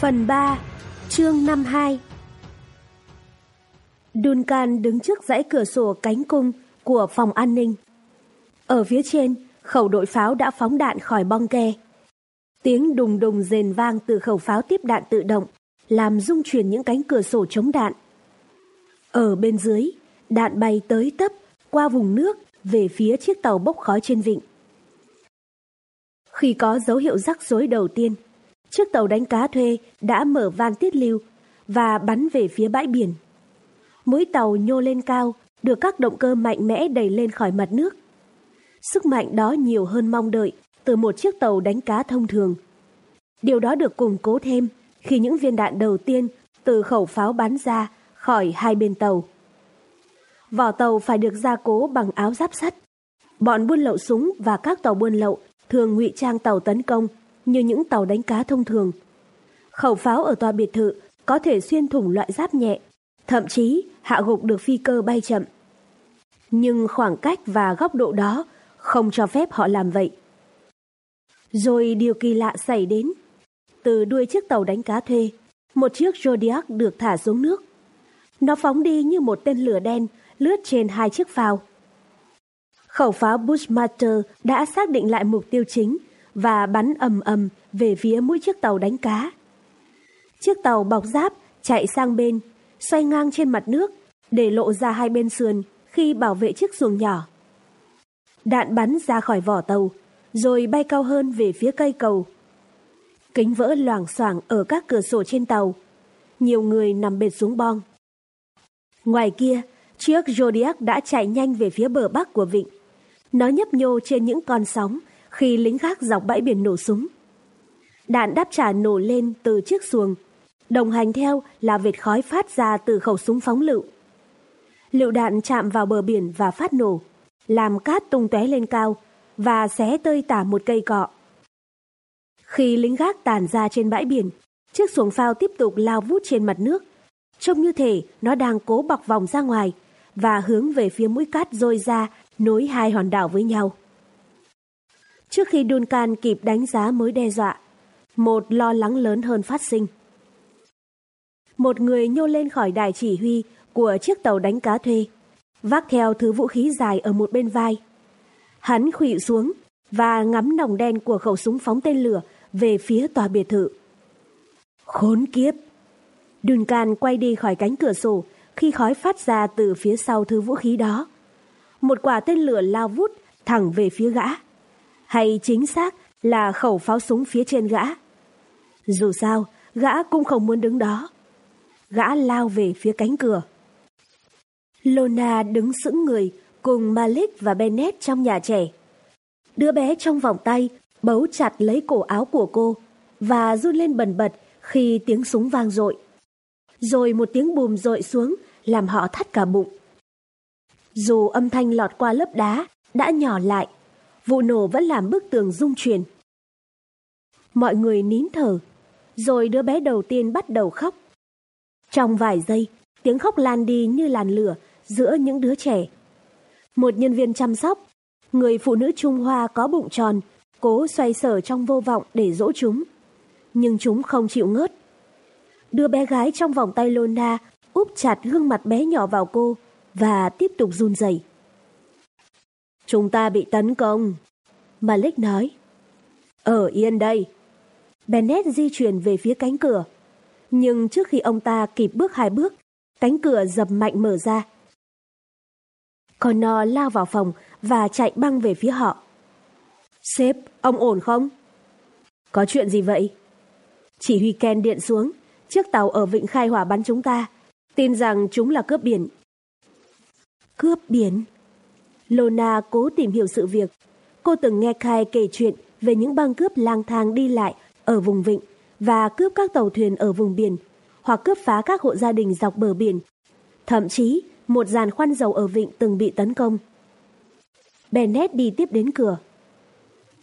Phần 3 Chương 52 Duncan đứng trước dãy cửa sổ cánh cung của phòng an ninh. Ở phía trên, khẩu đội pháo đã phóng đạn khỏi bong ke. Tiếng đùng đùng rền vang từ khẩu pháo tiếp đạn tự động, làm rung chuyển những cánh cửa sổ chống đạn. Ở bên dưới, đạn bay tới tấp qua vùng nước về phía chiếc tàu bốc khói trên vịnh. Khi có dấu hiệu rắc rối đầu tiên, chiếc tàu đánh cá thuê đã mở van tiết lưu và bắn về phía bãi biển. Mũi tàu nhô lên cao, được các động cơ mạnh mẽ đẩy lên khỏi mặt nước. Sức mạnh đó nhiều hơn mong đợi từ một chiếc tàu đánh cá thông thường. Điều đó được củng cố thêm khi những viên đạn đầu tiên từ khẩu pháo bắn ra khỏi hai bên tàu. Vỏ tàu phải được gia cố bằng áo giáp sắt. Bọn buôn lậu súng và các tàu buôn lậu thường ngụy trang tàu tấn công như những tàu đánh cá thông thường. Khẩu pháo ở tòa biệt thự có thể xuyên thủng loại giáp nhẹ, thậm chí hạ gục được phi cơ bay chậm. Nhưng khoảng cách và góc độ đó không cho phép họ làm vậy. Rồi điều kỳ lạ xảy đến. Từ đuôi chiếc tàu đánh cá thuê, một chiếc Zodiac được thả xuống nước. Nó phóng đi như một tên lửa đen lướt trên hai chiếc phao. Khẩu pháo Bushmaster đã xác định lại mục tiêu chính và bắn ầm ầm về phía mũi chiếc tàu đánh cá. Chiếc tàu bọc giáp chạy sang bên, xoay ngang trên mặt nước để lộ ra hai bên sườn khi bảo vệ chiếc xuồng nhỏ. Đạn bắn ra khỏi vỏ tàu, rồi bay cao hơn về phía cây cầu. Kính vỡ loảng xoảng ở các cửa sổ trên tàu. Nhiều người nằm bệt xuống bong. Ngoài kia, chiếc Zodiac đã chạy nhanh về phía bờ bắc của vịnh. Nó nhấp nhô trên những con sóng khi lính gác dọc bãi biển nổ súng. Đạn đáp trả nổ lên từ chiếc xuồng. Đồng hành theo là vệt khói phát ra từ khẩu súng phóng lựu. Lựu đạn chạm vào bờ biển và phát nổ, làm cát tung tóe lên cao và xé tơi tả một cây cọ. Khi lính gác tàn ra trên bãi biển, chiếc xuồng phao tiếp tục lao vút trên mặt nước. Trông như thể nó đang cố bọc vòng ra ngoài và hướng về phía mũi cát rôi ra nối hai hòn đảo với nhau. Trước khi Duncan kịp đánh giá mối đe dọa, một lo lắng lớn hơn phát sinh. Một người nhô lên khỏi đài chỉ huy của chiếc tàu đánh cá thuê, vác theo thứ vũ khí dài ở một bên vai. Hắn khụy xuống và ngắm nòng đen của khẩu súng phóng tên lửa về phía tòa biệt thự. Khốn kiếp! Duncan quay đi khỏi cánh cửa sổ khi khói phát ra từ phía sau thứ vũ khí đó. Một quả tên lửa lao vút thẳng về phía gã. Hay chính xác là khẩu pháo súng phía trên gã. Dù sao, gã cũng không muốn đứng đó. Gã lao về phía cánh cửa. Lona đứng sững người cùng Malik và Bennett trong nhà trẻ. Đứa bé trong vòng tay bấu chặt lấy cổ áo của cô và run lên bần bật khi tiếng súng vang dội. Rồi một tiếng bùm dội xuống làm họ thắt cả bụng. Dù âm thanh lọt qua lớp đá đã nhỏ lại, vụ nổ vẫn làm bức tường rung chuyển. Mọi người nín thở, rồi đứa bé đầu tiên bắt đầu khóc. Trong vài giây, tiếng khóc lan đi như làn lửa giữa những đứa trẻ. Một nhân viên chăm sóc, người phụ nữ Trung Hoa có bụng tròn, cố xoay sở trong vô vọng để dỗ chúng. Nhưng chúng không chịu ngớt. Đứa bé gái trong vòng tay Lona úp chặt gương mặt bé nhỏ vào cô và tiếp tục run rẩy. Chúng ta bị tấn công. Malik nói. Ở yên đây. Bennett di chuyển về phía cánh cửa. Nhưng trước khi ông ta kịp bước hai bước, cánh cửa dập mạnh mở ra. Connor lao vào phòng và chạy băng về phía họ. Sếp, ông ổn không? Có chuyện gì vậy? Chỉ huy Ken điện xuống, chiếc tàu ở Vịnh Khai Hỏa bắn chúng ta, tin rằng chúng là cướp biển. Cướp biển? Lona cố tìm hiểu sự việc. Cô từng nghe Khai kể chuyện về những băng cướp lang thang đi lại ở vùng vịnh và cướp các tàu thuyền ở vùng biển hoặc cướp phá các hộ gia đình dọc bờ biển. Thậm chí, một dàn khoan dầu ở vịnh từng bị tấn công. Bennett đi tiếp đến cửa.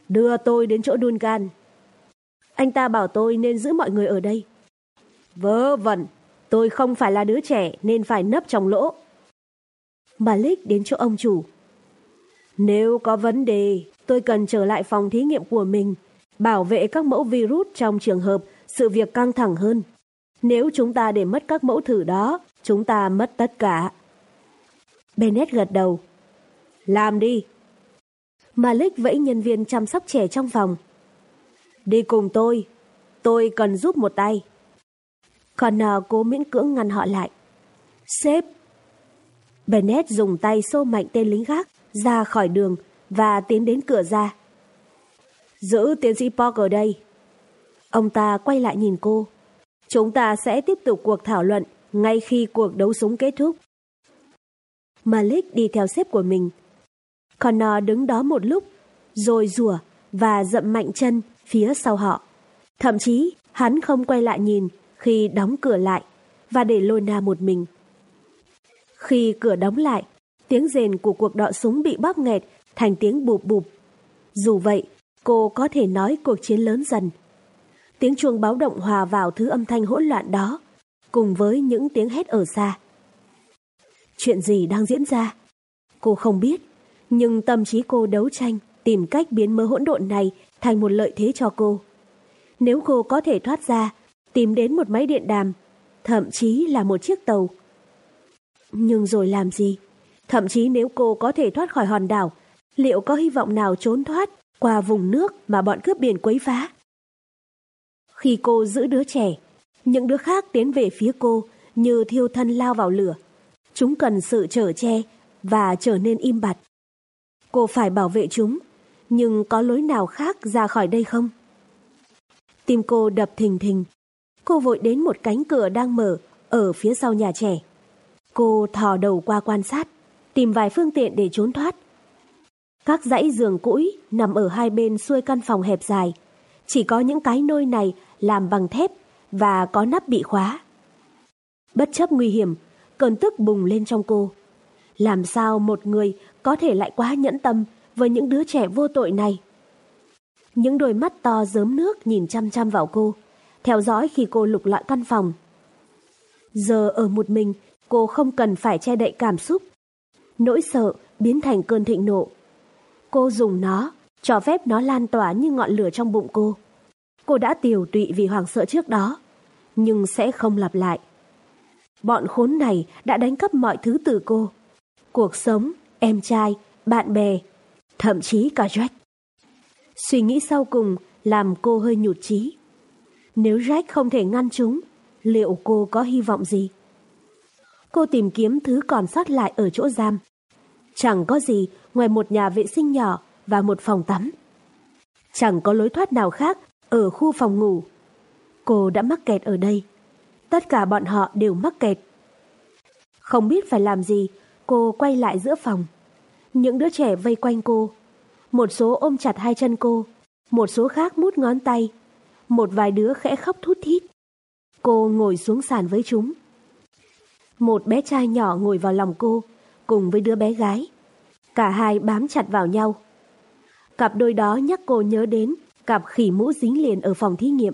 Đưa tôi đến chỗ Duncan. Anh ta bảo tôi nên giữ mọi người ở đây. Vớ vẩn, tôi không phải là đứa trẻ nên phải nấp trong lỗ. Malik đến chỗ ông chủ. Nếu có vấn đề, tôi cần trở lại phòng thí nghiệm của mình, bảo vệ các mẫu virus trong trường hợp sự việc căng thẳng hơn. Nếu chúng ta để mất các mẫu thử đó, chúng ta mất tất cả. Bennett gật đầu. Làm đi. Malik vẫy nhân viên chăm sóc trẻ trong phòng. Đi cùng tôi. Tôi cần giúp một tay. Connor cố miễn cưỡng ngăn họ lại. Sếp. Bennett dùng tay xô mạnh tên lính gác ra khỏi đường và tiến đến cửa ra. Giữ tiến sĩ Park ở đây. Ông ta quay lại nhìn cô. Chúng ta sẽ tiếp tục cuộc thảo luận ngay khi cuộc đấu súng kết thúc. Malik đi theo sếp của mình. Connor đứng đó một lúc, rồi rủa và dậm mạnh chân phía sau họ. Thậm chí, hắn không quay lại nhìn khi đóng cửa lại và để Lona một mình. Khi cửa đóng lại, tiếng rền của cuộc đọ súng bị bóp nghẹt thành tiếng bụp bụp. Dù vậy, cô có thể nói cuộc chiến lớn dần. Tiếng chuông báo động hòa vào thứ âm thanh hỗn loạn đó, cùng với những tiếng hét ở xa. Chuyện gì đang diễn ra? Cô không biết, nhưng tâm trí cô đấu tranh tìm cách biến mớ hỗn độn này thành một lợi thế cho cô. Nếu cô có thể thoát ra, tìm đến một máy điện đàm, thậm chí là một chiếc tàu. Nhưng rồi làm gì? Thậm chí nếu cô có thể thoát khỏi hòn đảo, liệu có hy vọng nào trốn thoát qua vùng nước mà bọn cướp biển quấy phá? Khi cô giữ đứa trẻ, những đứa khác tiến về phía cô như thiêu thân lao vào lửa. Chúng cần sự trở che và trở nên im bặt. Cô phải bảo vệ chúng, nhưng có lối nào khác ra khỏi đây không? Tim cô đập thình thình. Cô vội đến một cánh cửa đang mở ở phía sau nhà trẻ. Cô thò đầu qua quan sát, tìm vài phương tiện để trốn thoát. Các dãy giường cũi nằm ở hai bên xuôi căn phòng hẹp dài. Chỉ có những cái nôi này làm bằng thép và có nắp bị khóa. Bất chấp nguy hiểm, cơn tức bùng lên trong cô. Làm sao một người có thể lại quá nhẫn tâm với những đứa trẻ vô tội này? Những đôi mắt to dớm nước nhìn chăm chăm vào cô, theo dõi khi cô lục lọi căn phòng. Giờ ở một mình, cô không cần phải che đậy cảm xúc. Nỗi sợ biến thành cơn thịnh nộ. Cô dùng nó, cho phép nó lan tỏa như ngọn lửa trong bụng cô. Cô đã tiều tụy vì hoảng sợ trước đó, nhưng sẽ không lặp lại. Bọn khốn này đã đánh cắp mọi thứ từ cô. Cuộc sống, em trai, bạn bè, thậm chí cả Jack. Suy nghĩ sau cùng làm cô hơi nhụt chí. Nếu Jack không thể ngăn chúng, liệu cô có hy vọng gì? Cô tìm kiếm thứ còn sót lại ở chỗ giam. Chẳng có gì ngoài một nhà vệ sinh nhỏ và một phòng tắm. Chẳng có lối thoát nào khác ở khu phòng ngủ. Cô đã mắc kẹt ở đây. Tất cả bọn họ đều mắc kẹt. Không biết phải làm gì, cô quay lại giữa phòng. Những đứa trẻ vây quanh cô. Một số ôm chặt hai chân cô, một số khác mút ngón tay. Một vài đứa khẽ khóc thút thít. Cô ngồi xuống sàn với chúng. Một bé trai nhỏ ngồi vào lòng cô, cùng với đứa bé gái. Cả hai bám chặt vào nhau. Cặp đôi đó nhắc cô nhớ đến cặp khỉ mũ dính liền ở phòng thí nghiệm.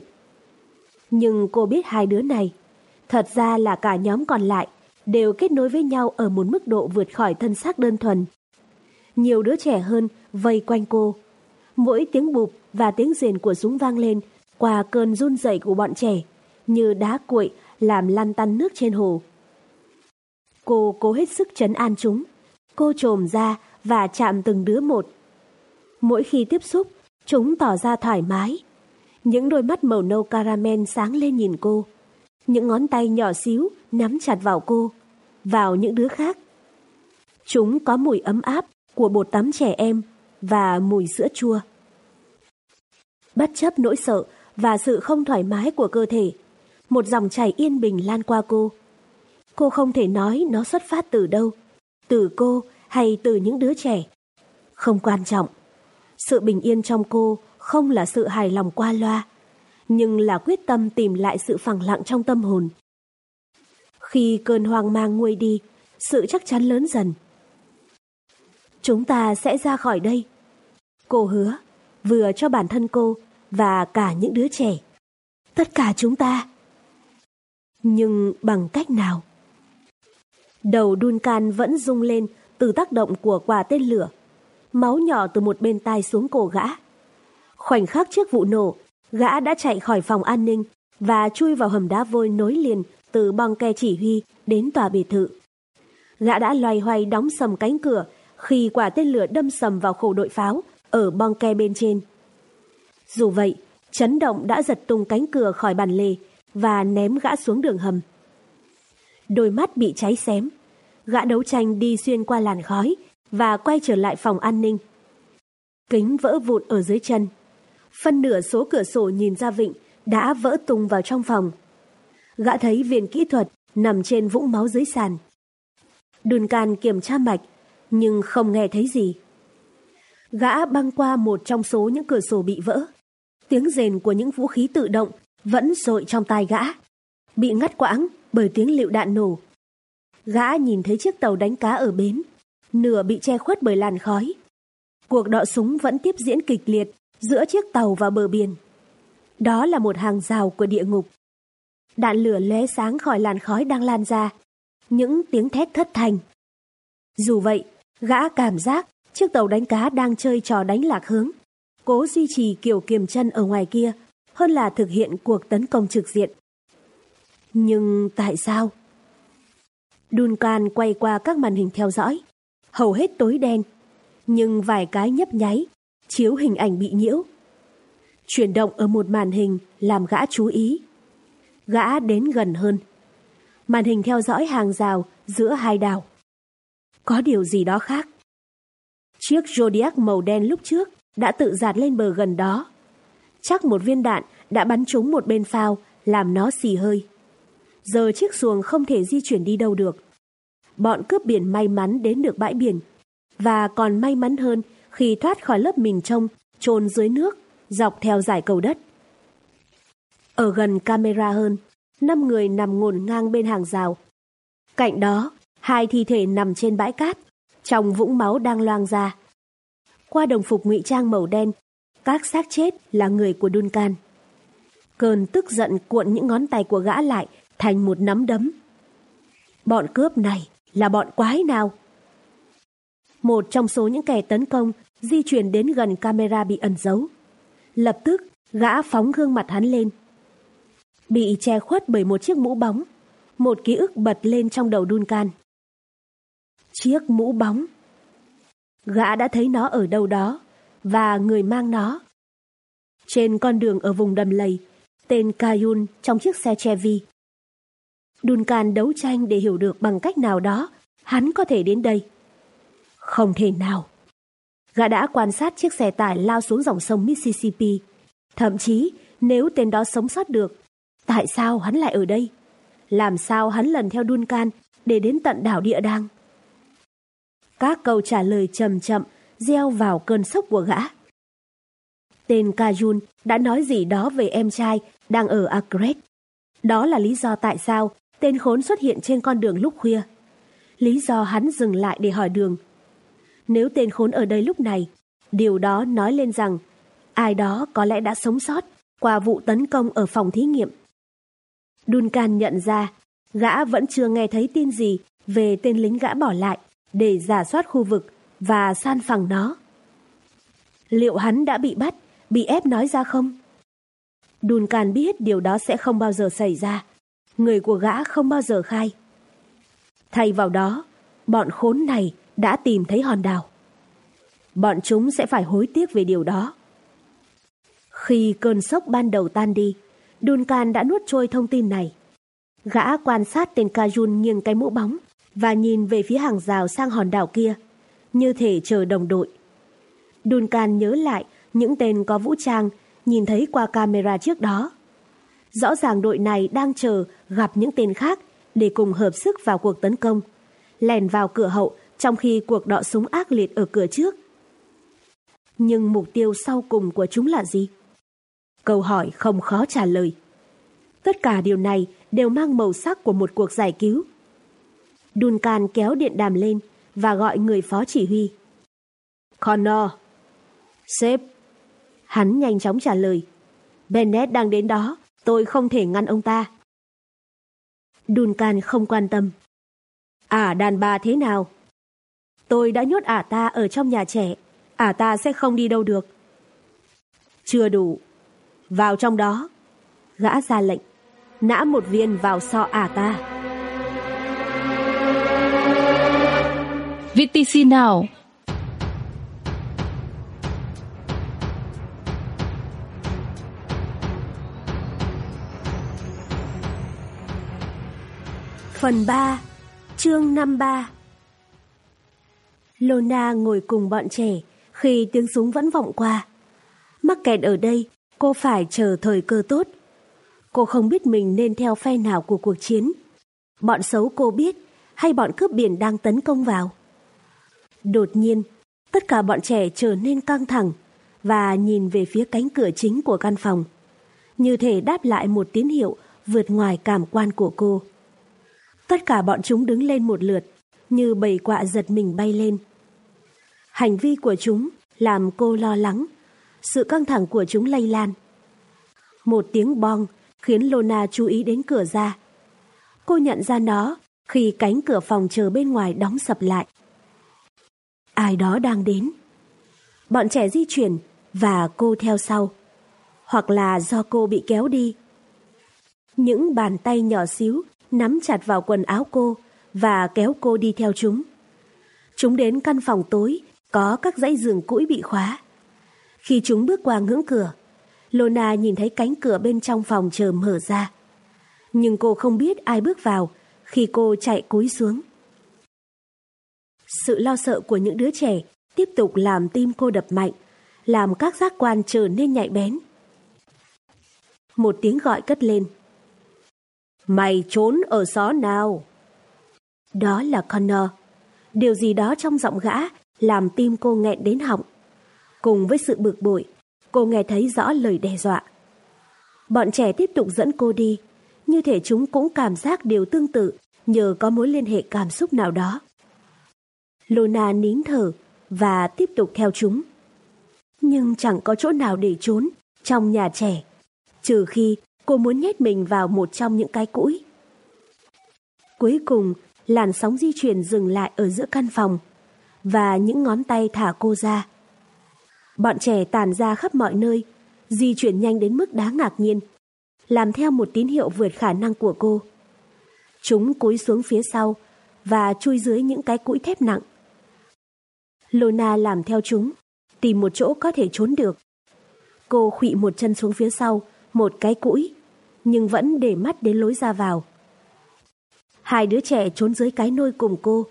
Nhưng cô biết hai đứa này, thật ra là cả nhóm còn lại đều kết nối với nhau ở một mức độ vượt khỏi thân xác đơn thuần. Nhiều đứa trẻ hơn vây quanh cô. Mỗi tiếng bụp và tiếng rền của súng vang lên qua cơn run rẩy của bọn trẻ, như đá cuội làm lăn tăn nước trên hồ. Cô cố hết sức chấn an chúng. Cô trồm ra và chạm từng đứa một. Mỗi khi tiếp xúc, chúng tỏ ra thoải mái. Những đôi mắt màu nâu caramel sáng lên nhìn cô. Những ngón tay nhỏ xíu nắm chặt vào cô, vào những đứa khác. Chúng có mùi ấm áp của bột tắm trẻ em và mùi sữa chua. Bất chấp nỗi sợ và sự không thoải mái của cơ thể, một dòng chảy yên bình lan qua cô. Cô không thể nói nó xuất phát từ đâu, từ cô hay từ những đứa trẻ. Không quan trọng. Sự bình yên trong cô không là sự hài lòng qua loa, nhưng là quyết tâm tìm lại sự phẳng lặng trong tâm hồn. Khi cơn hoang mang nguôi đi, sự chắc chắn lớn dần. Chúng ta sẽ ra khỏi đây. Cô hứa, vừa cho bản thân cô và cả những đứa trẻ. Tất cả chúng ta. Nhưng bằng cách nào? Đầu Duncan vẫn rung lên từ tác động của quả tên lửa. Máu nhỏ từ một bên tai xuống cổ gã. Khoảnh khắc trước vụ nổ, gã đã chạy khỏi phòng an ninh và chui vào hầm đá vôi nối liền từ bong ke chỉ huy đến tòa biệt thự. Gã đã loay hoay đóng sầm cánh cửa khi quả tên lửa đâm sầm vào khổ đội pháo ở bong ke bên trên. Dù vậy, chấn động đã giật tung cánh cửa khỏi bàn lề và ném gã xuống đường hầm. Đôi mắt bị cháy xém, gã đấu tranh đi xuyên qua làn khói và quay trở lại phòng an ninh. Kính vỡ vụn ở dưới chân. Phân nửa số cửa sổ nhìn ra vịnh đã vỡ tung vào trong phòng. Gã thấy viên kỹ thuật nằm trên vũng máu dưới sàn. Duncan kiểm tra mạch, nhưng không nghe thấy gì. Gã băng qua một trong số những cửa sổ bị vỡ. Tiếng rền của những vũ khí tự động vẫn rội trong tai gã. Bị ngắt quãng bởi tiếng lựu đạn nổ. Gã nhìn thấy chiếc tàu đánh cá ở bến, nửa bị che khuất bởi làn khói. Cuộc đọ súng vẫn tiếp diễn kịch liệt giữa chiếc tàu và bờ biển. Đó là một hàng rào của địa ngục. Đạn lửa lóe sáng khỏi làn khói đang lan ra, những tiếng thét thất thành. Dù vậy, gã cảm giác chiếc tàu đánh cá đang chơi trò đánh lạc hướng, cố duy trì kiểu kiềm chân ở ngoài kia hơn là thực hiện cuộc tấn công trực diện. Nhưng tại sao? Duncan quay qua các màn hình theo dõi, hầu hết tối đen, nhưng vài cái nhấp nháy, chiếu hình ảnh bị nhiễu. Chuyển động ở một màn hình làm gã chú ý. Gã đến gần hơn. Màn hình theo dõi hàng rào giữa hai đảo. Có điều gì đó khác. Chiếc Zodiac màu đen lúc trước đã tự dạt lên bờ gần đó. Chắc một viên đạn đã bắn trúng một bên phao, làm nó xì hơi. Giờ chiếc xuồng không thể di chuyển đi đâu được. Bọn cướp biển may mắn đến được bãi biển, và còn may mắn hơn khi thoát khỏi lớp mình trông trồn dưới nước, dọc theo dải cầu đất. Ở gần camera hơn, năm người nằm ngổn ngang bên hàng rào. Cạnh đó, hai thi thể nằm trên bãi cát, trong vũng máu đang loang ra. Qua đồng phục ngụy trang màu đen, các xác chết là người của Duncan. Cơn tức giận cuộn những ngón tay của gã lại thành một nắm đấm. Bọn cướp này là bọn quái nào? Một trong số những kẻ tấn công di chuyển đến gần camera bị ẩn giấu. Lập tức, gã phóng gương mặt hắn lên. Bị che khuất bởi một chiếc mũ bóng, một ký ức bật lên trong đầu Duncan. Chiếc mũ bóng. Gã đã thấy nó ở đâu đó, và người mang nó. Trên con đường ở vùng đầm lầy, tên Kayun trong chiếc xe Chevy. Duncan đấu tranh để hiểu được bằng cách nào đó hắn có thể đến đây. Không thể nào. Gã đã quan sát chiếc xe tải lao xuống dòng sông Mississippi. Thậm chí, nếu tên đó sống sót được, tại sao hắn lại ở đây? Làm sao hắn lần theo Duncan để đến tận đảo địa đàng? Các câu trả lời chậm chậm gieo vào cơn sốc của gã. Tên Kajun đã nói gì đó về em trai đang ở Agret. Đó là lý do tại sao tên khốn xuất hiện trên con đường lúc khuya. Lý do hắn dừng lại để hỏi đường. Nếu tên khốn ở đây lúc này, điều đó nói lên rằng ai đó có lẽ đã sống sót qua vụ tấn công ở phòng thí nghiệm. Duncan nhận ra gã vẫn chưa nghe thấy tin gì về tên lính gã bỏ lại để giả soát khu vực và san phẳng nó. Liệu hắn đã bị bắt, bị ép nói ra không? Duncan biết điều đó sẽ không bao giờ xảy ra. Người của gã không bao giờ khai. Thay vào đó, bọn khốn này đã tìm thấy hòn đảo. Bọn chúng sẽ phải hối tiếc về điều đó. Khi cơn sốc ban đầu tan đi, Duncan đã nuốt trôi thông tin này. Gã quan sát tên Kajun nghiêng cái mũ bóng và nhìn về phía hàng rào sang hòn đảo kia, như thể chờ đồng đội. Duncan nhớ lại những tên có vũ trang nhìn thấy qua camera trước đó. Rõ ràng đội này đang chờ gặp những tên khác để cùng hợp sức vào cuộc tấn công, lèn vào cửa hậu trong khi cuộc đọ súng ác liệt ở cửa trước. Nhưng mục tiêu sau cùng của chúng là gì? Câu hỏi không khó trả lời. Tất cả điều này đều mang màu sắc của một cuộc giải cứu. Duncan kéo điện đàm lên và gọi người phó chỉ huy. Connor. Sếp. Hắn nhanh chóng trả lời. Bennett đang đến đó, tôi không thể ngăn ông ta. Duncan không quan tâm. À đàn bà thế nào? Tôi đã nhốt ả ta ở trong nhà trẻ, ả ta sẽ không đi đâu được. Chưa đủ. Vào trong đó. gã ra lệnh, nã một viên vào sọ ả ta. VTC nào? Phần 3 Chương 53 Lona ngồi cùng bọn trẻ khi tiếng súng vẫn vọng qua. Mắc kẹt ở đây, cô phải chờ thời cơ tốt. Cô không biết mình nên theo phe nào của cuộc chiến. Bọn xấu cô biết hay bọn cướp biển đang tấn công vào. Đột nhiên, tất cả bọn trẻ trở nên căng thẳng và nhìn về phía cánh cửa chính của căn phòng. Như thể đáp lại một tín hiệu vượt ngoài cảm quan của cô. Tất cả bọn chúng đứng lên một lượt, như bầy quạ giật mình bay lên. Hành vi của chúng làm cô lo lắng, sự căng thẳng của chúng lây lan. Một tiếng bong khiến Lona chú ý đến cửa ra. Cô nhận ra nó khi cánh cửa phòng chờ bên ngoài đóng sập lại. Ai đó đang đến. Bọn trẻ di chuyển và cô theo sau. Hoặc là do cô bị kéo đi. Những bàn tay nhỏ xíu nắm chặt vào quần áo cô và kéo cô đi theo chúng. Chúng đến căn phòng tối, có các dãy giường cũi bị khóa. Khi chúng bước qua ngưỡng cửa, Lona nhìn thấy cánh cửa bên trong phòng chờ mở ra. Nhưng cô không biết ai bước vào khi cô chạy cúi xuống. Sự lo sợ của những đứa trẻ tiếp tục làm tim cô đập mạnh, làm các giác quan trở nên nhạy bén. Một tiếng gọi cất lên. Mày trốn ở xó nào? Đó là Connor. Điều gì đó trong giọng gã làm tim cô nghẹn đến họng. Cùng với sự bực bội, cô nghe thấy rõ lời đe dọa. Bọn trẻ tiếp tục dẫn cô đi, như thể chúng cũng cảm giác điều tương tự nhờ có mối liên hệ cảm xúc nào đó. Luna nín thở và tiếp tục theo chúng. Nhưng chẳng có chỗ nào để trốn trong nhà trẻ, trừ khi cô muốn nhét mình vào một trong những cái cũi. Cuối cùng, làn sóng di chuyển dừng lại ở giữa căn phòng và những ngón tay thả cô ra. Bọn trẻ tàn ra khắp mọi nơi, di chuyển nhanh đến mức đáng ngạc nhiên, làm theo một tín hiệu vượt khả năng của cô. Chúng cúi xuống phía sau và chui dưới những cái cũi thép nặng. lona làm theo chúng, tìm một chỗ có thể trốn được. Cô khụy một chân xuống phía sau, một cái cũi, nhưng vẫn để mắt đến lối ra vào. Hai đứa trẻ trốn dưới cái nôi cùng cô.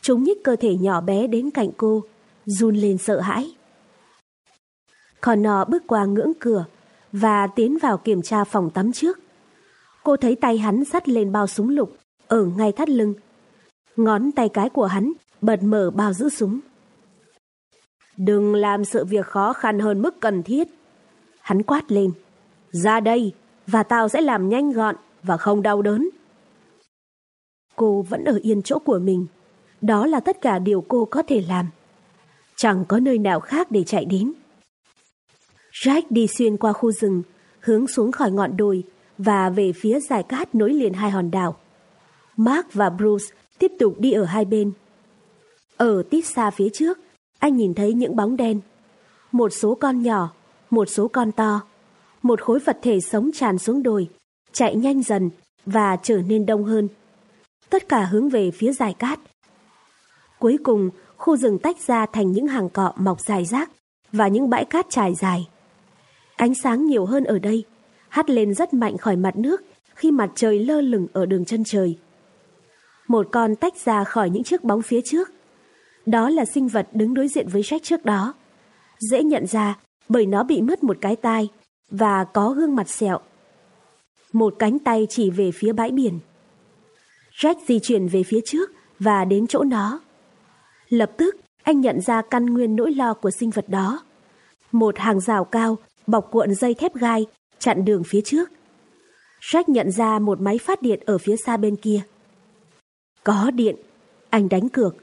Chúng nhích cơ thể nhỏ bé đến cạnh cô, run lên sợ hãi. Connor bước qua ngưỡng cửa và tiến vào kiểm tra phòng tắm trước. Cô thấy tay hắn dắt lên bao súng lục ở ngay thắt lưng. Ngón tay cái của hắn bật mở bao giữ súng. Đừng làm sự việc khó khăn hơn mức cần thiết. Hắn quát lên. Ra đây và tao sẽ làm nhanh gọn và không đau đớn. Cô vẫn ở yên chỗ của mình. Đó là tất cả điều cô có thể làm. Chẳng có nơi nào khác để chạy đến. Jack đi xuyên qua khu rừng, hướng xuống khỏi ngọn đồi và về phía dải cát nối liền hai hòn đảo. Mark và Bruce tiếp tục đi ở hai bên. Ở tít xa phía trước, anh nhìn thấy những bóng đen. Một số con nhỏ, một số con to. Một khối vật thể sống tràn xuống đồi, chạy nhanh dần và trở nên đông hơn. Tất cả hướng về phía dài cát. Cuối cùng, khu rừng tách ra thành những hàng cọ mọc dài rác và những bãi cát trải dài. Ánh sáng nhiều hơn ở đây, hắt lên rất mạnh khỏi mặt nước khi mặt trời lơ lửng ở đường chân trời. Một con tách ra khỏi những chiếc bóng phía trước. Đó là sinh vật đứng đối diện với Jack trước đó. Dễ nhận ra bởi nó bị mất một cái tai và có gương mặt sẹo. Một cánh tay chỉ về phía bãi biển. Jack di chuyển về phía trước và đến chỗ nó. Lập tức, anh nhận ra căn nguyên nỗi lo của sinh vật đó. Một hàng rào cao, bọc cuộn dây thép gai, chặn đường phía trước. Jack nhận ra một máy phát điện ở phía xa bên kia. Có điện, anh đánh cược.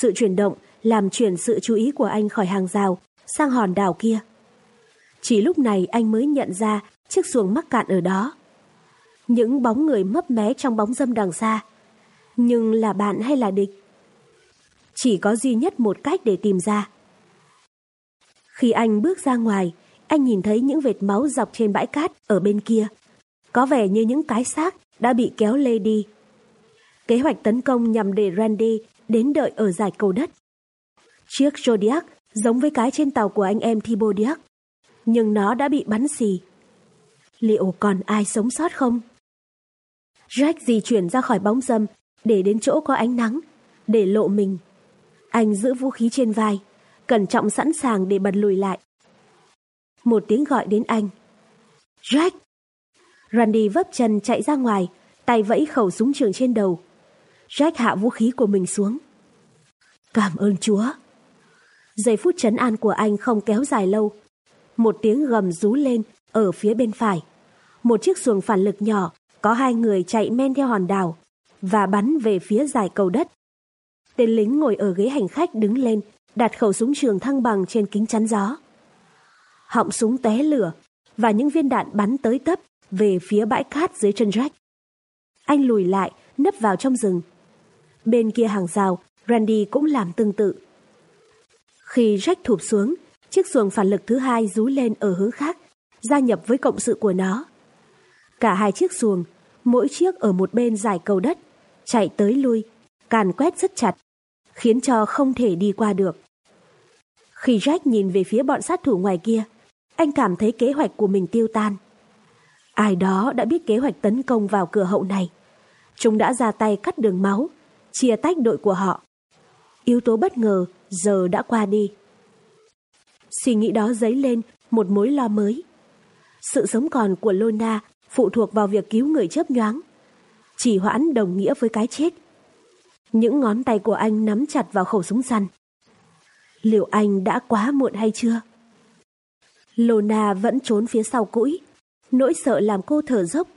Sự chuyển động làm chuyển sự chú ý của anh khỏi hàng rào sang hòn đảo kia. Chỉ lúc này anh mới nhận ra chiếc xuồng mắc cạn ở đó. Những bóng người mấp mé trong bóng dâm đằng xa. Nhưng là bạn hay là địch? Chỉ có duy nhất một cách để tìm ra. Khi anh bước ra ngoài, anh nhìn thấy những vệt máu dọc trên bãi cát ở bên kia. Có vẻ như những cái xác đã bị kéo lê đi. Kế hoạch tấn công nhằm để Randy đến đợi ở giải cầu đất. Chiếc Zodiac giống với cái trên tàu của anh em Thibodiac, nhưng nó đã bị bắn xì. Liệu còn ai sống sót không? Jack di chuyển ra khỏi bóng dâm để đến chỗ có ánh nắng, để lộ mình. Anh giữ vũ khí trên vai, cẩn trọng sẵn sàng để bật lùi lại. Một tiếng gọi đến anh. Jack! Randy vấp chân chạy ra ngoài, tay vẫy khẩu súng trường trên đầu. Jack hạ vũ khí của mình xuống. Cảm ơn Chúa. Giây phút chấn an của anh không kéo dài lâu. Một tiếng gầm rú lên ở phía bên phải. Một chiếc xuồng phản lực nhỏ có hai người chạy men theo hòn đảo và bắn về phía dài cầu đất. Tên lính ngồi ở ghế hành khách đứng lên, đặt khẩu súng trường thăng bằng trên kính chắn gió. Họng súng té lửa và những viên đạn bắn tới tấp về phía bãi cát dưới chân Jack. Anh lùi lại, nấp vào trong rừng. Bên kia hàng rào, Randy cũng làm tương tự. Khi Jack thụp xuống, chiếc xuồng phản lực thứ hai rú lên ở hướng khác, gia nhập với cộng sự của nó. Cả hai chiếc xuồng, mỗi chiếc ở một bên dài cầu đất, chạy tới lui, càn quét rất chặt, khiến cho không thể đi qua được. Khi Jack nhìn về phía bọn sát thủ ngoài kia, anh cảm thấy kế hoạch của mình tiêu tan. Ai đó đã biết kế hoạch tấn công vào cửa hậu này. Chúng đã ra tay cắt đường máu, chia tách đội của họ. Yếu tố bất ngờ giờ đã qua đi. Suy nghĩ đó dấy lên một mối lo mới. Sự sống còn của Lona phụ thuộc vào việc cứu người chớp nhoáng. Chỉ hoãn đồng nghĩa với cái chết. Những ngón tay của anh nắm chặt vào khẩu súng săn. Liệu anh đã quá muộn hay chưa? Lona vẫn trốn phía sau cũi, nỗi sợ làm cô thở dốc.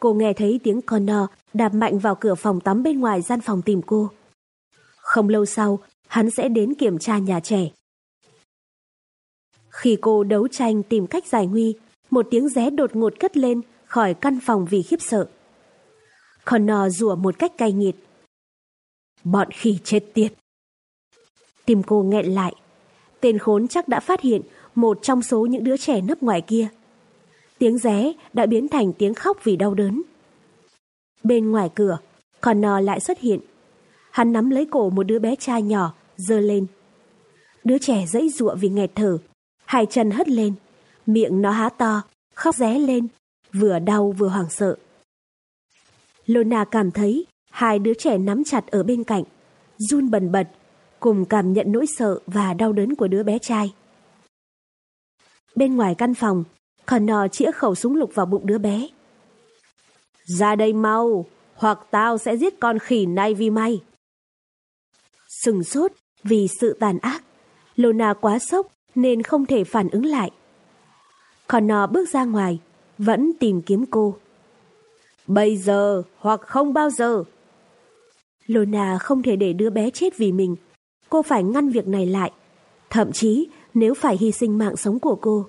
Cô nghe thấy tiếng Connor đạp mạnh vào cửa phòng tắm bên ngoài gian phòng tìm cô. Không lâu sau, hắn sẽ đến kiểm tra nhà trẻ. Khi cô đấu tranh tìm cách giải nguy, một tiếng ré đột ngột cất lên khỏi căn phòng vì khiếp sợ. Connor rủa một cách cay nghiệt. Bọn khỉ chết tiệt. Tim cô nghẹn lại. Tên khốn chắc đã phát hiện một trong số những đứa trẻ nấp ngoài kia. Tiếng ré đã biến thành tiếng khóc vì đau đớn. Bên ngoài cửa, Connor lại xuất hiện. Hắn nắm lấy cổ một đứa bé trai nhỏ, dơ lên. Đứa trẻ dãy giụa vì nghẹt thở, hai chân hất lên, miệng nó há to, khóc ré lên, vừa đau vừa hoảng sợ. Lona cảm thấy hai đứa trẻ nắm chặt ở bên cạnh, run bần bật, cùng cảm nhận nỗi sợ và đau đớn của đứa bé trai. Bên ngoài căn phòng, Connor chĩa khẩu súng lục vào bụng đứa bé. Ra đây mau, hoặc tao sẽ giết con khỉ này vì mày. Sừng sốt vì sự tàn ác, Lona quá sốc nên không thể phản ứng lại. Connor bước ra ngoài, vẫn tìm kiếm cô. Bây giờ hoặc không bao giờ. Lona không thể để đứa bé chết vì mình. Cô phải ngăn việc này lại. Thậm chí nếu phải hy sinh mạng sống của cô.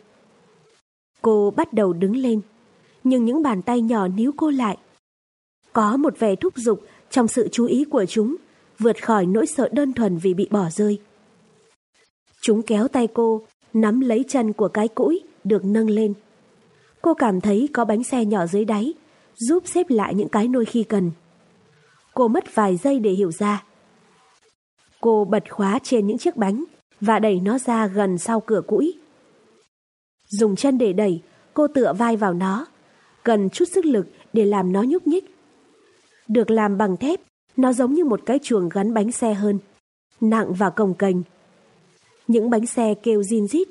Cô bắt đầu đứng lên, nhưng những bàn tay nhỏ níu cô lại. Có một vẻ thúc giục trong sự chú ý của chúng, vượt khỏi nỗi sợ đơn thuần vì bị bỏ rơi. Chúng kéo tay cô, nắm lấy chân của cái cũi, được nâng lên. Cô cảm thấy có bánh xe nhỏ dưới đáy, giúp xếp lại những cái nôi khi cần. Cô mất vài giây để hiểu ra. Cô bật khóa trên những chiếc bánh và đẩy nó ra gần sau cửa cũi. Dùng chân để đẩy, cô tựa vai vào nó, cần chút sức lực để làm nó nhúc nhích. Được làm bằng thép, nó giống như một cái chuồng gắn bánh xe hơn, nặng và cồng kềnh. Những bánh xe kêu zin rít,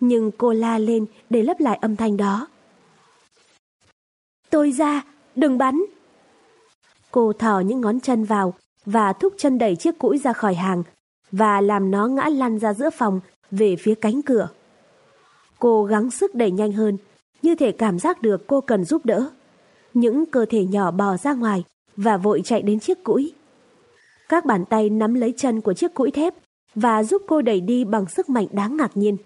nhưng cô la lên để lấp lại âm thanh đó. Tôi ra, đừng bắn. Cô thò những ngón chân vào và thúc chân đẩy chiếc cũi ra khỏi hàng và làm nó ngã lăn ra giữa phòng về phía cánh cửa. Cô gắng sức đẩy nhanh hơn, như thể cảm giác được cô cần giúp đỡ. Những cơ thể nhỏ bò ra ngoài và vội chạy đến chiếc cũi. Các bàn tay nắm lấy chân của chiếc cũi thép và giúp cô đẩy đi bằng sức mạnh đáng ngạc nhiên.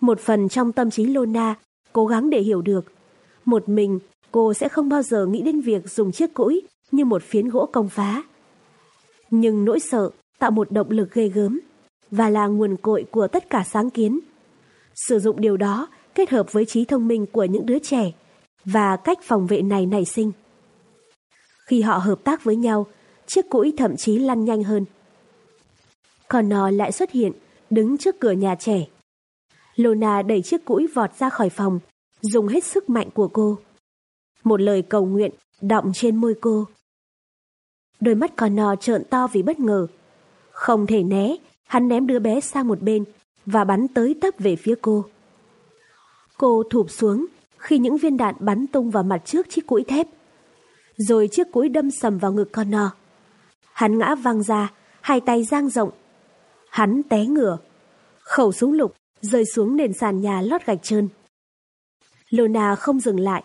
Một phần trong tâm trí Lona cố gắng để hiểu được. Một mình, cô sẽ không bao giờ nghĩ đến việc dùng chiếc cũi như một phiến gỗ công phá. Nhưng nỗi sợ tạo một động lực ghê gớm và là nguồn cội của tất cả sáng kiến. Sử dụng điều đó kết hợp với trí thông minh của những đứa trẻ và cách phòng vệ này nảy sinh. Khi họ hợp tác với nhau, chiếc cũi thậm chí lăn nhanh hơn. Connor lại xuất hiện, đứng trước cửa nhà trẻ. Lona đẩy chiếc cũi vọt ra khỏi phòng, dùng hết sức mạnh của cô. Một lời cầu nguyện đọng trên môi cô. Đôi mắt Connor trợn to vì bất ngờ. Không thể né, hắn ném đứa bé sang một bên và bắn tới tấp về phía cô. Cô thụp xuống khi những viên đạn bắn tung vào mặt trước chiếc cũi thép. Rồi chiếc cũi đâm sầm vào ngực Connor. Hắn ngã văng ra, hai tay giang rộng. Hắn té ngửa. Khẩu súng lục rơi xuống nền sàn nhà lót gạch trơn. Luna không dừng lại.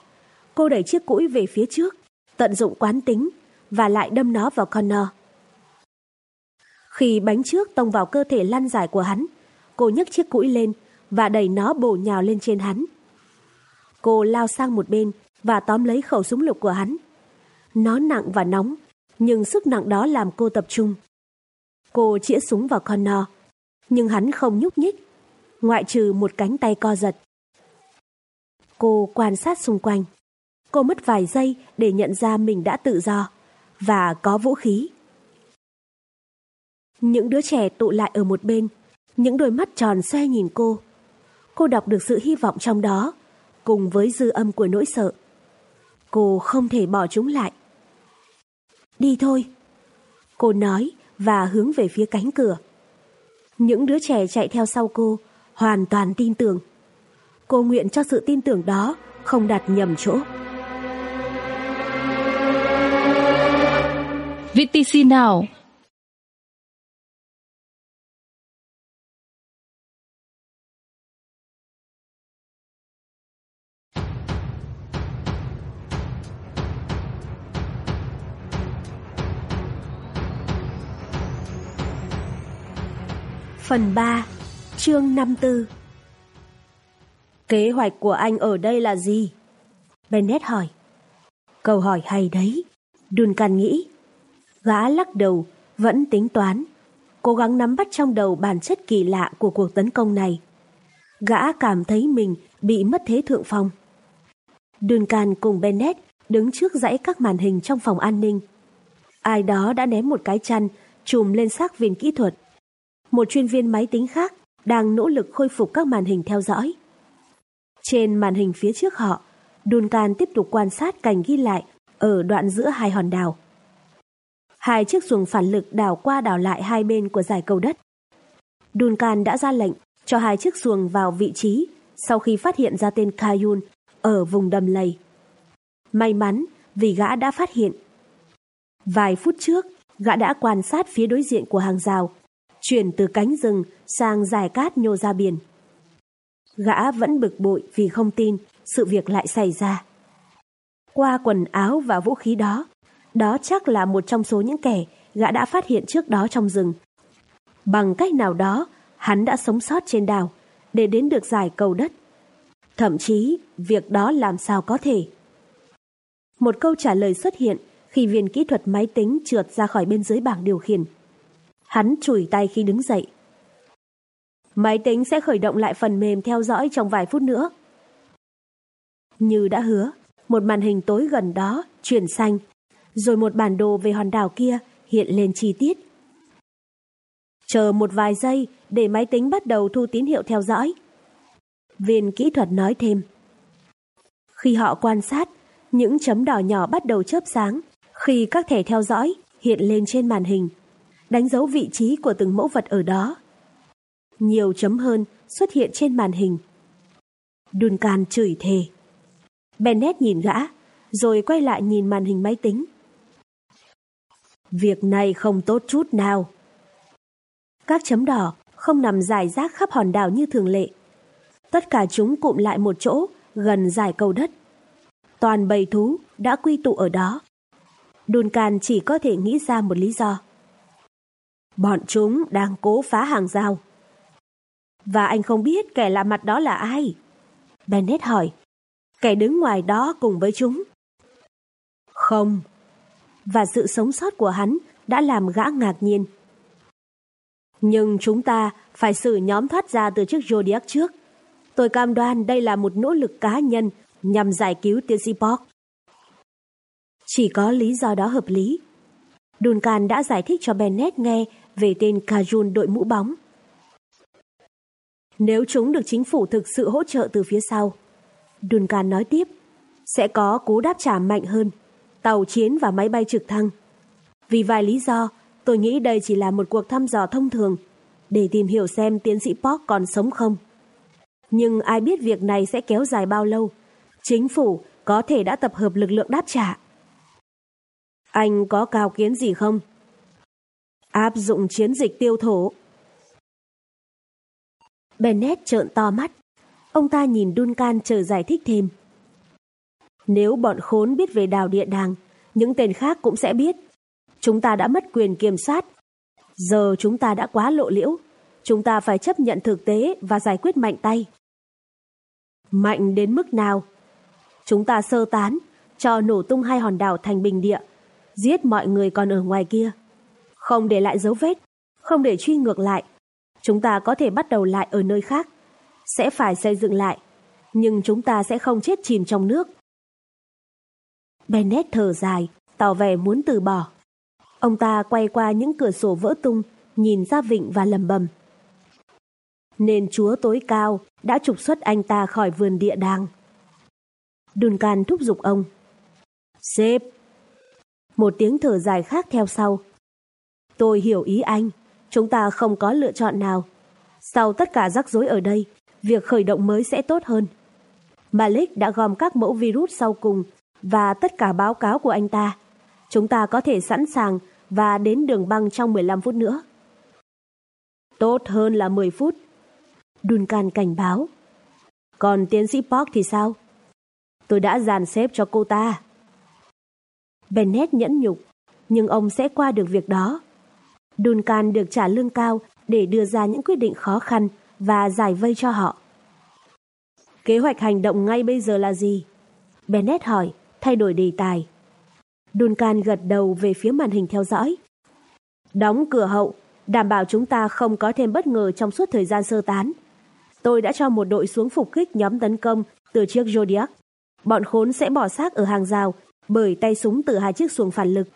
Cô đẩy chiếc cũi về phía trước, tận dụng quán tính và lại đâm nó vào Connor. Khi bánh trước tông vào cơ thể lăn dài của hắn, cô nhấc chiếc cũi lên và đẩy nó bổ nhào lên trên hắn. Cô lao sang một bên và tóm lấy khẩu súng lục của hắn. Nó nặng và nóng, nhưng sức nặng đó làm cô tập trung. Cô chĩa súng vào Connor, nhưng hắn không nhúc nhích, ngoại trừ một cánh tay co giật. Cô quan sát xung quanh. Cô mất vài giây để nhận ra mình đã tự do và có vũ khí. Những đứa trẻ tụ lại ở một bên, những đôi mắt tròn xoe nhìn cô. Cô đọc được sự hy vọng trong đó, cùng với dư âm của nỗi sợ. Cô không thể bỏ chúng lại. Đi thôi. Cô nói và hướng về phía cánh cửa. Những đứa trẻ chạy theo sau cô, hoàn toàn tin tưởng. Cô nguyện cho sự tin tưởng đó không đặt nhầm chỗ. VTC nào Phần 3 Chương 54 Kế hoạch của anh ở đây là gì? Bennett hỏi. Câu hỏi hay đấy. Duncan nghĩ. Gã lắc đầu, vẫn tính toán, cố gắng nắm bắt trong đầu bản chất kỳ lạ của cuộc tấn công này. Gã cảm thấy mình bị mất thế thượng phong. Duncan cùng Bennett đứng trước dãy các màn hình trong phòng an ninh. Ai đó đã ném một cái chăn trùm lên xác viên kỹ thuật. Một chuyên viên máy tính khác đang nỗ lực khôi phục các màn hình theo dõi. Trên màn hình phía trước họ, Duncan tiếp tục quan sát cảnh ghi lại ở đoạn giữa hai hòn đảo. Hai chiếc xuồng phản lực đảo qua đảo lại hai bên của giải cầu đất. Duncan đã ra lệnh cho hai chiếc xuồng vào vị trí sau khi phát hiện ra tên Kayun ở vùng đầm lầy. May mắn vì gã đã phát hiện. Vài phút trước, gã đã quan sát phía đối diện của hàng rào, chuyển từ cánh rừng sang dài cát nhô ra biển. Gã vẫn bực bội vì không tin sự việc lại xảy ra. Qua quần áo và vũ khí đó, đó chắc là một trong số những kẻ gã đã phát hiện trước đó trong rừng. Bằng cách nào đó, hắn đã sống sót trên đảo để đến được giải cầu đất. Thậm chí, việc đó làm sao có thể. Một câu trả lời xuất hiện khi viên kỹ thuật máy tính trượt ra khỏi bên dưới bảng điều khiển. Hắn chùi tay khi đứng dậy. Máy tính sẽ khởi động lại phần mềm theo dõi trong vài phút nữa. Như đã hứa, một màn hình tối gần đó chuyển xanh, rồi một bản đồ về hòn đảo kia hiện lên chi tiết. Chờ một vài giây để máy tính bắt đầu thu tín hiệu theo dõi. Viên kỹ thuật nói thêm. Khi họ quan sát, những chấm đỏ nhỏ bắt đầu chớp sáng khi các thẻ theo dõi hiện lên trên màn hình, đánh dấu vị trí của từng mẫu vật ở đó. Nhiều chấm hơn xuất hiện trên màn hình. Duncan chửi thề. Bennett nhìn gã, rồi quay lại nhìn màn hình máy tính. Việc này không tốt chút nào. Các chấm đỏ không nằm dài rác khắp hòn đảo như thường lệ. Tất cả chúng cụm lại một chỗ gần giải cầu đất. Toàn bầy thú đã quy tụ ở đó. Duncan chỉ có thể nghĩ ra một lý do. Bọn chúng đang cố phá hàng rào. Và anh không biết kẻ lạ mặt đó là ai? Bennett hỏi. Kẻ đứng ngoài đó cùng với chúng. Không. Và sự sống sót của hắn đã làm gã ngạc nhiên. Nhưng chúng ta phải xử nhóm thoát ra từ chiếc Zodiac trước. Tôi cam đoan đây là một nỗ lực cá nhân nhằm giải cứu tiến sĩ Park. Chỉ có lý do đó hợp lý. Duncan đã giải thích cho Bennett nghe về tên Kajun đội mũ bóng. Nếu chúng được chính phủ thực sự hỗ trợ từ phía sau, Duncan nói tiếp, sẽ có cú đáp trả mạnh hơn, tàu chiến và máy bay trực thăng. Vì vài lý do, tôi nghĩ đây chỉ là một cuộc thăm dò thông thường để tìm hiểu xem tiến sĩ Park còn sống không. Nhưng ai biết việc này sẽ kéo dài bao lâu. Chính phủ có thể đã tập hợp lực lượng đáp trả. Anh có cao kiến gì không? Áp dụng chiến dịch tiêu thổ. Bennett trợn to mắt. Ông ta nhìn Duncan chờ giải thích thêm. Nếu bọn khốn biết về đào địa đàng, những tên khác cũng sẽ biết. Chúng ta đã mất quyền kiểm soát. Giờ chúng ta đã quá lộ liễu. Chúng ta phải chấp nhận thực tế và giải quyết mạnh tay. Mạnh đến mức nào? Chúng ta sơ tán, cho nổ tung hai hòn đảo thành bình địa, giết mọi người còn ở ngoài kia. Không để lại dấu vết, không để truy ngược lại. Chúng ta có thể bắt đầu lại ở nơi khác. Sẽ phải xây dựng lại, nhưng chúng ta sẽ không chết chìm trong nước. Bennett thở dài, tỏ vẻ muốn từ bỏ. Ông ta quay qua những cửa sổ vỡ tung, nhìn ra vịnh và lầm bầm. Nên chúa tối cao đã trục xuất anh ta khỏi vườn địa đàng. Duncan thúc giục ông. Xếp! Một tiếng thở dài khác theo sau. Tôi hiểu ý anh, chúng ta không có lựa chọn nào. Sau tất cả rắc rối ở đây, việc khởi động mới sẽ tốt hơn. Malik đã gom các mẫu virus sau cùng và tất cả báo cáo của anh ta. Chúng ta có thể sẵn sàng và đến đường băng trong 15 phút nữa. Tốt hơn là 10 phút. Duncan cảnh báo. Còn tiến sĩ Park thì sao? Tôi đã dàn xếp cho cô ta. Bennett nhẫn nhục, nhưng ông sẽ qua được việc đó. Duncan được trả lương cao để đưa ra những quyết định khó khăn và giải vây cho họ. Kế hoạch hành động ngay bây giờ là gì? Bennett hỏi, thay đổi đề tài. Duncan gật đầu về phía màn hình theo dõi. Đóng cửa hậu, đảm bảo chúng ta không có thêm bất ngờ trong suốt thời gian sơ tán. Tôi đã cho một đội xuống phục kích nhóm tấn công từ chiếc Zodiac. Bọn khốn sẽ bỏ xác ở hàng rào bởi tay súng từ hai chiếc xuồng phản lực.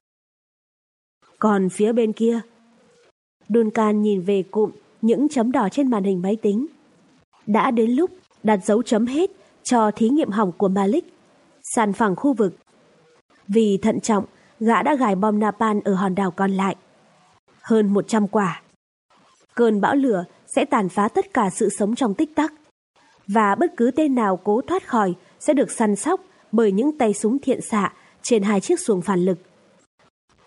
Còn phía bên kia, Duncan nhìn về cụm những chấm đỏ trên màn hình máy tính. Đã đến lúc đặt dấu chấm hết cho thí nghiệm hỏng của Malik, sàn phẳng khu vực. Vì thận trọng, gã đã gài bom napalm ở hòn đảo còn lại. Hơn 100 quả. Cơn bão lửa sẽ tàn phá tất cả sự sống trong tích tắc. Và bất cứ tên nào cố thoát khỏi sẽ được săn sóc bởi những tay súng thiện xạ trên hai chiếc xuồng phản lực.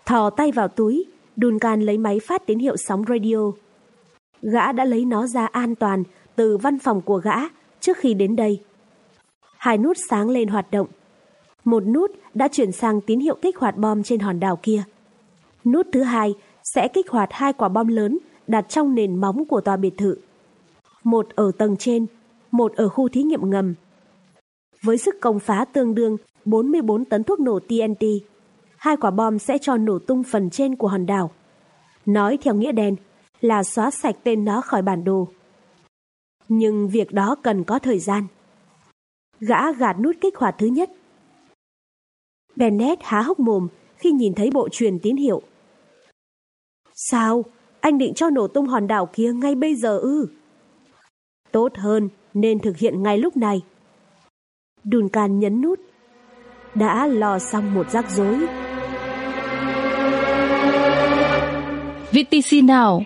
Thò tay vào túi, Duncan lấy máy phát tín hiệu sóng radio. Gã đã lấy nó ra an toàn từ văn phòng của gã trước khi đến đây. Hai nút sáng lên hoạt động. Một nút đã chuyển sang tín hiệu kích hoạt bom trên hòn đảo kia. Nút thứ hai sẽ kích hoạt hai quả bom lớn đặt trong nền móng của tòa biệt thự. Một ở tầng trên, một ở khu thí nghiệm ngầm. Với sức công phá tương đương 44 tấn thuốc nổ TNT, hai quả bom sẽ cho nổ tung phần trên của hòn đảo. Nói theo nghĩa đen là xóa sạch tên nó khỏi bản đồ. Nhưng việc đó cần có thời gian. Gã gạt nút kích hoạt thứ nhất. Bennett há hốc mồm khi nhìn thấy bộ truyền tín hiệu. Sao? Anh định cho nổ tung hòn đảo kia ngay bây giờ ư? Tốt hơn nên thực hiện ngay lúc này. Duncan nhấn nút. Đã lò xong một rắc rối. VTC nào?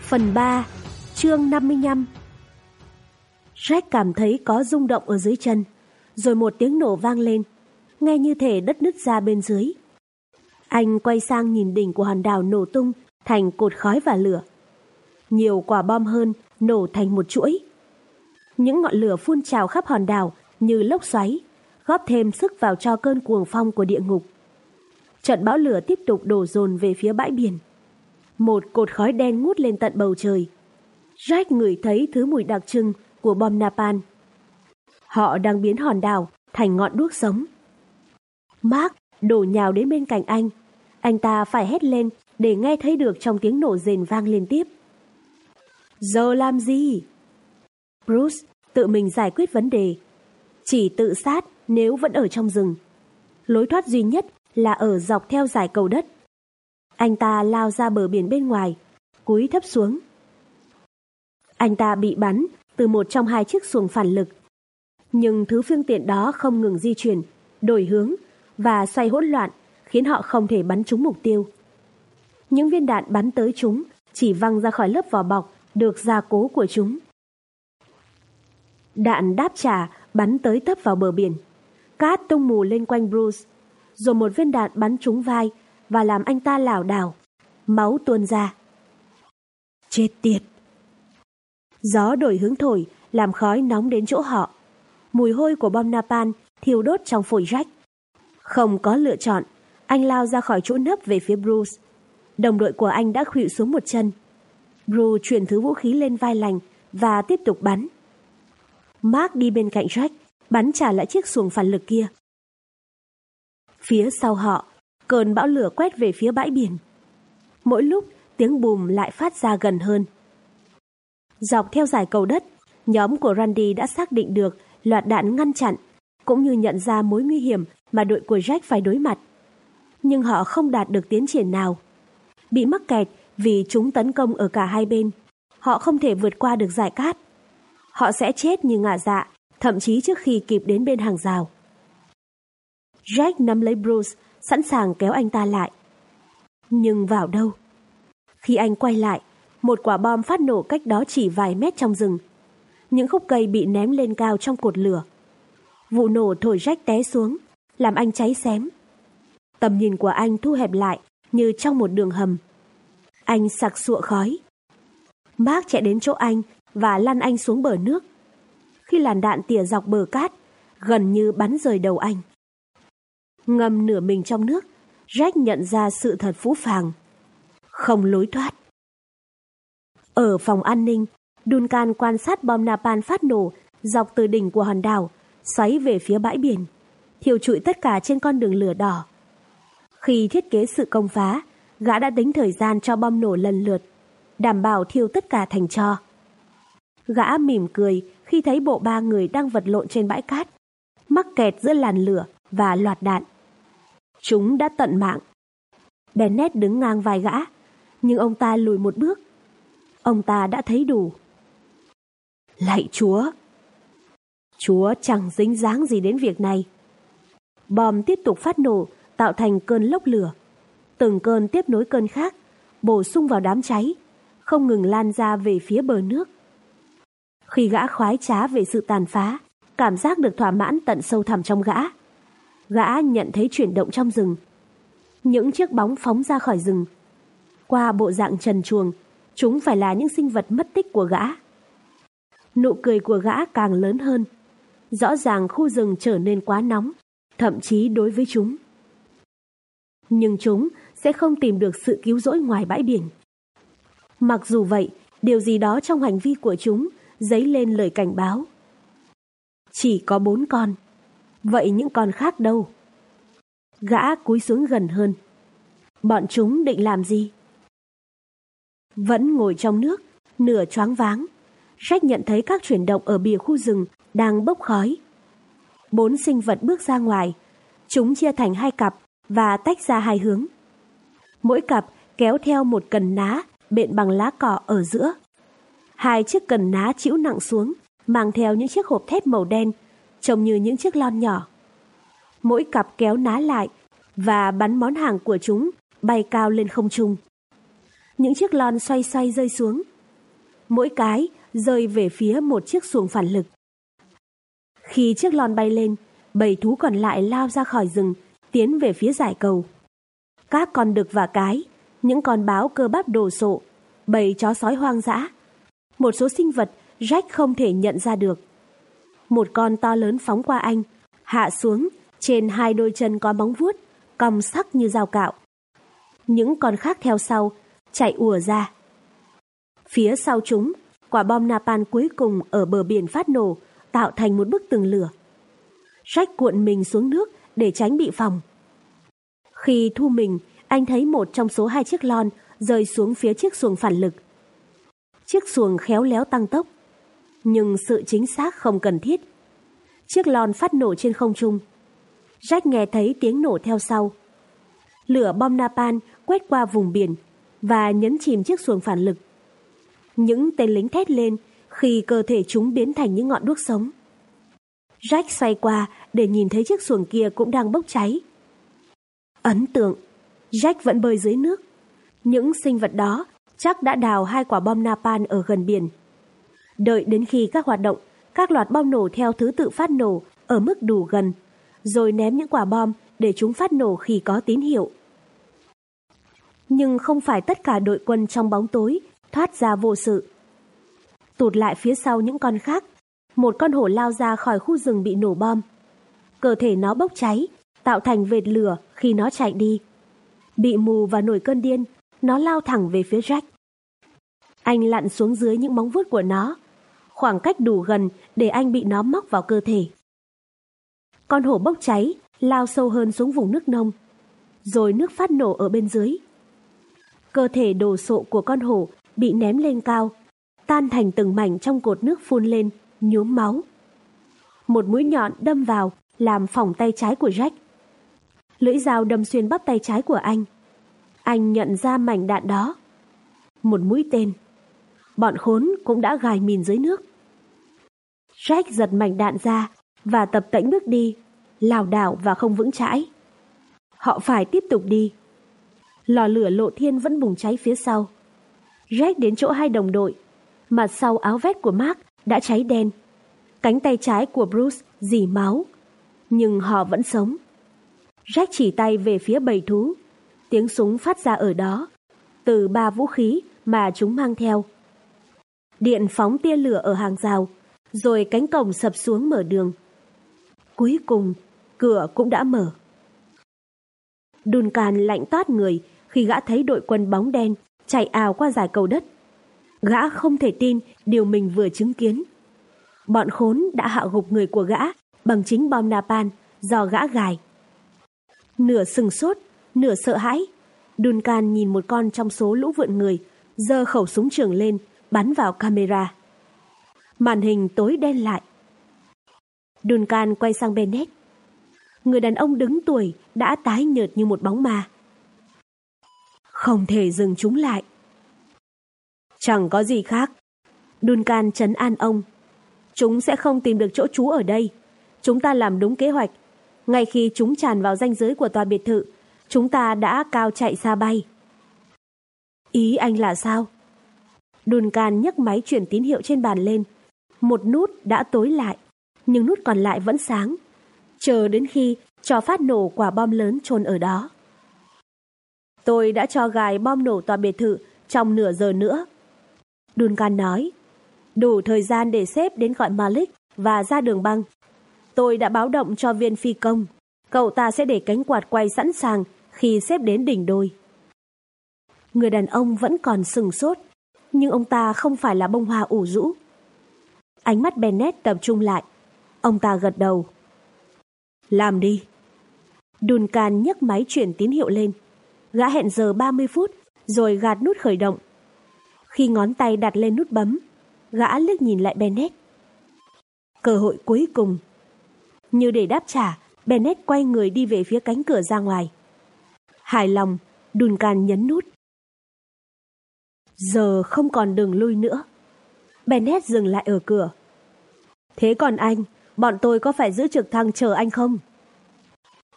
Phần 3, chương 55 Jack cảm thấy có rung động ở dưới chân, rồi một tiếng nổ vang lên, nghe như thể đất nứt ra bên dưới. Anh quay sang nhìn đỉnh của hòn đảo nổ tung thành cột khói và lửa. Nhiều quả bom hơn nổ thành một chuỗi. Những ngọn lửa phun trào khắp hòn đảo như lốc xoáy, góp thêm sức vào cho cơn cuồng phong của địa ngục. Trận bão lửa tiếp tục đổ dồn về phía bãi biển. Một cột khói đen ngút lên tận bầu trời. Jack ngửi thấy thứ mùi đặc trưng của bom napalm. Họ đang biến hòn đảo thành ngọn đuốc sống. Mark đổ nhào đến bên cạnh anh. Anh ta phải hét lên để nghe thấy được trong tiếng nổ rền vang liên tiếp. Giờ làm gì? Bruce tự mình giải quyết vấn đề. Chỉ tự sát nếu vẫn ở trong rừng. Lối thoát duy nhất là ở dọc theo dải cầu đất. Anh ta lao ra bờ biển bên ngoài, cúi thấp xuống. Anh ta bị bắn từ một trong hai chiếc xuồng phản lực. Nhưng thứ phương tiện đó không ngừng di chuyển, đổi hướng và xoay hỗn loạn khiến họ không thể bắn trúng mục tiêu. Những viên đạn bắn tới chúng chỉ văng ra khỏi lớp vỏ bọc được gia cố của chúng. Đạn đáp trả bắn tới tấp vào bờ biển. Cát tung mù lên quanh Bruce, rồi một viên đạn bắn trúng vai và làm anh ta lảo đảo. Máu tuôn ra. Chết tiệt! Gió đổi hướng thổi, làm khói nóng đến chỗ họ. Mùi hôi của bom napalm thiêu đốt trong phổi Jack. Không có lựa chọn, anh lao ra khỏi chỗ nấp về phía Bruce. Đồng đội của anh đã khuỵu xuống một chân. Bruce chuyển thứ vũ khí lên vai lành và tiếp tục bắn. Mark đi bên cạnh Jack, bắn trả lại chiếc xuồng phản lực kia. Phía sau họ, cơn bão lửa quét về phía bãi biển. Mỗi lúc, tiếng bùm lại phát ra gần hơn. Dọc theo dải cầu đất, nhóm của Randy đã xác định được loạt đạn ngăn chặn, cũng như nhận ra mối nguy hiểm mà đội của Jack phải đối mặt. Nhưng họ không đạt được tiến triển nào. Bị mắc kẹt vì chúng tấn công ở cả hai bên. Họ không thể vượt qua được giải cát. Họ sẽ chết như ngạ dạ, thậm chí trước khi kịp đến bên hàng rào. Jack nắm lấy Bruce, sẵn sàng kéo anh ta lại. Nhưng vào đâu? Khi anh quay lại, một quả bom phát nổ cách đó chỉ vài mét trong rừng. Những khúc cây bị ném lên cao trong cột lửa. Vụ nổ thổi Jack té xuống, làm anh cháy xém. Tầm nhìn của anh thu hẹp lại như trong một đường hầm. Anh sặc sụa khói. Mark chạy đến chỗ anh và lăn anh xuống bờ nước. Khi làn đạn tỉa dọc bờ cát, gần như bắn rời đầu anh. Ngầm nửa mình trong nước, Jack nhận ra sự thật phũ phàng. Không lối thoát. Ở phòng an ninh, Duncan quan sát bom napalm phát nổ dọc từ đỉnh của hòn đảo, xoáy về phía bãi biển, thiêu trụi tất cả trên con đường lửa đỏ. Khi thiết kế sự công phá, gã đã tính thời gian cho bom nổ lần lượt, đảm bảo thiêu tất cả thành cho. Gã mỉm cười khi thấy bộ ba người đang vật lộn trên bãi cát, mắc kẹt giữa làn lửa và loạt đạn. Chúng đã tận mạng. Bennett đứng ngang vai gã, nhưng ông ta lùi một bước. Ông ta đã thấy đủ. Lạy Chúa! Chúa chẳng dính dáng gì đến việc này. Bom tiếp tục phát nổ, tạo thành cơn lốc lửa. Từng cơn tiếp nối cơn khác, bổ sung vào đám cháy, không ngừng lan ra về phía bờ nước. Khi gã khoái trá về sự tàn phá, cảm giác được thỏa mãn tận sâu thẳm trong gã. Gã nhận thấy chuyển động trong rừng. Những chiếc bóng phóng ra khỏi rừng. Qua bộ dạng trần chuồng, chúng phải là những sinh vật mất tích của gã. Nụ cười của gã càng lớn hơn. Rõ ràng khu rừng trở nên quá nóng, thậm chí đối với chúng. Nhưng chúng sẽ không tìm được sự cứu rỗi ngoài bãi biển. Mặc dù vậy, điều gì đó trong hành vi của chúng dấy lên lời cảnh báo. Chỉ có bốn con. Vậy những con khác đâu? Gã cúi xuống gần hơn. Bọn chúng định làm gì? Vẫn ngồi trong nước, nửa choáng váng. Rách nhận thấy các chuyển động ở bìa khu rừng đang bốc khói. Bốn sinh vật bước ra ngoài. Chúng chia thành hai cặp và tách ra hai hướng. Mỗi cặp kéo theo một cần ná bện bằng lá cỏ ở giữa. Hai chiếc cần ná chịu nặng xuống, mang theo những chiếc hộp thép màu đen, trông như những chiếc lon nhỏ. Mỗi cặp kéo ná lại và bắn món hàng của chúng bay cao lên không trung. Những chiếc lon xoay xoay rơi xuống. Mỗi cái rơi về phía một chiếc xuồng phản lực. Khi chiếc lon bay lên, bầy thú còn lại lao ra khỏi rừng, tiến về phía giải cầu. Các con đực và cái, những con báo cơ bắp đồ sộ, bầy chó sói hoang dã, một số sinh vật Jack không thể nhận ra được. Một con to lớn phóng qua anh, hạ xuống, trên hai đôi chân có bóng vuốt, cong sắc như dao cạo. Những con khác theo sau, chạy ùa ra. Phía sau chúng, quả bom napalm cuối cùng ở bờ biển phát nổ, tạo thành một bức tường lửa. Jack cuộn mình xuống nước để tránh bị phòng. Khi thu mình, anh thấy một trong số hai chiếc lon rơi xuống phía chiếc xuồng phản lực. Chiếc xuồng khéo léo tăng tốc, nhưng sự chính xác không cần thiết. Chiếc lon phát nổ trên không trung. Jack nghe thấy tiếng nổ theo sau. Lửa bom napan quét qua vùng biển và nhấn chìm chiếc xuồng phản lực. Những tên lính thét lên khi cơ thể chúng biến thành những ngọn đuốc sống. Jack xoay qua để nhìn thấy chiếc xuồng kia cũng đang bốc cháy. Ấn tượng, Jack vẫn bơi dưới nước. Những sinh vật đó chắc đã đào hai quả bom napalm ở gần biển. Đợi đến khi các hoạt động, các loạt bom nổ theo thứ tự phát nổ ở mức đủ gần, rồi ném những quả bom để chúng phát nổ khi có tín hiệu. Nhưng không phải tất cả đội quân trong bóng tối thoát ra vô sự. Tụt lại phía sau những con khác, một con hổ lao ra khỏi khu rừng bị nổ bom. Cơ thể nó bốc cháy, tạo thành vệt lửa khi nó chạy đi. Bị mù và nổi cơn điên, nó lao thẳng về phía Jack. Anh lặn xuống dưới những móng vuốt của nó, khoảng cách đủ gần để anh bị nó móc vào cơ thể. Con hổ bốc cháy, lao sâu hơn xuống vùng nước nông, rồi nước phát nổ ở bên dưới. Cơ thể đồ sộ của con hổ bị ném lên cao, tan thành từng mảnh trong cột nước phun lên, nhuốm máu. Một mũi nhọn đâm vào, làm phỏng tay trái của Jack. Lưỡi dao đâm xuyên bắp tay trái của anh. Anh nhận ra mảnh đạn đó. Một mũi tên. Bọn khốn cũng đã gài mìn dưới nước. Jack giật mảnh đạn ra và tập tễnh bước đi, lảo đảo và không vững chãi. Họ phải tiếp tục đi. Lò lửa lộ thiên vẫn bùng cháy phía sau. Jack đến chỗ hai đồng đội. Mặt sau áo vest của Mark đã cháy đen. Cánh tay trái của Bruce dì máu. Nhưng họ vẫn sống. Jack chỉ tay về phía bầy thú. Tiếng súng phát ra ở đó. Từ ba vũ khí mà chúng mang theo. Điện phóng tia lửa ở hàng rào. Rồi cánh cổng sập xuống mở đường. Cuối cùng, cửa cũng đã mở. Duncan lạnh toát người khi gã thấy đội quân bóng đen chạy ào qua giải cầu đất. Gã không thể tin điều mình vừa chứng kiến. Bọn khốn đã hạ gục người của gã bằng chính bom napalm do gã gài. Nửa sừng sốt, nửa sợ hãi, Duncan nhìn một con trong số lũ vượn người, giơ khẩu súng trường lên, bắn vào camera. Màn hình tối đen lại. Duncan quay sang Bennett. Người đàn ông đứng tuổi đã tái nhợt như một bóng ma. Không thể dừng chúng lại. Chẳng có gì khác. Duncan chấn an ông. Chúng sẽ không tìm được chỗ trú ở đây. Chúng ta làm đúng kế hoạch. Ngay khi chúng tràn vào ranh giới của tòa biệt thự, chúng ta đã cao chạy xa bay. Ý anh là sao? Duncan nhấc máy chuyển tín hiệu trên bàn lên. Một nút đã tối lại, nhưng nút còn lại vẫn sáng. Chờ đến khi cho phát nổ quả bom lớn trôn ở đó. Tôi đã cho gài bom nổ tòa biệt thự trong nửa giờ nữa. Duncan nói, đủ thời gian để xếp đến gọi Malik và ra đường băng. Tôi đã báo động cho viên phi công. Cậu ta sẽ để cánh quạt quay sẵn sàng khi xếp đến đỉnh đôi. Người đàn ông vẫn còn sừng sốt, nhưng ông ta không phải là bông hoa ủ rũ. Ánh mắt Bennett tập trung lại. Ông ta gật đầu. Làm đi. Duncan nhấc máy chuyển tín hiệu lên. Gã hẹn giờ 30 phút, rồi gạt nút khởi động. Khi ngón tay đặt lên nút bấm, gã liếc nhìn lại Bennett. Cơ hội cuối cùng. Như để đáp trả, Bennett quay người đi về phía cánh cửa ra ngoài. Hài lòng, Duncan nhấn nút. Giờ không còn đường lui nữa. Bennett dừng lại ở cửa. Thế còn anh, bọn tôi có phải giữ trực thăng chờ anh không?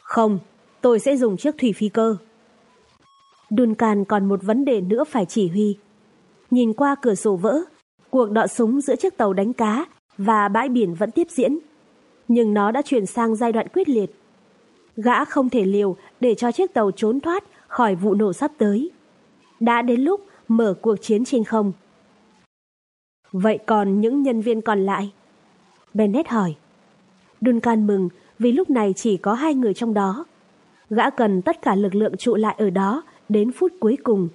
Không, tôi sẽ dùng chiếc thủy phi cơ. Duncan còn một vấn đề nữa phải chỉ huy. Nhìn qua cửa sổ vỡ, cuộc đọ súng giữa chiếc tàu đánh cá và bãi biển vẫn tiếp diễn. Nhưng nó đã chuyển sang giai đoạn quyết liệt. Gã không thể liều để cho chiếc tàu trốn thoát khỏi vụ nổ sắp tới. Đã đến lúc mở cuộc chiến trên không. Vậy còn những nhân viên còn lại? Bennett hỏi. Duncan mừng vì lúc này chỉ có hai người trong đó. Gã cần tất cả lực lượng trụ lại ở đó đến phút cuối cùng.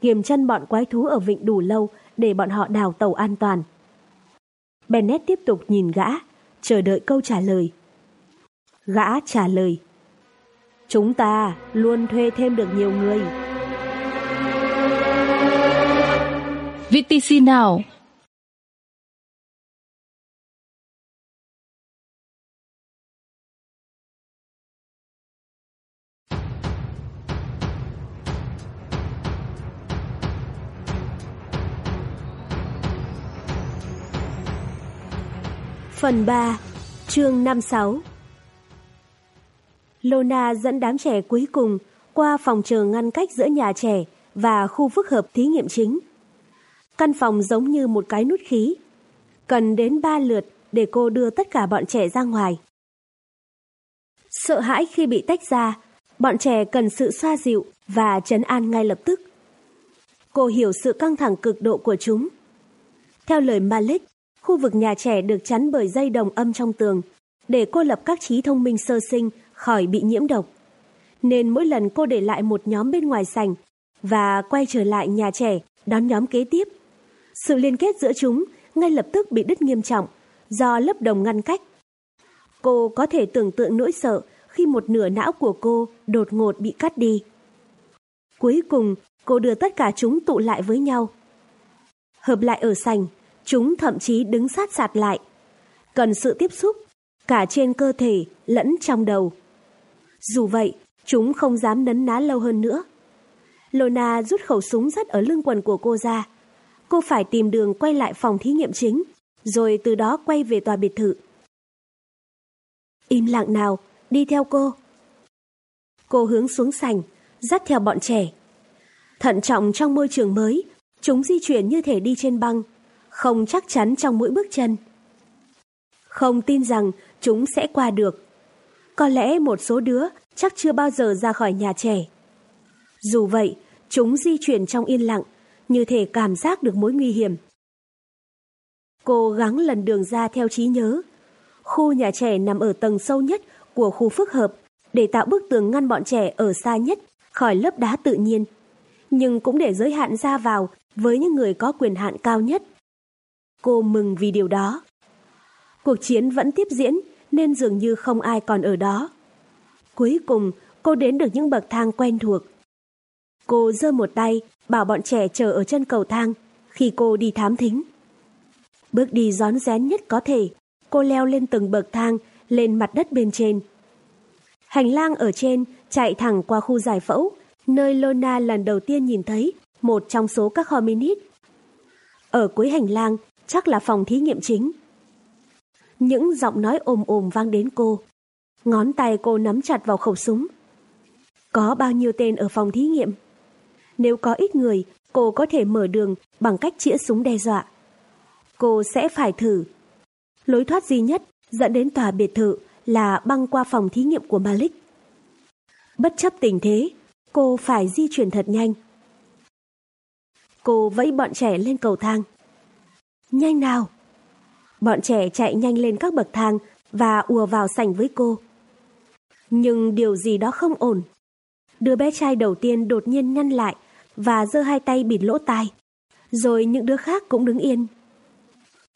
Kiềm chân bọn quái thú ở vịnh đủ lâu để bọn họ đào tàu an toàn. Bennett tiếp tục nhìn gã, chờ đợi câu trả lời. Gã trả lời. Chúng ta luôn thuê thêm được nhiều người. VTC nào? Phần 3, chương 56 Lona dẫn đám trẻ cuối cùng qua phòng chờ ngăn cách giữa nhà trẻ và khu phức hợp thí nghiệm chính. Căn phòng giống như một cái nút khí. Cần đến ba lượt để cô đưa tất cả bọn trẻ ra ngoài. Sợ hãi khi bị tách ra, bọn trẻ cần sự xoa dịu và trấn an ngay lập tức. Cô hiểu sự căng thẳng cực độ của chúng. Theo lời Malik, khu vực nhà trẻ được chắn bởi dây đồng âm trong tường để cô lập các trí thông minh sơ sinh khỏi bị nhiễm độc. Nên mỗi lần cô để lại một nhóm bên ngoài sảnh và quay trở lại nhà trẻ đón nhóm kế tiếp. Sự liên kết giữa chúng ngay lập tức bị đứt nghiêm trọng do lớp đồng ngăn cách. Cô có thể tưởng tượng nỗi sợ khi một nửa não của cô đột ngột bị cắt đi. Cuối cùng, cô đưa tất cả chúng tụ lại với nhau. Hợp lại ở sành, chúng thậm chí đứng sát sạt lại. Cần sự tiếp xúc, cả trên cơ thể lẫn trong đầu. Dù vậy, chúng không dám nấn ná lâu hơn nữa. Lona rút khẩu súng sắt ở lưng quần của cô ra. Cô phải tìm đường quay lại phòng thí nghiệm chính, rồi từ đó quay về tòa biệt thự. Im lặng nào, đi theo cô. Cô hướng xuống sành, dắt theo bọn trẻ. Thận trọng trong môi trường mới, chúng di chuyển như thể đi trên băng, không chắc chắn trong mỗi bước chân. Không tin rằng chúng sẽ qua được. Có lẽ một số đứa chắc chưa bao giờ ra khỏi nhà trẻ. Dù vậy, chúng di chuyển trong yên lặng, như thể cảm giác được mối nguy hiểm. Cô gắng lần đường ra theo trí nhớ. Khu nhà trẻ nằm ở tầng sâu nhất của khu phức hợp để tạo bức tường ngăn bọn trẻ ở xa nhất khỏi lớp đá tự nhiên, nhưng cũng để giới hạn ra vào với những người có quyền hạn cao nhất. Cô mừng vì điều đó. Cuộc chiến vẫn tiếp diễn nên dường như không ai còn ở đó. Cuối cùng, cô đến được những bậc thang quen thuộc. Cô giơ một tay, bảo bọn trẻ chờ ở chân cầu thang khi cô đi thám thính. Bước đi rón rén nhất có thể, cô leo lên từng bậc thang, lên mặt đất bên trên. Hành lang ở trên chạy thẳng qua khu giải phẫu, nơi Lona lần đầu tiên nhìn thấy một trong số các hominid. Ở cuối hành lang chắc là phòng thí nghiệm chính. Những giọng nói ồm ồm vang đến cô. Ngón tay cô nắm chặt vào khẩu súng. Có bao nhiêu tên ở phòng thí nghiệm? Nếu có ít người, cô có thể mở đường bằng cách chĩa súng đe dọa. Cô sẽ phải thử. Lối thoát duy nhất dẫn đến tòa biệt thự là băng qua phòng thí nghiệm của Malik. Bất chấp tình thế, cô phải di chuyển thật nhanh. Cô vẫy bọn trẻ lên cầu thang. Nhanh nào! Bọn trẻ chạy nhanh lên các bậc thang và ùa vào sảnh với cô. Nhưng điều gì đó không ổn. Đứa bé trai đầu tiên đột nhiên nhăn lại và giơ hai tay bịt lỗ tai. Rồi những đứa khác cũng đứng yên.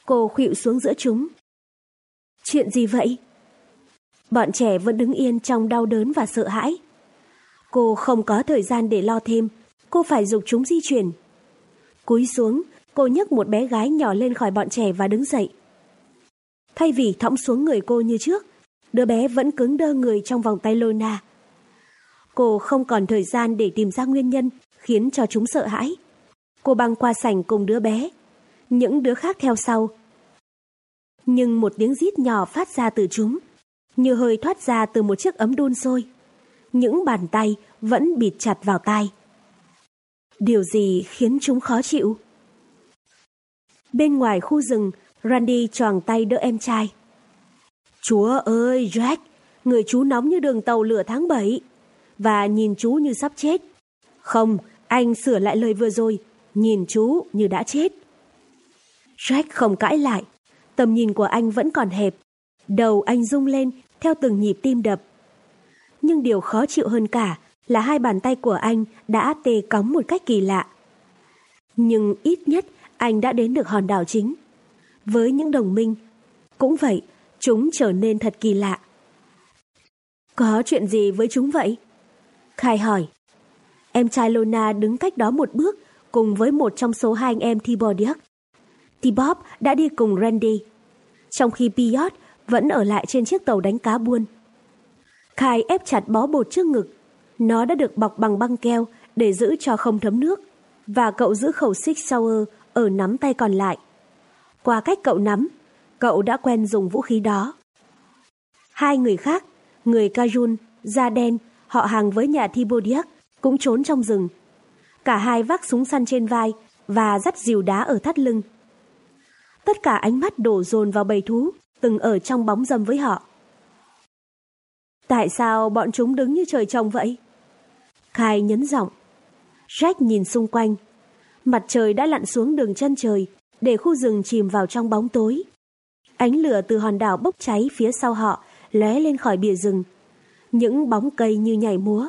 Cô khuỵu xuống giữa chúng. Chuyện gì vậy? Bọn trẻ vẫn đứng yên trong đau đớn và sợ hãi. Cô không có thời gian để lo thêm, cô phải dục chúng di chuyển. Cúi xuống, cô nhấc một bé gái nhỏ lên khỏi bọn trẻ và đứng dậy. Thay vì thõng xuống người cô như trước, đứa bé vẫn cứng đơ người trong vòng tay Lona. Cô không còn thời gian để tìm ra nguyên nhân khiến cho chúng sợ hãi. Cô băng qua sảnh cùng đứa bé. Những đứa khác theo sau. Nhưng một tiếng rít nhỏ phát ra từ chúng, như hơi thoát ra từ một chiếc ấm đun sôi. Những bàn tay vẫn bịt chặt vào tai. Điều gì khiến chúng khó chịu? Bên ngoài khu rừng, Randy choàng tay đỡ em trai. Chúa ơi, Jack, người chú nóng như đường tàu lửa tháng 7. Và nhìn chú như sắp chết. Không, anh sửa lại lời vừa rồi, nhìn chú như đã chết. Jack không cãi lại, tầm nhìn của anh vẫn còn hẹp. Đầu anh rung lên theo từng nhịp tim đập. Nhưng điều khó chịu hơn cả là hai bàn tay của anh đã tê cóng một cách kỳ lạ. Nhưng ít nhất anh đã đến được hòn đảo chính. Với những đồng minh, cũng vậy, chúng trở nên thật kỳ lạ. Có chuyện gì với chúng vậy? Khai hỏi. Em trai Lona đứng cách đó một bước cùng với một trong số hai anh em thibodiak. thibob đã đi cùng Randy, trong khi Piot vẫn ở lại trên chiếc tàu đánh cá buôn. Khai ép chặt bó bột trước ngực. Nó đã được bọc bằng băng keo để giữ cho không thấm nước và cậu giữ khẩu xích Sauer ở nắm tay còn lại. Qua cách cậu nắm, cậu đã quen dùng vũ khí đó. Hai người khác, người kajun, da đen, họ hàng với nhà thibodiak cũng trốn trong rừng. Cả hai vác súng săn trên vai và dắt dìu đá ở thắt lưng. Tất cả ánh mắt đổ dồn vào bầy thú, từng ở trong bóng dâm với họ. Tại sao bọn chúng đứng như trời trồng vậy? Khai nhấn giọng. Jack nhìn xung quanh. Mặt trời đã lặn xuống đường chân trời, để khu rừng chìm vào trong bóng tối. Ánh lửa từ hòn đảo bốc cháy phía sau họ lóe lên khỏi bìa rừng. Những bóng cây như nhảy múa.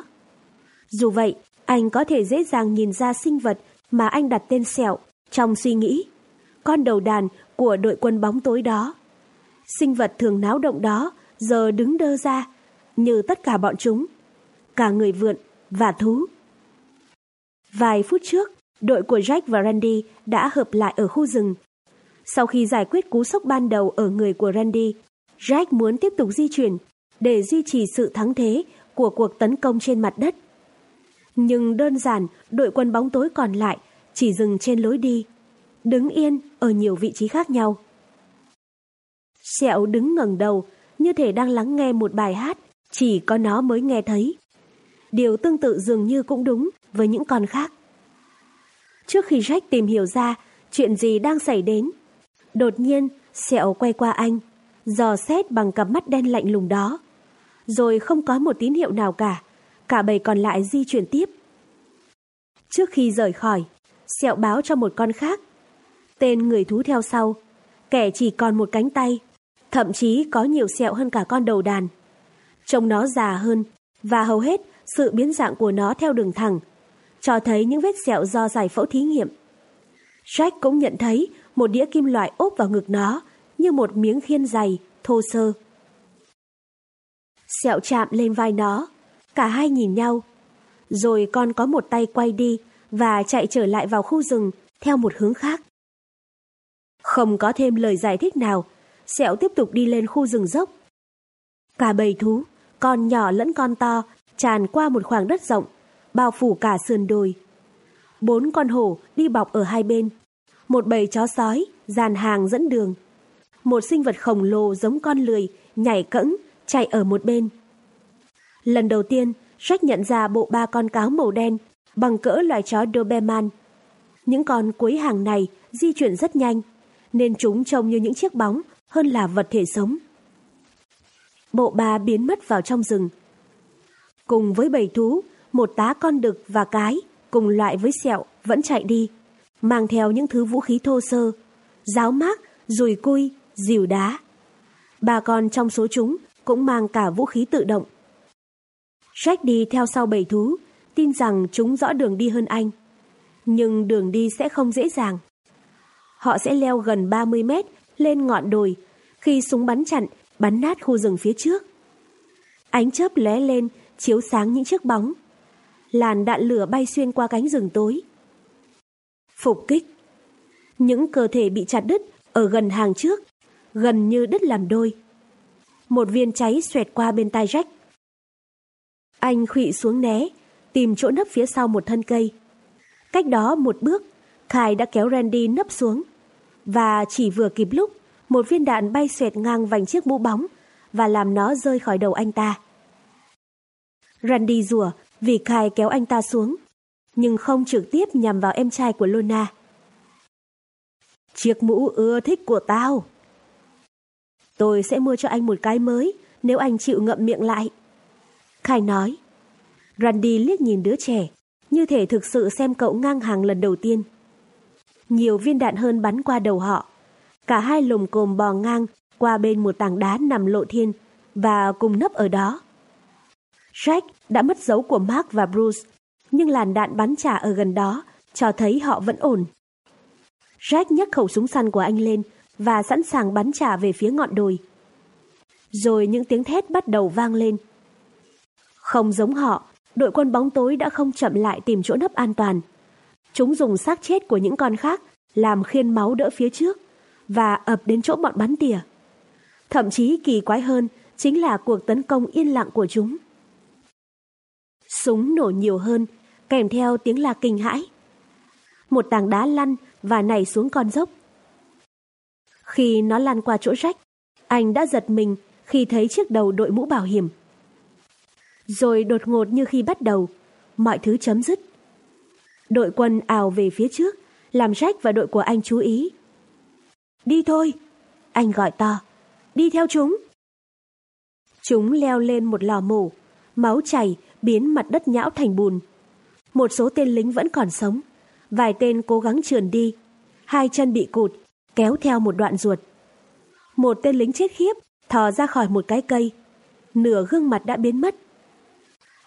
Dù vậy, anh có thể dễ dàng nhìn ra sinh vật mà anh đặt tên sẹo trong suy nghĩ. Con đầu đàn của đội quân bóng tối đó. Sinh vật thường náo động đó giờ đứng đơ ra như tất cả bọn chúng. Cả người vượn và thú. Vài phút trước, đội của Jack và Randy đã hợp lại ở khu rừng. Sau khi giải quyết cú sốc ban đầu ở người của Randy, Jack muốn tiếp tục di chuyển để duy trì sự thắng thế của cuộc tấn công trên mặt đất. Nhưng đơn giản, đội quân bóng tối còn lại chỉ dừng trên lối đi, đứng yên ở nhiều vị trí khác nhau. Sẹo đứng ngẩng đầu, như thể đang lắng nghe một bài hát, chỉ có nó mới nghe thấy. Điều tương tự dường như cũng đúng với những con khác. Trước khi Jack tìm hiểu ra chuyện gì đang xảy đến, đột nhiên Sẹo quay qua anh, dò xét bằng cặp mắt đen lạnh lùng đó. Rồi không có một tín hiệu nào cả, cả bầy còn lại di chuyển tiếp. Trước khi rời khỏi, Sẹo báo cho một con khác. Tên người thú theo sau, kẻ chỉ còn một cánh tay, thậm chí có nhiều sẹo hơn cả con đầu đàn. Trông nó già hơn, và hầu hết sự biến dạng của nó theo đường thẳng, cho thấy những vết sẹo do giải phẫu thí nghiệm. Jack cũng nhận thấy một đĩa kim loại ốp vào ngực nó như một miếng khiên dày, thô sơ. Sẹo chạm lên vai nó, cả hai nhìn nhau. Rồi con có một tay quay đi và chạy trở lại vào khu rừng theo một hướng khác. Không có thêm lời giải thích nào, Sẹo tiếp tục đi lên khu rừng dốc. Cả bầy thú, con nhỏ lẫn con to, tràn qua một khoảng đất rộng, bao phủ cả sườn đồi. Bốn con hổ đi bọc ở hai bên. Một bầy chó sói, dàn hàng dẫn đường. Một sinh vật khổng lồ giống con lười, nhảy cẫng, chạy ở một bên. Lần đầu tiên, Jack nhận ra bộ ba con cáo màu đen bằng cỡ loài chó Doberman. Những con cuối hàng này di chuyển rất nhanh, nên chúng trông như những chiếc bóng hơn là vật thể sống. Bộ ba biến mất vào trong rừng. Cùng với bầy thú, một tá con đực và cái, cùng loại với sẹo, vẫn chạy đi, mang theo những thứ vũ khí thô sơ, giáo mác, dùi cui, dìu đá. Ba con trong số chúng cũng mang cả vũ khí tự động. Jack đi theo sau bầy thú, tin rằng chúng rõ đường đi hơn anh. Nhưng đường đi sẽ không dễ dàng. Họ sẽ leo gần 30 mét lên ngọn đồi khi súng bắn chặn, bắn nát khu rừng phía trước. Ánh chớp lóe lên, chiếu sáng những chiếc bóng. Làn đạn lửa bay xuyên qua cánh rừng tối. Phục kích. Những cơ thể bị chặt đứt ở gần hàng trước, gần như đứt làm đôi. Một viên cháy xoẹt qua bên tai Jack. Anh khụy xuống né, tìm chỗ nấp phía sau một thân cây. Cách đó một bước, Khai đã kéo Randy nấp xuống. Và chỉ vừa kịp lúc, một viên đạn bay xoẹt ngang vành chiếc mũ bóng và làm nó rơi khỏi đầu anh ta. Randy rủa vì Khai kéo anh ta xuống, nhưng không trực tiếp nhằm vào em trai của Luna. Chiếc mũ ưa thích của tao. Tôi sẽ mua cho anh một cái mới nếu anh chịu ngậm miệng lại. Khai nói. Randy liếc nhìn đứa trẻ, như thể thực sự xem cậu ngang hàng lần đầu tiên. Nhiều viên đạn hơn bắn qua đầu họ. Cả hai lùm cồm bò ngang qua bên một tảng đá nằm lộ thiên và cùng nấp ở đó. Jack đã mất dấu của Mark và Bruce, nhưng làn đạn bắn trả ở gần đó cho thấy họ vẫn ổn. Jack nhấc khẩu súng săn của anh lên và sẵn sàng bắn trả về phía ngọn đồi. Rồi những tiếng thét bắt đầu vang lên. Không giống họ, đội quân bóng tối đã không chậm lại tìm chỗ nấp an toàn. Chúng dùng xác chết của những con khác làm khiên máu đỡ phía trước và ập đến chỗ bọn bắn tỉa. Thậm chí kỳ quái hơn chính là cuộc tấn công yên lặng của chúng. Súng nổ nhiều hơn, kèm theo tiếng la kinh hãi. Một tảng đá lăn và nảy xuống con dốc. Khi nó lăn qua chỗ rách, anh đã giật mình khi thấy chiếc đầu đội mũ bảo hiểm. Rồi đột ngột như khi bắt đầu, mọi thứ chấm dứt. Đội quân ào về phía trước, làm Jack và đội của anh chú ý. Đi thôi, anh gọi to, đi theo chúng. Chúng leo lên một lò mổ, máu chảy biến mặt đất nhão thành bùn. Một số tên lính vẫn còn sống, vài tên cố gắng trườn đi, hai chân bị cụt, kéo theo một đoạn ruột. Một tên lính chết khiếp, thò ra khỏi một cái cây, nửa gương mặt đã biến mất.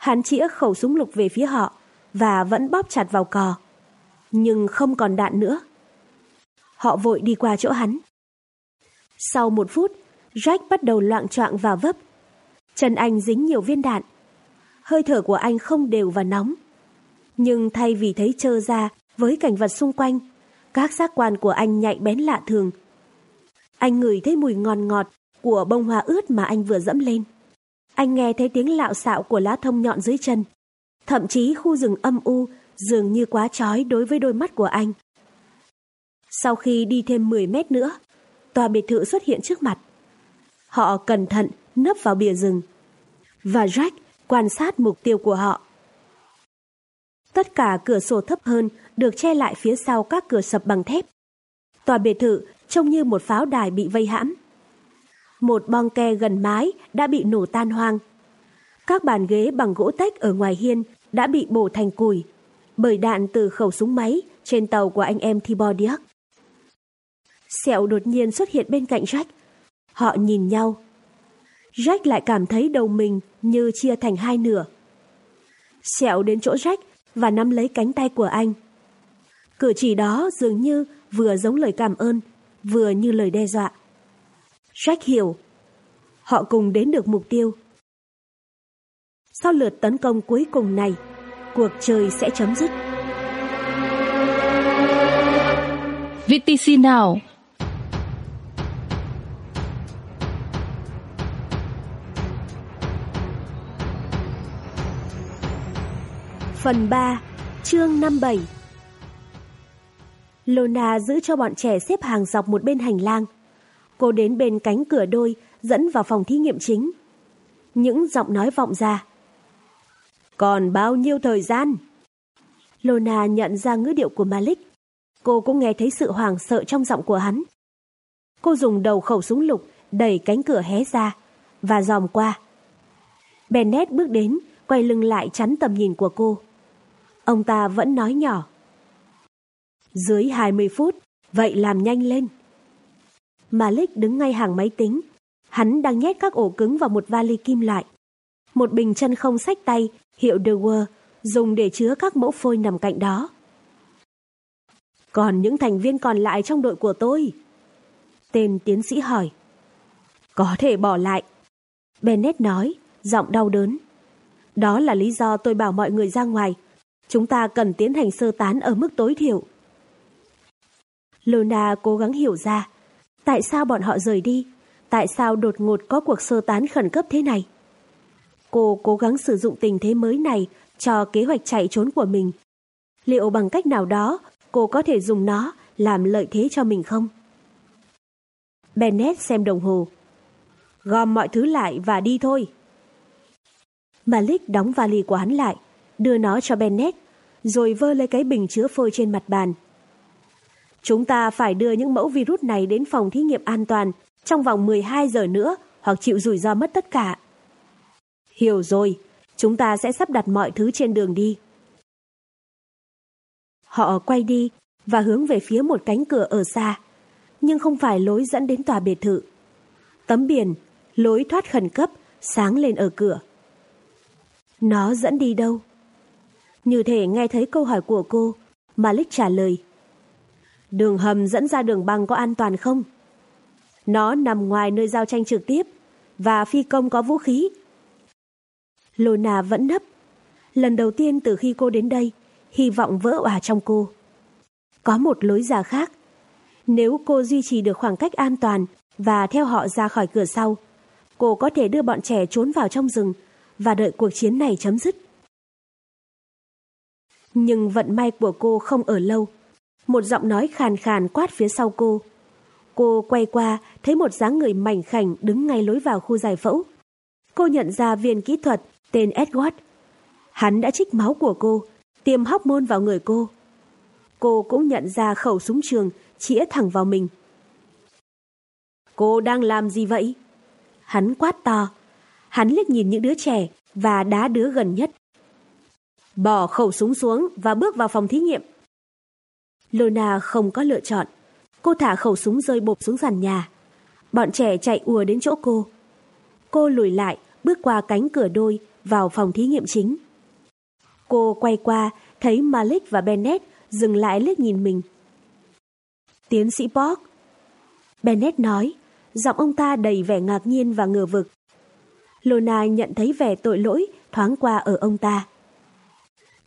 Hắn chĩa khẩu súng lục về phía họ và vẫn bóp chặt vào cò, nhưng không còn đạn nữa. Họ vội đi qua chỗ hắn. Sau một phút, Jack bắt đầu loạn choạng vào vấp. Chân anh dính nhiều viên đạn. Hơi thở của anh không đều và nóng. Nhưng thay vì thấy trơ ra với cảnh vật xung quanh, các giác quan của anh nhạy bén lạ thường. Anh ngửi thấy mùi ngon ngọt của bông hoa ướt mà anh vừa dẫm lên. Anh nghe thấy tiếng lạo xạo của lá thông nhọn dưới chân. Thậm chí khu rừng âm u dường như quá chói đối với đôi mắt của anh. Sau khi đi thêm 10 mét nữa, tòa biệt thự xuất hiện trước mặt. Họ cẩn thận nấp vào bìa rừng. Và Jack quan sát mục tiêu của họ. Tất cả cửa sổ thấp hơn được che lại phía sau các cửa sập bằng thép. Tòa biệt thự trông như một pháo đài bị vây hãm. Một bong ke gần mái đã bị nổ tan hoang. Các bàn ghế bằng gỗ tách ở ngoài hiên đã bị bổ thành củi bởi đạn từ khẩu súng máy trên tàu của anh em Thibaudiac. Sẹo đột nhiên xuất hiện bên cạnh Jack. Họ nhìn nhau. Jack lại cảm thấy đầu mình như chia thành hai nửa. Sẹo đến chỗ Jack và nắm lấy cánh tay của anh. Cử chỉ đó dường như vừa giống lời cảm ơn, vừa như lời đe dọa. Jack hiểu. Họ cùng đến được mục tiêu. Sau lượt tấn công cuối cùng này, cuộc chơi sẽ chấm dứt. VTC nào Phần 3, chương 57 Lona giữ cho bọn trẻ xếp hàng dọc một bên hành lang. Cô đến bên cánh cửa đôi, dẫn vào phòng thí nghiệm chính. Những giọng nói vọng ra. Còn bao nhiêu thời gian? Lona nhận ra ngữ điệu của Malik. Cô cũng nghe thấy sự hoảng sợ trong giọng của hắn. Cô dùng đầu khẩu súng lục đẩy cánh cửa hé ra và dòm qua. Bennett bước đến, quay lưng lại chắn tầm nhìn của cô. Ông ta vẫn nói nhỏ. Dưới 20 phút, vậy làm nhanh lên. Malik đứng ngay hàng máy tính. Hắn đang nhét các ổ cứng vào một vali kim loại. Một bình chân không sách tay, hiệu The World, dùng để chứa các mẫu phôi nằm cạnh đó. Còn những thành viên còn lại trong đội của tôi? Tên tiến sĩ hỏi. Có thể bỏ lại. Bennett nói, giọng đau đớn. Đó là lý do tôi bảo mọi người ra ngoài. Chúng ta cần tiến hành sơ tán ở mức tối thiểu. Luna cố gắng hiểu ra tại sao bọn họ rời đi, tại sao đột ngột có cuộc sơ tán khẩn cấp thế này. Cô cố gắng sử dụng tình thế mới này cho kế hoạch chạy trốn của mình. Liệu bằng cách nào đó cô có thể dùng nó làm lợi thế cho mình không? Bennett xem đồng hồ. Gom mọi thứ lại và đi thôi. Malik đóng vali của hắn lại, đưa nó cho Bennett, rồi vơ lấy cái bình chứa phôi trên mặt bàn. Chúng ta phải đưa những mẫu virus này đến phòng thí nghiệm an toàn trong vòng 12 giờ nữa hoặc chịu rủi ro mất tất cả. Hiểu rồi, chúng ta sẽ sắp đặt mọi thứ trên đường đi. Họ quay đi và hướng về phía một cánh cửa ở xa, nhưng không phải lối dẫn đến tòa biệt thự. Tấm biển, lối thoát khẩn cấp, sáng lên ở cửa. Nó dẫn đi đâu? Như thể nghe thấy câu hỏi của cô, Malik trả lời. Đường hầm dẫn ra đường băng có an toàn không? Nó nằm ngoài nơi giao tranh trực tiếp và phi công có vũ khí. Lona vẫn nấp. Lần đầu tiên từ khi cô đến đây, hy vọng vỡ òa trong cô. Có một lối ra khác. Nếu cô duy trì được khoảng cách an toàn và theo họ ra khỏi cửa sau, cô có thể đưa bọn trẻ trốn vào trong rừng và đợi cuộc chiến này chấm dứt. Nhưng vận may của cô không ở lâu. Một giọng nói khàn khàn quát phía sau cô. Cô quay qua, thấy một dáng người mảnh khảnh đứng ngay lối vào khu giải phẫu. Cô nhận ra viên kỹ thuật tên Edward. Hắn đã trích máu của cô, tiêm hóc môn vào người cô. Cô cũng nhận ra khẩu súng trường chĩa thẳng vào mình. Cô đang làm gì vậy? Hắn quát to. Hắn liếc nhìn những đứa trẻ và đá đứa gần nhất. Bỏ khẩu súng xuống và bước vào phòng thí nghiệm. Lona không có lựa chọn. Cô thả khẩu súng rơi bộp xuống sàn nhà. Bọn trẻ chạy ùa đến chỗ cô. Cô lùi lại, bước qua cánh cửa đôi vào phòng thí nghiệm chính. Cô quay qua, thấy Malik và Bennett dừng lại liếc nhìn mình. Tiến sĩ Borg. Bennett nói, giọng ông ta đầy vẻ ngạc nhiên và ngờ vực. Lona nhận thấy vẻ tội lỗi thoáng qua ở ông ta.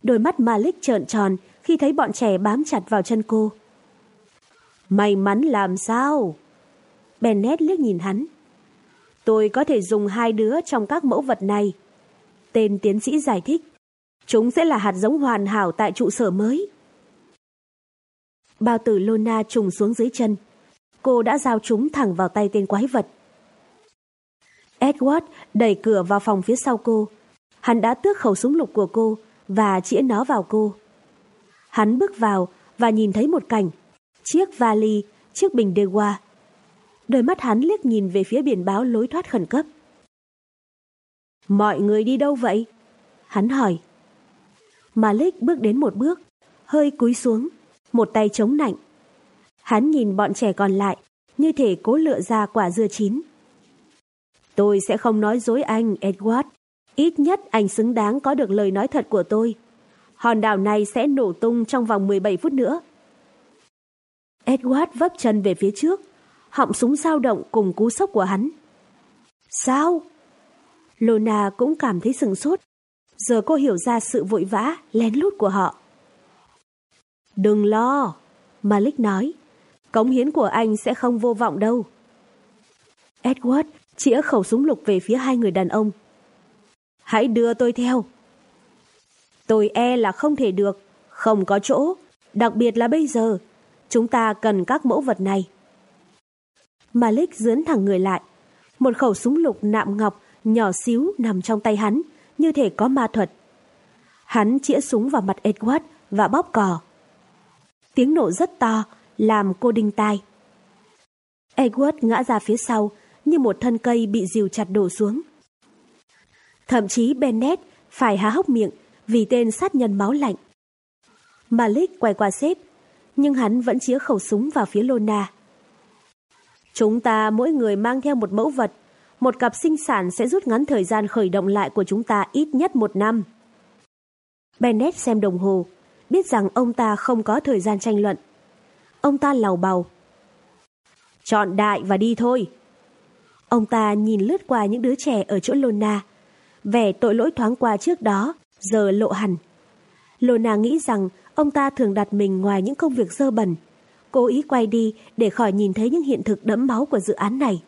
Đôi mắt Malik trợn tròn khi thấy bọn trẻ bám chặt vào chân cô. May mắn làm sao? Bennett liếc nhìn hắn. Tôi có thể dùng hai đứa trong các mẫu vật này. Tên tiến sĩ giải thích. Chúng sẽ là hạt giống hoàn hảo tại trụ sở mới. Bao tử Lona trùng xuống dưới chân. Cô đã giao chúng thẳng vào tay tên quái vật. Edward đẩy cửa vào phòng phía sau cô. Hắn đã tước khẩu súng lục của cô và chĩa nó vào cô. Hắn bước vào và nhìn thấy một cảnh. Chiếc vali, chiếc bình đê qua. Đôi mắt hắn liếc nhìn về phía biển báo lối thoát khẩn cấp. Mọi người đi đâu vậy? Hắn hỏi. Malik bước đến một bước, hơi cúi xuống, một tay chống nạnh. Hắn nhìn bọn trẻ còn lại, như thể cố lựa ra quả dưa chín. Tôi sẽ không nói dối anh, Edward. Ít nhất anh xứng đáng có được lời nói thật của tôi. Hòn đảo này sẽ nổ tung trong vòng 17 phút nữa. Edward vấp chân về phía trước, họng súng dao động cùng cú sốc của hắn. Sao? Lona cũng cảm thấy sừng sốt. Giờ cô hiểu ra sự vội vã, lén lút của họ. Đừng lo, Malik nói. Cống hiến của anh sẽ không vô vọng đâu. Edward chĩa khẩu súng lục về phía hai người đàn ông. Hãy đưa tôi theo. Tôi e là không thể được, không có chỗ, đặc biệt là bây giờ. Chúng ta cần các mẫu vật này. Malik dướn thẳng người lại. Một khẩu súng lục nạm ngọc nhỏ xíu nằm trong tay hắn, như thể có ma thuật. Hắn chĩa súng vào mặt Edward và bóp cò. Tiếng nổ rất to, làm cô đinh tai. Edward ngã ra phía sau, như một thân cây bị dìu chặt đổ xuống. Thậm chí Bennett phải há hốc miệng vì tên sát nhân máu lạnh. Malik quay qua xếp, nhưng hắn vẫn chĩa khẩu súng vào phía Lona. Chúng ta mỗi người mang theo một mẫu vật, một cặp sinh sản sẽ rút ngắn thời gian khởi động lại của chúng ta ít nhất một năm. Bennett xem đồng hồ, biết rằng ông ta không có thời gian tranh luận. Ông ta lầu bầu. Chọn đại và đi thôi. Ông ta nhìn lướt qua những đứa trẻ ở chỗ Lona. Vẻ tội lỗi thoáng qua trước đó, giờ lộ hẳn. Lona nghĩ rằng ông ta thường đặt mình ngoài những công việc dơ bẩn. Cố ý quay đi để khỏi nhìn thấy những hiện thực đẫm máu của dự án này.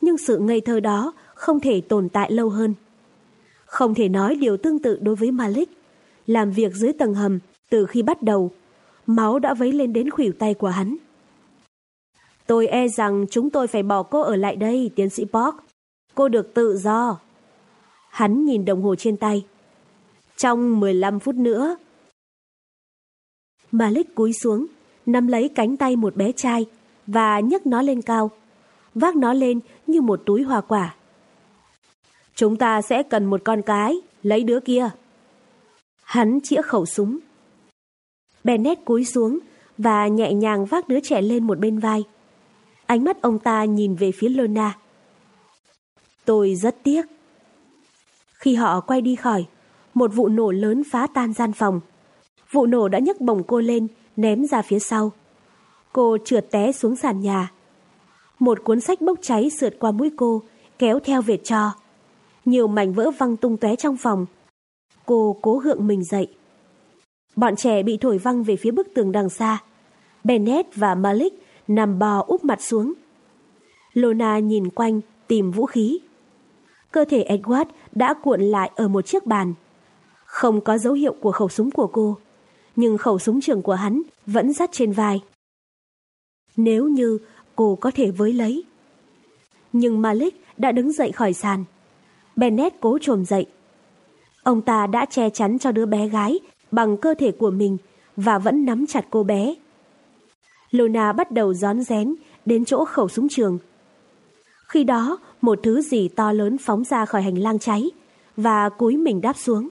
Nhưng sự ngây thơ đó không thể tồn tại lâu hơn. Không thể nói điều tương tự đối với Malik. Làm việc dưới tầng hầm từ khi bắt đầu, máu đã vấy lên đến khuỷu tay của hắn. Tôi e rằng chúng tôi phải bỏ cô ở lại đây, tiến sĩ Borg. Cô được tự do. Hắn nhìn đồng hồ trên tay. Trong 15 phút nữa. Malik cúi xuống, nắm lấy cánh tay một bé trai và nhấc nó lên cao, vác nó lên như một túi hoa quả. Chúng ta sẽ cần một con cái, lấy đứa kia. Hắn chĩa khẩu súng. Bennett cúi xuống và nhẹ nhàng vác đứa trẻ lên một bên vai. Ánh mắt ông ta nhìn về phía Lona. Tôi rất tiếc. Khi họ quay đi khỏi, một vụ nổ lớn phá tan gian phòng. Vụ nổ đã nhấc bổng cô lên, ném ra phía sau. Cô trượt té xuống sàn nhà. Một cuốn sách bốc cháy sượt qua mũi cô, kéo theo vệt cho. Nhiều mảnh vỡ văng tung tóe trong phòng. Cô cố gượng mình dậy. Bọn trẻ bị thổi văng về phía bức tường đằng xa. Bennett và Malik nằm bò úp mặt xuống. Lona nhìn quanh tìm vũ khí. Cơ thể Edward đã cuộn lại ở một chiếc bàn. Không có dấu hiệu của khẩu súng của cô, nhưng khẩu súng trường của hắn vẫn dắt trên vai. Nếu như cô có thể với lấy. Nhưng Malik đã đứng dậy khỏi sàn. Bennett cố trồm dậy. Ông ta đã che chắn cho đứa bé gái bằng cơ thể của mình và vẫn nắm chặt cô bé. Luna bắt đầu rón rén đến chỗ khẩu súng trường. Khi đó, một thứ gì to lớn phóng ra khỏi hành lang cháy và cúi mình đáp xuống.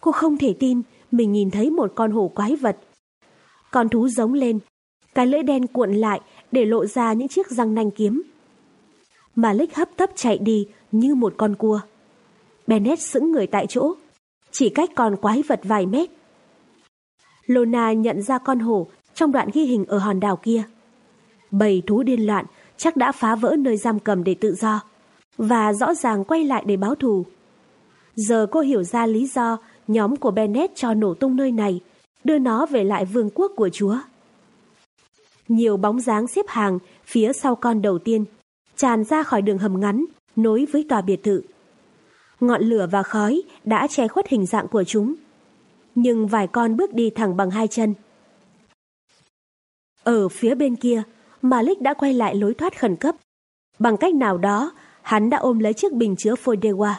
Cô không thể tin mình nhìn thấy một con hổ quái vật. Con thú giống lên, cái lưỡi đen cuộn lại để lộ ra những chiếc răng nanh kiếm. mà Malik hấp tấp chạy đi như một con cua. Bennett sững người tại chỗ, chỉ cách con quái vật vài mét. Lona nhận ra con hổ trong đoạn ghi hình ở hòn đảo kia. Bầy thú điên loạn chắc đã phá vỡ nơi giam cầm để tự do và rõ ràng quay lại để báo thù. Giờ cô hiểu ra lý do nhóm của Bennett cho nổ tung nơi này, đưa nó về lại vương quốc của Chúa. Nhiều bóng dáng xếp hàng phía sau con đầu tiên, tràn ra khỏi đường hầm ngắn, nối với tòa biệt thự. Ngọn lửa và khói đã che khuất hình dạng của chúng. Nhưng vài con bước đi thẳng bằng hai chân. Ở phía bên kia, Malik đã quay lại lối thoát khẩn cấp. Bằng cách nào đó, hắn đã ôm lấy chiếc bình chứa Fodewa.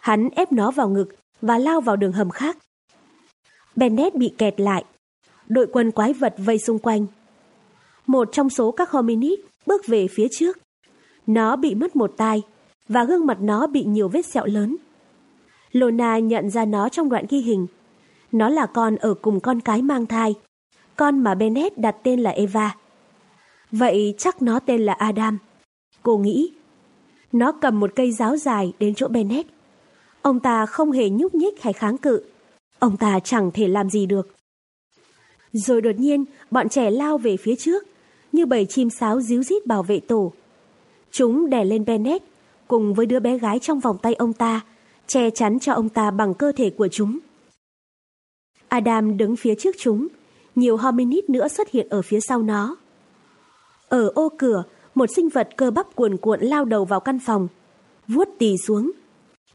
Hắn ép nó vào ngực và lao vào đường hầm khác. Bennett bị kẹt lại. Đội quân quái vật vây xung quanh. Một trong số các hominid bước về phía trước. Nó bị mất một tai, và gương mặt nó bị nhiều vết sẹo lớn. Lona nhận ra nó trong đoạn ghi hình. Nó là con ở cùng con cái mang thai. Con mà Bennett đặt tên là Eva. Vậy chắc nó tên là Adam. Cô nghĩ. Nó cầm một cây giáo dài đến chỗ Bennett. Ông ta không hề nhúc nhích hay kháng cự. Ông ta chẳng thể làm gì được. Rồi đột nhiên, bọn trẻ lao về phía trước, như bầy chim sáo díu dít bảo vệ tổ. Chúng đè lên Bennett, cùng với đứa bé gái trong vòng tay ông ta, che chắn cho ông ta bằng cơ thể của chúng. Adam đứng phía trước chúng, nhiều hominid nữa xuất hiện ở phía sau nó. Ở ô cửa, một sinh vật cơ bắp cuồn cuộn lao đầu vào căn phòng, vuốt tì xuống.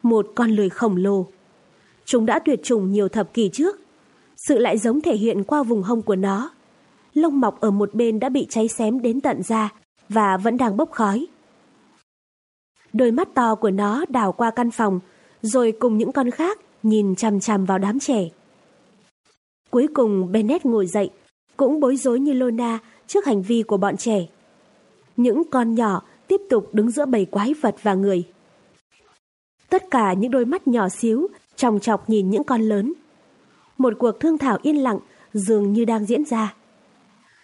Một con lười khổng lồ. Chúng đã tuyệt chủng nhiều thập kỷ trước. Sự lại giống thể hiện qua vùng hông của nó. Lông mọc ở một bên đã bị cháy xém đến tận da và vẫn đang bốc khói. Đôi mắt to của nó đảo qua căn phòng, rồi cùng những con khác nhìn chằm chằm vào đám trẻ. Cuối cùng Bennett ngồi dậy, cũng bối rối như Lona trước hành vi của bọn trẻ. Những con nhỏ tiếp tục đứng giữa bầy quái vật và người. Tất cả những đôi mắt nhỏ xíu, tròng chọc nhìn những con lớn. Một cuộc thương thảo yên lặng dường như đang diễn ra.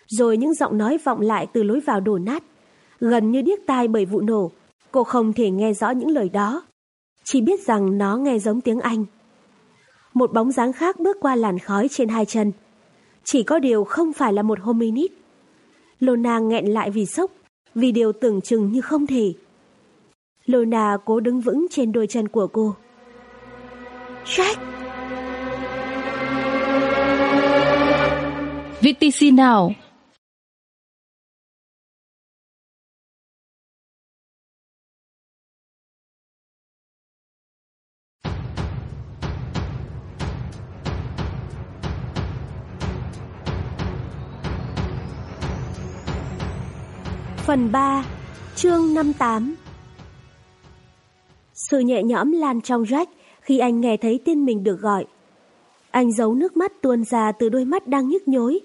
Rồi những giọng nói vọng lại từ lối vào đổ nát, gần như điếc tai bởi vụ nổ. Cô không thể nghe rõ những lời đó, chỉ biết rằng nó nghe giống tiếng Anh. Một bóng dáng khác bước qua làn khói trên hai chân. Chỉ có điều không phải là một hominid. Lona nghẹn lại vì sốc, vì điều tưởng chừng như không thể. Lona cố đứng vững trên đôi chân của cô. Jack! VTC nào? Phần 3, chương 58 sự nhẹ nhõm lan trong Jack khi anh nghe thấy tên mình được gọi. Anh giấu nước mắt tuôn ra từ đôi mắt đang nhức nhối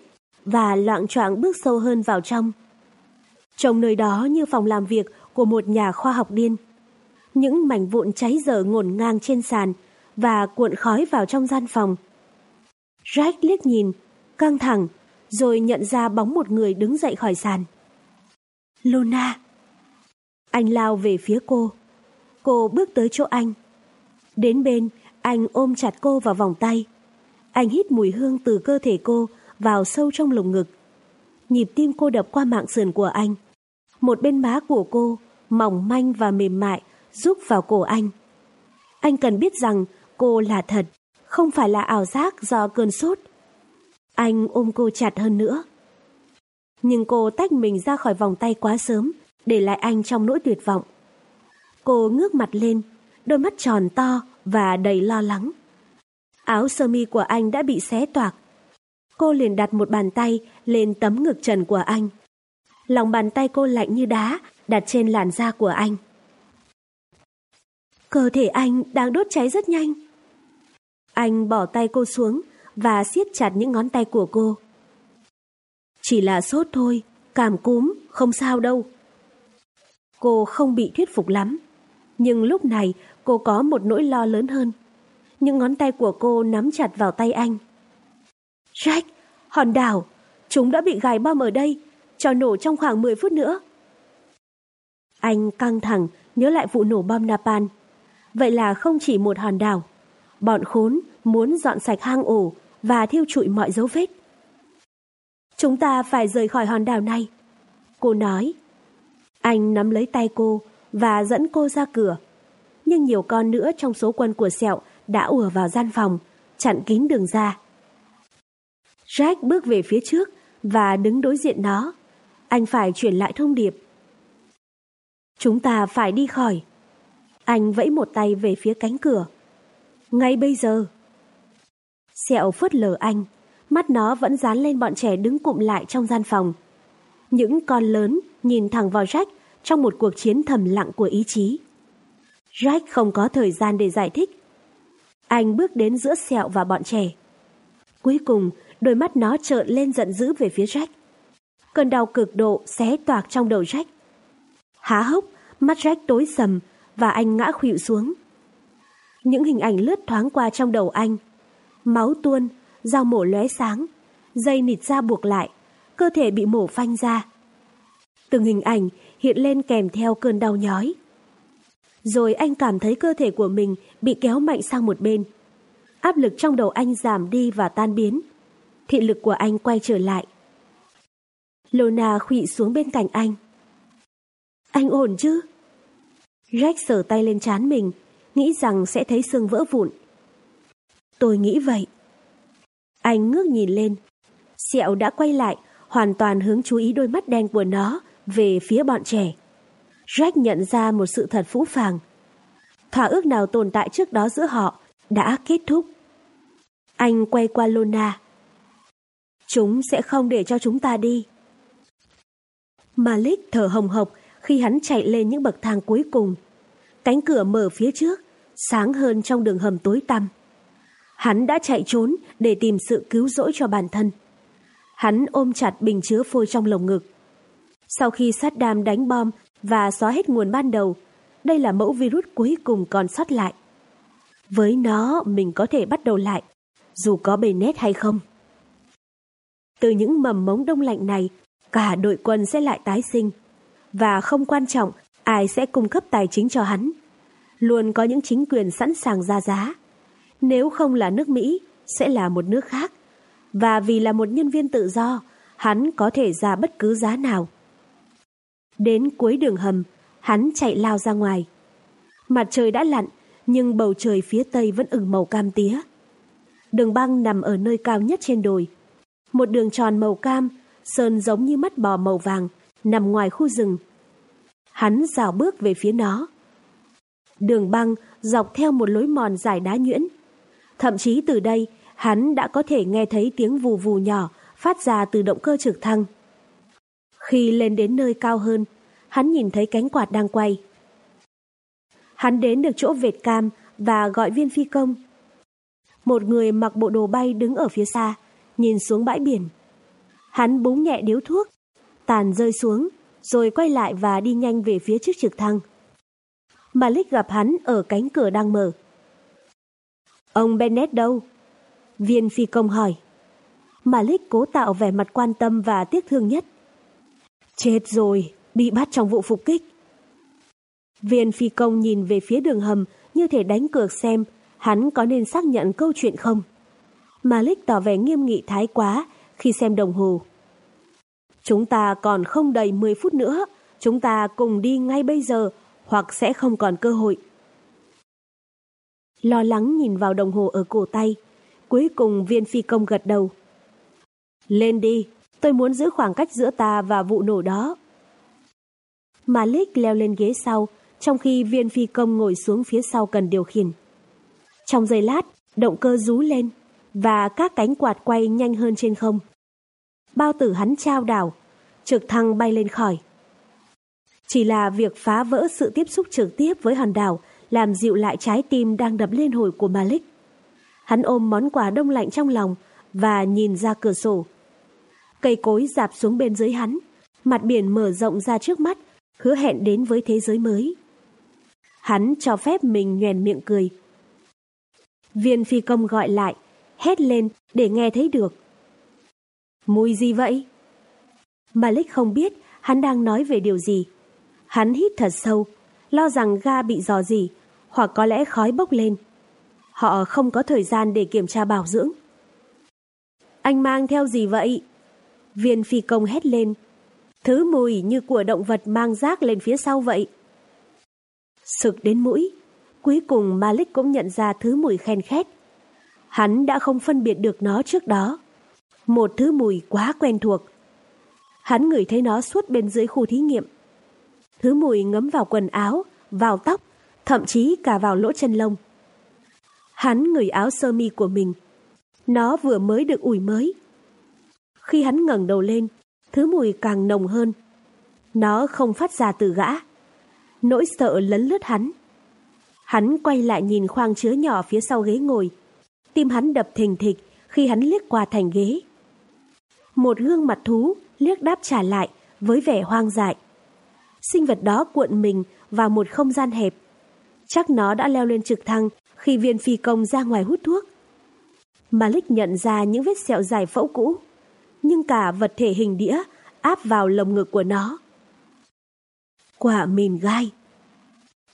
và loạn choạng bước sâu hơn vào trong. Trong nơi đó như phòng làm việc của một nhà khoa học điên. Những mảnh vụn cháy dở ngổn ngang trên sàn và cuộn khói vào trong gian phòng. Jack liếc nhìn, căng thẳng, rồi nhận ra bóng một người đứng dậy khỏi sàn. Luna. Anh lao về phía cô. Cô bước tới chỗ anh. Đến bên, anh ôm chặt cô vào vòng tay. Anh hít mùi hương từ cơ thể cô vào sâu trong lồng ngực. Nhịp tim cô đập qua mạng sườn của anh. Một bên má của cô, mỏng manh và mềm mại, rúc vào cổ anh. Anh cần biết rằng cô là thật, không phải là ảo giác do cơn sốt. Anh ôm cô chặt hơn nữa. Nhưng cô tách mình ra khỏi vòng tay quá sớm, để lại anh trong nỗi tuyệt vọng. Cô ngước mặt lên, đôi mắt tròn to và đầy lo lắng. Áo sơ mi của anh đã bị xé toạc. Cô liền đặt một bàn tay lên tấm ngực trần của anh. Lòng bàn tay cô lạnh như đá đặt trên làn da của anh. Cơ thể anh đang đốt cháy rất nhanh. Anh bỏ tay cô xuống và siết chặt những ngón tay của cô. Chỉ là sốt thôi, cảm cúm, không sao đâu. Cô không bị thuyết phục lắm, nhưng lúc này cô có một nỗi lo lớn hơn. Những ngón tay của cô nắm chặt vào tay anh. Jack, hòn đảo, chúng đã bị gài bom ở đây, cho nổ trong khoảng 10 phút nữa. Anh căng thẳng nhớ lại vụ nổ bom Napan. Vậy là không chỉ một hòn đảo. Bọn khốn muốn dọn sạch hang ổ và thiêu trụi mọi dấu vết. Chúng ta phải rời khỏi hòn đảo này. Cô nói. Anh nắm lấy tay cô và dẫn cô ra cửa. Nhưng nhiều con nữa trong số quân của sẹo đã ùa vào gian phòng, chặn kín đường ra. Jack bước về phía trước và đứng đối diện nó. Anh phải chuyển lại thông điệp. Chúng ta phải đi khỏi. Anh vẫy một tay về phía cánh cửa. Ngay bây giờ. Sẹo phớt lờ anh, mắt nó vẫn dán lên bọn trẻ đứng cụm lại trong gian phòng. Những con lớn nhìn thẳng vào Jack trong một cuộc chiến thầm lặng của ý chí. Jack không có thời gian để giải thích. Anh bước đến giữa sẹo và bọn trẻ. Cuối cùng, đôi mắt nó trợn lên giận dữ về phía Jack. Cơn đau cực độ xé toạc trong đầu Jack. Há hốc, mắt Jack tối sầm và anh ngã khuỵu xuống. Những hình ảnh lướt thoáng qua trong đầu anh. Máu tuôn, dao mổ lóe sáng, dây nịt da buộc lại, cơ thể bị mổ phanh ra. Từng hình ảnh hiện lên kèm theo cơn đau nhói. Rồi anh cảm thấy cơ thể của mình bị kéo mạnh sang một bên. Áp lực trong đầu anh giảm đi và tan biến. Thị lực của anh quay trở lại. Lona khụy xuống bên cạnh anh. Anh ổn chứ? Jack sờ tay lên trán mình, nghĩ rằng sẽ thấy xương vỡ vụn. Tôi nghĩ vậy. Anh ngước nhìn lên. Sẹo đã quay lại, hoàn toàn hướng chú ý đôi mắt đen của nó về phía bọn trẻ. Jack nhận ra một sự thật phũ phàng. Thỏa ước nào tồn tại trước đó giữa họ đã kết thúc. Anh quay qua Lona. Chúng sẽ không để cho chúng ta đi. Malik thở hồng hộc khi hắn chạy lên những bậc thang cuối cùng. Cánh cửa mở phía trước, sáng hơn trong đường hầm tối tăm. Hắn đã chạy trốn để tìm sự cứu rỗi cho bản thân. Hắn ôm chặt bình chứa phôi trong lồng ngực. Sau khi Saddam đánh bom và xóa hết nguồn ban đầu, đây là mẫu virus cuối cùng còn sót lại. Với nó, mình có thể bắt đầu lại, dù có bề nét hay không. Từ những mầm mống đông lạnh này, cả đội quân sẽ lại tái sinh. Và không quan trọng ai sẽ cung cấp tài chính cho hắn. Luôn có những chính quyền sẵn sàng ra giá. Nếu không là nước Mỹ, sẽ là một nước khác. Và vì là một nhân viên tự do, hắn có thể ra bất cứ giá nào. Đến cuối đường hầm, hắn chạy lao ra ngoài. Mặt trời đã lặn, nhưng bầu trời phía tây vẫn ửng màu cam tía. Đường băng nằm ở nơi cao nhất trên đồi. Một đường tròn màu cam, sơn giống như mắt bò màu vàng, nằm ngoài khu rừng. Hắn dào bước về phía nó. Đường băng dọc theo một lối mòn dài đá nhuyễn. Thậm chí từ đây, hắn đã có thể nghe thấy tiếng vù vù nhỏ phát ra từ động cơ trực thăng. Khi lên đến nơi cao hơn, hắn nhìn thấy cánh quạt đang quay. Hắn đến được chỗ vệt cam và gọi viên phi công. Một người mặc bộ đồ bay đứng ở phía xa, nhìn xuống bãi biển. Hắn búng nhẹ điếu thuốc, tàn rơi xuống, rồi quay lại và đi nhanh về phía trước trực thăng. Malik gặp hắn ở cánh cửa đang mở. Ông Bennett đâu? Viên phi công hỏi. Malik cố tạo vẻ mặt quan tâm và tiếc thương nhất. Chết rồi, bị bắt trong vụ phục kích. Viên phi công nhìn về phía đường hầm như thể đánh cược xem hắn có nên xác nhận câu chuyện không. Malik tỏ vẻ nghiêm nghị thái quá khi xem đồng hồ. Chúng ta còn không đầy 10 phút nữa, chúng ta cùng đi ngay bây giờ hoặc sẽ không còn cơ hội. lo lắng nhìn vào đồng hồ ở cổ tay. Cuối cùng viên phi công gật đầu. Lên đi, tôi muốn giữ khoảng cách giữa ta và vụ nổ đó. Malik leo lên ghế sau, trong khi viên phi công ngồi xuống phía sau cần điều khiển. Trong giây lát, động cơ rú lên và các cánh quạt quay nhanh hơn trên không. Bao tử hắn trao đảo, trực thăng bay lên khỏi. Chỉ là việc phá vỡ sự tiếp xúc trực tiếp với hòn đảo làm dịu lại trái tim đang đập lên hồi của Malik. Hắn ôm món quà đông lạnh trong lòng và nhìn ra cửa sổ. Cây cối dạp xuống bên dưới hắn, mặt biển mở rộng ra trước mắt, hứa hẹn đến với thế giới mới. Hắn cho phép mình nhoèn miệng cười. Viên phi công gọi lại, hét lên để nghe thấy được. Mùi gì vậy? Malik không biết hắn đang nói về điều gì. Hắn hít thật sâu, lo rằng ga bị dò gì, hoặc có lẽ khói bốc lên. Họ không có thời gian để kiểm tra bảo dưỡng. Anh mang theo gì vậy? Viên phi công hét lên. Thứ mùi như của động vật mang rác lên phía sau vậy. Sực đến mũi, cuối cùng Malik cũng nhận ra thứ mùi khen khét. Hắn đã không phân biệt được nó trước đó. Một thứ mùi quá quen thuộc. Hắn ngửi thấy nó suốt bên dưới khu thí nghiệm. Thứ mùi ngấm vào quần áo, vào tóc, thậm chí cả vào lỗ chân lông. Hắn ngửi áo sơ mi của mình. Nó vừa mới được ủi mới. Khi hắn ngẩng đầu lên, thứ mùi càng nồng hơn. Nó không phát ra từ gã. Nỗi sợ lấn lướt hắn. Hắn quay lại nhìn khoang chứa nhỏ phía sau ghế ngồi. Tim hắn đập thình thịch khi hắn liếc qua thành ghế. Một gương mặt thú liếc đáp trả lại với vẻ hoang dại. Sinh vật đó cuộn mình vào một không gian hẹp. Chắc nó đã leo lên trực thăng khi viên phi công ra ngoài hút thuốc. Malik nhận ra những vết sẹo dài phẫu cũ, nhưng cả vật thể hình đĩa áp vào lồng ngực của nó. Quả mìn gai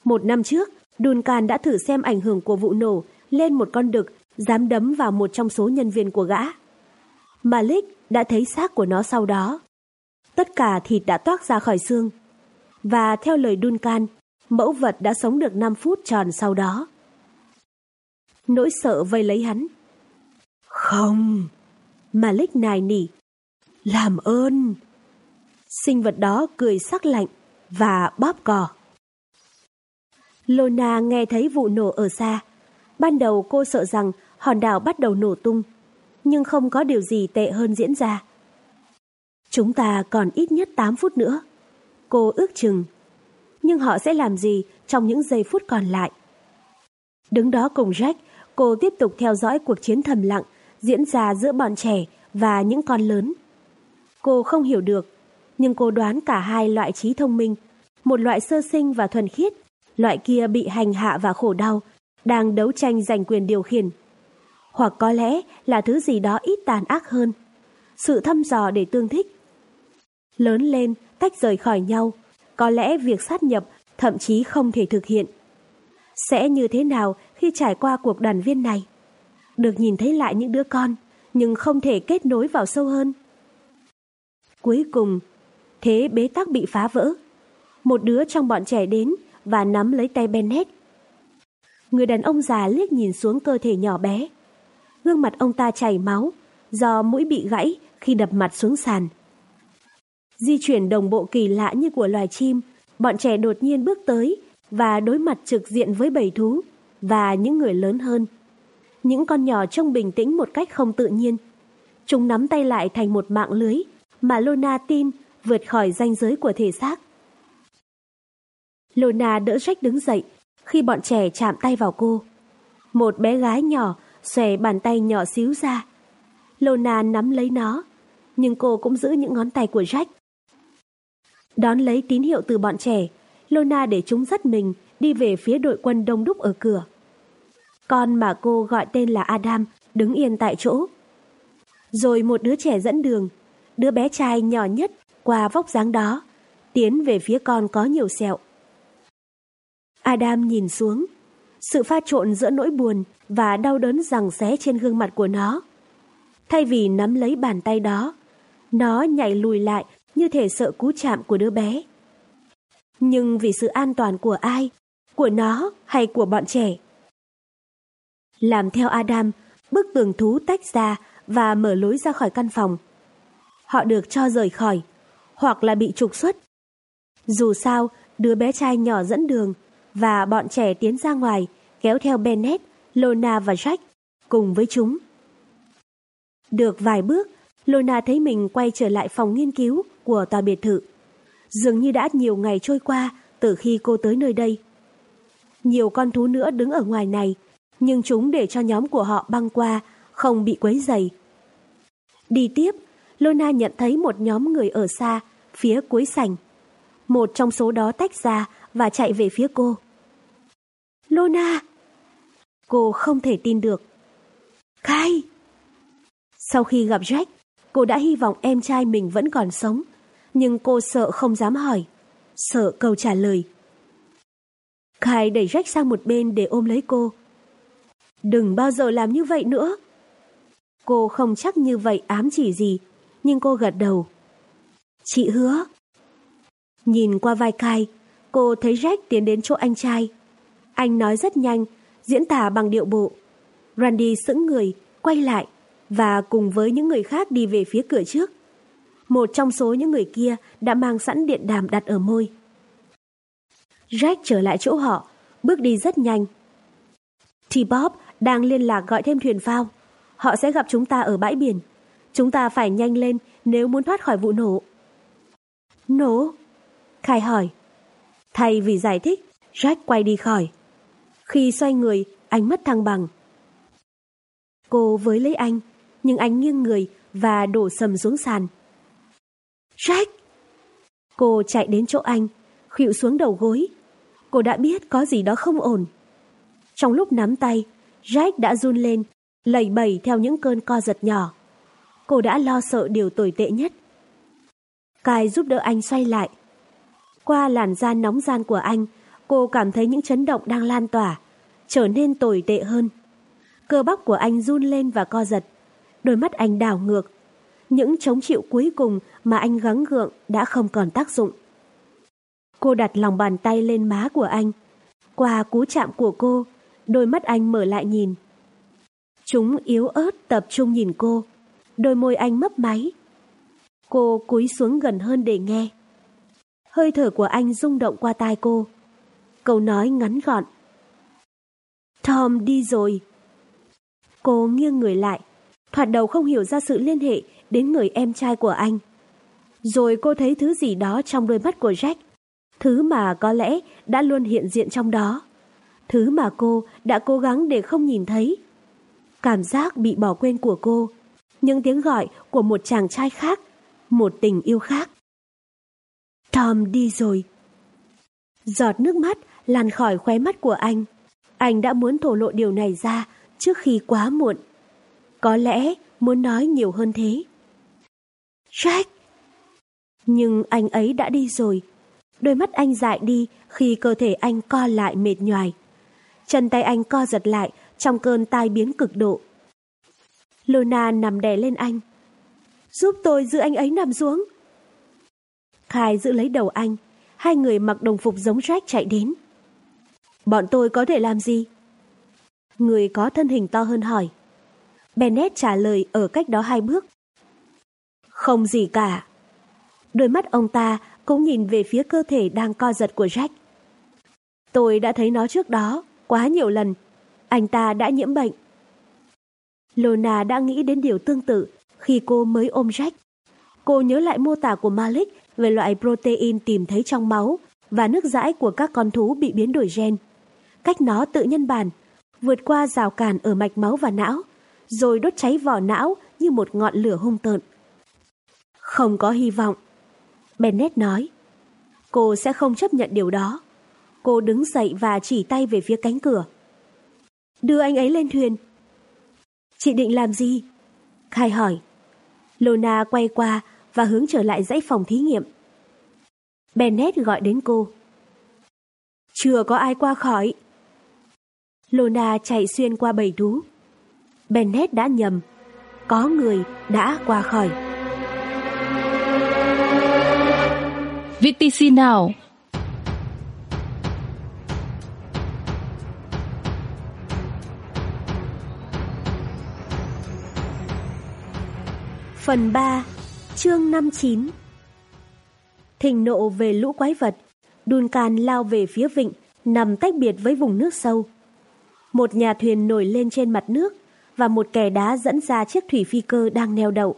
Một năm trước, Duncan đã thử xem ảnh hưởng của vụ nổ lên một con đực dám đấm vào một trong số nhân viên của gã. Malik đã thấy xác của nó sau đó. Tất cả thịt đã toát ra khỏi xương. Và theo lời Duncan, mẫu vật đã sống được 5 phút tròn sau đó. Nỗi sợ vây lấy hắn. Không! Malik nài nỉ. Làm ơn! Sinh vật đó cười sắc lạnh và bóp cò. Lona nghe thấy vụ nổ ở xa. Ban đầu cô sợ rằng hòn đảo bắt đầu nổ tung, nhưng không có điều gì tệ hơn diễn ra. Chúng ta còn ít nhất 8 phút nữa. Cô ước chừng. Nhưng họ sẽ làm gì trong những giây phút còn lại? Đứng đó cùng Jack, cô tiếp tục theo dõi cuộc chiến thầm lặng diễn ra giữa bọn trẻ và những con lớn. Cô không hiểu được, nhưng cô đoán cả hai loại trí thông minh, một loại sơ sinh và thuần khiết, loại kia bị hành hạ và khổ đau, đang đấu tranh giành quyền điều khiển. Hoặc có lẽ là thứ gì đó ít tàn ác hơn, sự thăm dò để tương thích. Lớn lên, tách rời khỏi nhau, có lẽ việc sát nhập thậm chí không thể thực hiện. Sẽ như thế nào khi trải qua cuộc đoàn viên này? Được nhìn thấy lại những đứa con, nhưng không thể kết nối vào sâu hơn. Cuối cùng, thế bế tắc bị phá vỡ. Một đứa trong bọn trẻ đến và nắm lấy tay Bennett. Người đàn ông già liếc nhìn xuống cơ thể nhỏ bé. Gương mặt ông ta chảy máu do mũi bị gãy khi đập mặt xuống sàn. Di chuyển đồng bộ kỳ lạ như của loài chim, bọn trẻ đột nhiên bước tới và đối mặt trực diện với bầy thú và những người lớn hơn. Những con nhỏ trông bình tĩnh một cách không tự nhiên. Chúng nắm tay lại thành một mạng lưới mà Lona tin vượt khỏi ranh giới của thể xác. Lona đỡ Jack đứng dậy khi bọn trẻ chạm tay vào cô. Một bé gái nhỏ xòe bàn tay nhỏ xíu ra. Lona nắm lấy nó, nhưng cô cũng giữ những ngón tay của Jack. Đón lấy tín hiệu từ bọn trẻ, Lona để chúng dắt mình đi về phía đội quân đông đúc ở cửa. Con mà cô gọi tên là Adam đứng yên tại chỗ. Rồi một đứa trẻ dẫn đường, đứa bé trai nhỏ nhất qua vóc dáng đó, tiến về phía con có nhiều sẹo. Adam nhìn xuống, sự pha trộn giữa nỗi buồn và đau đớn rằng xé trên gương mặt của nó. Thay vì nắm lấy bàn tay đó, nó nhảy lùi lại như thể sợ cú chạm của đứa bé. Nhưng vì sự an toàn của ai, của nó hay của bọn trẻ, Làm theo Adam, bức tường thú tách ra và mở lối ra khỏi căn phòng. Họ được cho rời khỏi, hoặc là bị trục xuất. Dù sao, đứa bé trai nhỏ dẫn đường và bọn trẻ tiến ra ngoài kéo theo Bennett, Lona và Jack cùng với chúng. Được vài bước, Lona thấy mình quay trở lại phòng nghiên cứu của tòa biệt thự. Dường như đã nhiều ngày trôi qua từ khi cô tới nơi đây. Nhiều con thú nữa đứng ở ngoài này, nhưng chúng để cho nhóm của họ băng qua, không bị quấy dày. Đi tiếp, Lona nhận thấy một nhóm người ở xa, phía cuối sảnh. Một trong số đó tách ra và chạy về phía cô. Lona! Cô không thể tin được. Kai! Sau khi gặp Jack, cô đã hy vọng em trai mình vẫn còn sống, nhưng cô sợ không dám hỏi, sợ câu trả lời. Kai đẩy Jack sang một bên để ôm lấy cô. Đừng bao giờ làm như vậy nữa. Cô không chắc như vậy ám chỉ gì, nhưng cô gật đầu. Chị hứa. Nhìn qua vai Kai, cô thấy Jack tiến đến chỗ anh trai. Anh nói rất nhanh, diễn tả bằng điệu bộ. Randy sững người, quay lại và cùng với những người khác đi về phía cửa trước. Một trong số những người kia đã mang sẵn điện đàm đặt ở môi. Jack trở lại chỗ họ, bước đi rất nhanh. T-Bob đang liên lạc gọi thêm thuyền phao. Họ sẽ gặp chúng ta ở bãi biển. Chúng ta phải nhanh lên nếu muốn thoát khỏi vụ nổ. Nổ? Khai hỏi. Thay vì giải thích, Jack quay đi khỏi. Khi xoay người, anh mất thăng bằng. Cô với lấy anh, nhưng anh nghiêng người và đổ sầm xuống sàn. Jack! Cô chạy đến chỗ anh, khuỵu xuống đầu gối. Cô đã biết có gì đó không ổn. Trong lúc nắm tay, Jack đã run lên, lẩy bẩy theo những cơn co giật nhỏ. Cô đã lo sợ điều tồi tệ nhất. Kai giúp đỡ anh xoay lại. Qua làn da nóng gian của anh, cô cảm thấy những chấn động đang lan tỏa, trở nên tồi tệ hơn. Cơ bắp của anh run lên và co giật, đôi mắt anh đảo ngược. Những chống chịu cuối cùng mà anh gắng gượng đã không còn tác dụng. Cô đặt lòng bàn tay lên má của anh. Qua cú chạm của cô, đôi mắt anh mở lại nhìn. Chúng yếu ớt tập trung nhìn cô, đôi môi anh mấp máy. Cô cúi xuống gần hơn để nghe. Hơi thở của anh rung động qua tai cô. Câu nói ngắn gọn. Tom đi rồi. Cô nghiêng người lại, thoạt đầu không hiểu ra sự liên hệ đến người em trai của anh. Rồi cô thấy thứ gì đó trong đôi mắt của Jack, thứ mà có lẽ đã luôn hiện diện trong đó. Thứ mà cô đã cố gắng để không nhìn thấy. Cảm giác bị bỏ quên của cô, những tiếng gọi của một chàng trai khác, một tình yêu khác. Tom đi rồi. Giọt nước mắt lan khỏi khóe mắt của anh. Anh đã muốn thổ lộ điều này ra trước khi quá muộn. Có lẽ muốn nói nhiều hơn thế. Jack! Nhưng anh ấy đã đi rồi. Đôi mắt anh dại đi khi cơ thể anh co lại mệt nhoài. Chân tay anh co giật lại trong cơn tai biến cực độ. Lona nằm đè lên anh. Giúp tôi giữ anh ấy nằm xuống. Khai giữ lấy đầu anh. Hai người mặc đồng phục giống Jack chạy đến. Bọn tôi có thể làm gì? Người có thân hình to hơn hỏi. Bennett trả lời ở cách đó hai bước. Không gì cả. Đôi mắt ông ta cũng nhìn về phía cơ thể đang co giật của Jack. Tôi đã thấy nó trước đó, quá nhiều lần. Anh ta đã nhiễm bệnh. Lona đã nghĩ đến điều tương tự khi cô mới ôm Jack. Cô nhớ lại mô tả của Malik về loại protein tìm thấy trong máu và nước dãi của các con thú bị biến đổi gen. Cách nó tự nhân bản, vượt qua rào cản ở mạch máu và não, rồi đốt cháy vỏ não như một ngọn lửa hung tợn. Không có hy vọng. Bennett nói. Cô sẽ không chấp nhận điều đó. Cô đứng dậy và chỉ tay về phía cánh cửa. Đưa anh ấy lên thuyền. Chị định làm gì? Khai hỏi. Lona quay qua và hướng trở lại dãy phòng thí nghiệm. Bennett gọi đến cô. Chưa có ai qua khỏi. Lona chạy xuyên qua bầy thú. Bennett đã nhầm. Có người đã qua khỏi. VTC nào? Phần 3 Chương 59 Thình nộ về lũ quái vật Duncan lao về phía vịnh, Nằm tách biệt với vùng nước sâu. Một nhà thuyền nổi lên trên mặt nước Và một kẻ đá dẫn ra chiếc thủy phi cơ đang neo đậu.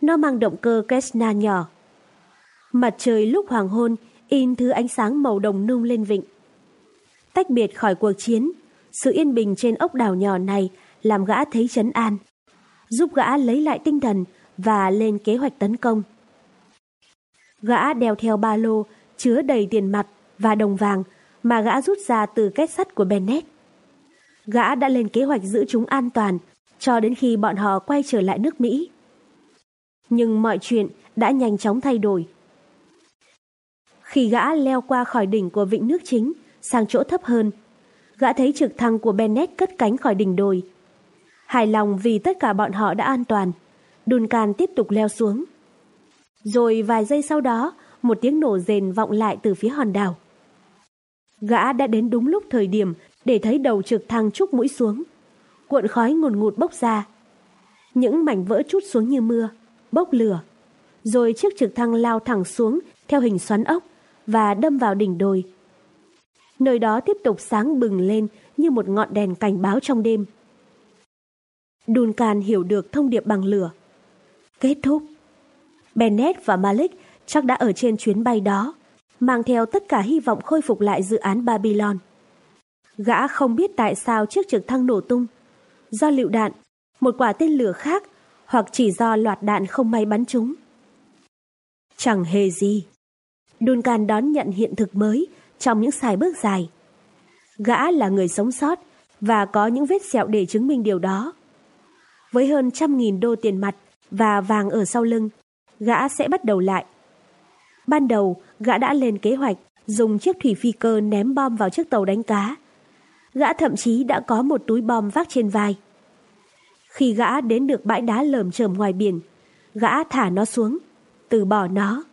Nó mang động cơ Kresna nhỏ. Mặt trời lúc hoàng hôn, In thứ ánh sáng màu đồng nung lên vịnh. Tách biệt khỏi cuộc chiến, Sự yên bình trên ốc đảo nhỏ này Làm gã thấy chấn an, Giúp gã lấy lại tinh thần và lên kế hoạch tấn công. Gã đeo theo ba lô chứa đầy tiền mặt và đồng vàng mà gã rút ra từ kết sắt của Bennett. Gã đã lên kế hoạch giữ chúng an toàn cho đến khi bọn họ quay trở lại nước Mỹ. Nhưng mọi chuyện đã nhanh chóng thay đổi. Khi gã leo qua khỏi đỉnh của vịnh nước chính sang chỗ thấp hơn, gã thấy trực thăng của Bennett cất cánh khỏi đỉnh đồi. Hài lòng vì tất cả bọn họ đã an toàn, Duncan tiếp tục leo xuống. Rồi vài giây sau đó, một tiếng nổ rền vọng lại từ phía hòn đảo. Gã đã đến đúng lúc thời điểm để thấy đầu trực thăng trúc mũi xuống. Cuộn khói ngùn ngụt bốc ra. Những mảnh vỡ chút xuống như mưa, bốc lửa. Rồi chiếc trực thăng lao thẳng xuống theo hình xoắn ốc và đâm vào đỉnh đồi. Nơi đó tiếp tục sáng bừng lên như một ngọn đèn cảnh báo trong đêm. Duncan hiểu được thông điệp bằng lửa. Kết thúc. Bennett và Malik chắc đã ở trên chuyến bay đó, mang theo tất cả hy vọng khôi phục lại dự án Babylon. Gã không biết tại sao chiếc trực thăng nổ tung. Do lựu đạn, một quả tên lửa khác, hoặc chỉ do loạt đạn không may bắn trúng. Chẳng hề gì. Duncan đón nhận hiện thực mới trong những sải bước dài. Gã là người sống sót và có những vết sẹo để chứng minh điều đó. Với hơn trăm nghìn đô tiền mặt, và vàng ở sau lưng, gã sẽ bắt đầu lại. Ban đầu, gã đã lên kế hoạch dùng chiếc thủy phi cơ ném bom vào chiếc tàu đánh cá. Gã thậm chí đã có một túi bom vác trên vai. Khi gã đến được bãi đá lởm chởm ngoài biển, gã thả nó xuống, từ bỏ nó.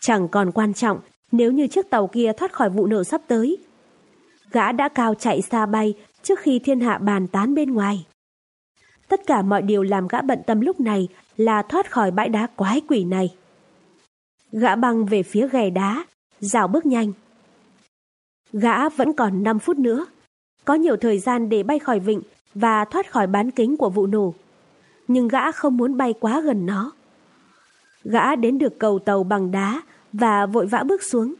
Chẳng còn quan trọng nếu như chiếc tàu kia thoát khỏi vụ nổ sắp tới. Gã đã cao chạy xa bay trước khi thiên hạ bàn tán bên ngoài. Tất cả mọi điều làm gã bận tâm lúc này là thoát khỏi bãi đá quái quỷ này. Gã băng về phía ghè đá, rào bước nhanh. Gã vẫn còn 5 phút nữa, có nhiều thời gian để bay khỏi vịnh và thoát khỏi bán kính của vụ nổ. Nhưng gã không muốn bay quá gần nó. Gã đến được cầu tàu bằng đá và vội vã bước xuống.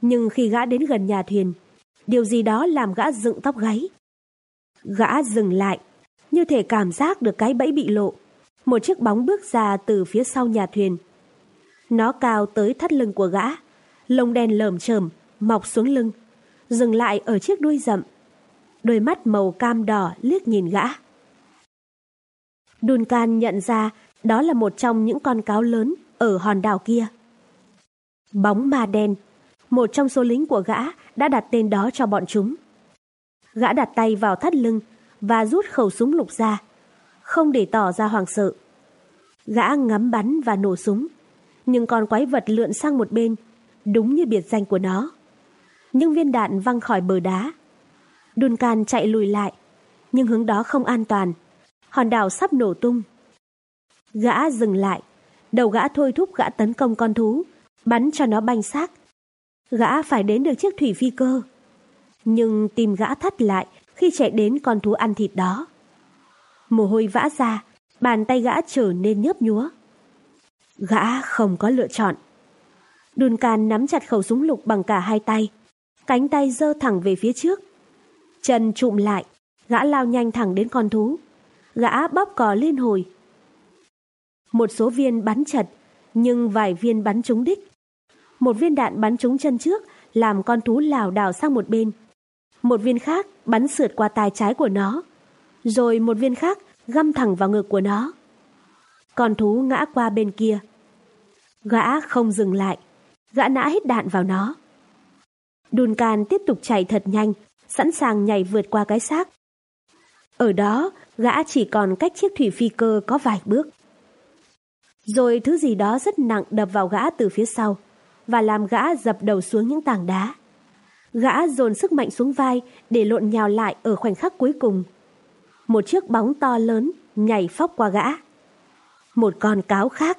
Nhưng khi gã đến gần nhà thuyền, điều gì đó làm gã dựng tóc gáy. Gã dừng lại như thể cảm giác được cái bẫy bị lộ. Một chiếc bóng bước ra từ phía sau nhà thuyền. Nó cao tới thắt lưng của gã, lông đen lởm chởm mọc xuống lưng, dừng lại ở chiếc đuôi rậm. Đôi mắt màu cam đỏ liếc nhìn gã. Duncan nhận ra đó là một trong những con cáo lớn ở hòn đảo kia. Bóng ma đen, một trong số lính của gã đã đặt tên đó cho bọn chúng. Gã đặt tay vào thắt lưng và rút khẩu súng lục ra, không để tỏ ra hoàng sợ. Gã ngắm bắn và nổ súng, nhưng con quái vật lượn sang một bên, đúng như biệt danh của nó. Những viên đạn văng khỏi bờ đá. Duncan chạy lùi lại, nhưng hướng đó không an toàn. Hòn đảo sắp nổ tung. Gã dừng lại, đầu gã thôi thúc gã tấn công con thú, bắn cho nó banh xác. Gã phải đến được chiếc thủy phi cơ. Nhưng tìm gã thắt lại khi chạy đến con thú ăn thịt đó. Mồ hôi vã ra, bàn tay gã trở nên nhớp nhúa. Gã không có lựa chọn. Duncan nắm chặt khẩu súng lục bằng cả hai tay, cánh tay giơ thẳng về phía trước. Chân trụm lại, gã lao nhanh thẳng đến con thú. Gã bóp cò liên hồi. Một số viên bắn chật, nhưng vài viên bắn trúng đích. Một viên đạn bắn trúng chân trước, làm con thú lảo đảo sang một bên, một viên khác bắn sượt qua tai trái của nó, rồi một viên khác găm thẳng vào ngực của nó. Con thú ngã qua bên kia. Gã không dừng lại, gã nã hết đạn vào nó. Duncan tiếp tục chạy thật nhanh, sẵn sàng nhảy vượt qua cái xác. Ở đó, gã chỉ còn cách chiếc thủy phi cơ có vài bước. Rồi thứ gì đó rất nặng đập vào gã từ phía sau và làm gã dập đầu xuống những tảng đá. Gã dồn sức mạnh xuống vai để lộn nhào lại ở khoảnh khắc cuối cùng. Một chiếc bóng to lớn nhảy phóc qua gã. một con cáo khác.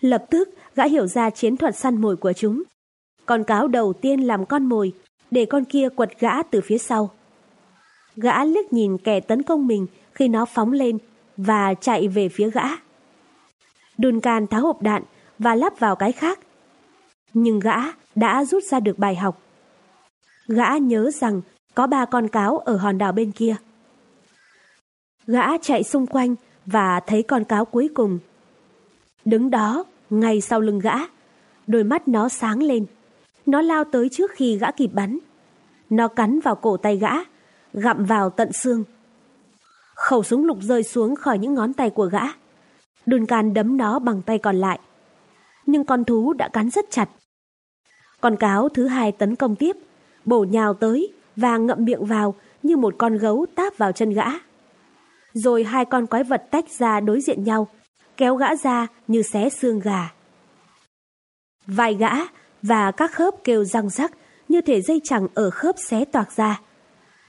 Lập tức gã hiểu ra chiến thuật săn mồi của chúng. Con cáo đầu tiên làm con mồi, để con kia quật gã từ phía sau. Gã liếc nhìn kẻ tấn công mình khi nó phóng lên và chạy về phía gã. Duncan tháo hộp đạn và lắp vào cái khác. Nhưng gã đã rút ra được bài học. Gã nhớ rằng có ba con cáo ở hòn đảo bên kia. Gã chạy xung quanh và thấy con cáo cuối cùng. Đứng đó, ngay sau lưng gã, đôi mắt nó sáng lên. Nó lao tới trước khi gã kịp bắn. Nó cắn vào cổ tay gã, gặm vào tận xương. Khẩu súng lục rơi xuống khỏi những ngón tay của gã. Duncan đấm nó bằng tay còn lại. Nhưng con thú đã cắn rất chặt. Con cáo thứ hai tấn công tiếp, bổ nhào tới và ngậm miệng vào như một con gấu táp vào chân gã. Rồi hai con quái vật tách ra đối diện nhau, kéo gã ra như xé xương gà. Vai gã và các khớp kêu răng rắc như thể dây chẳng ở khớp xé toạc ra.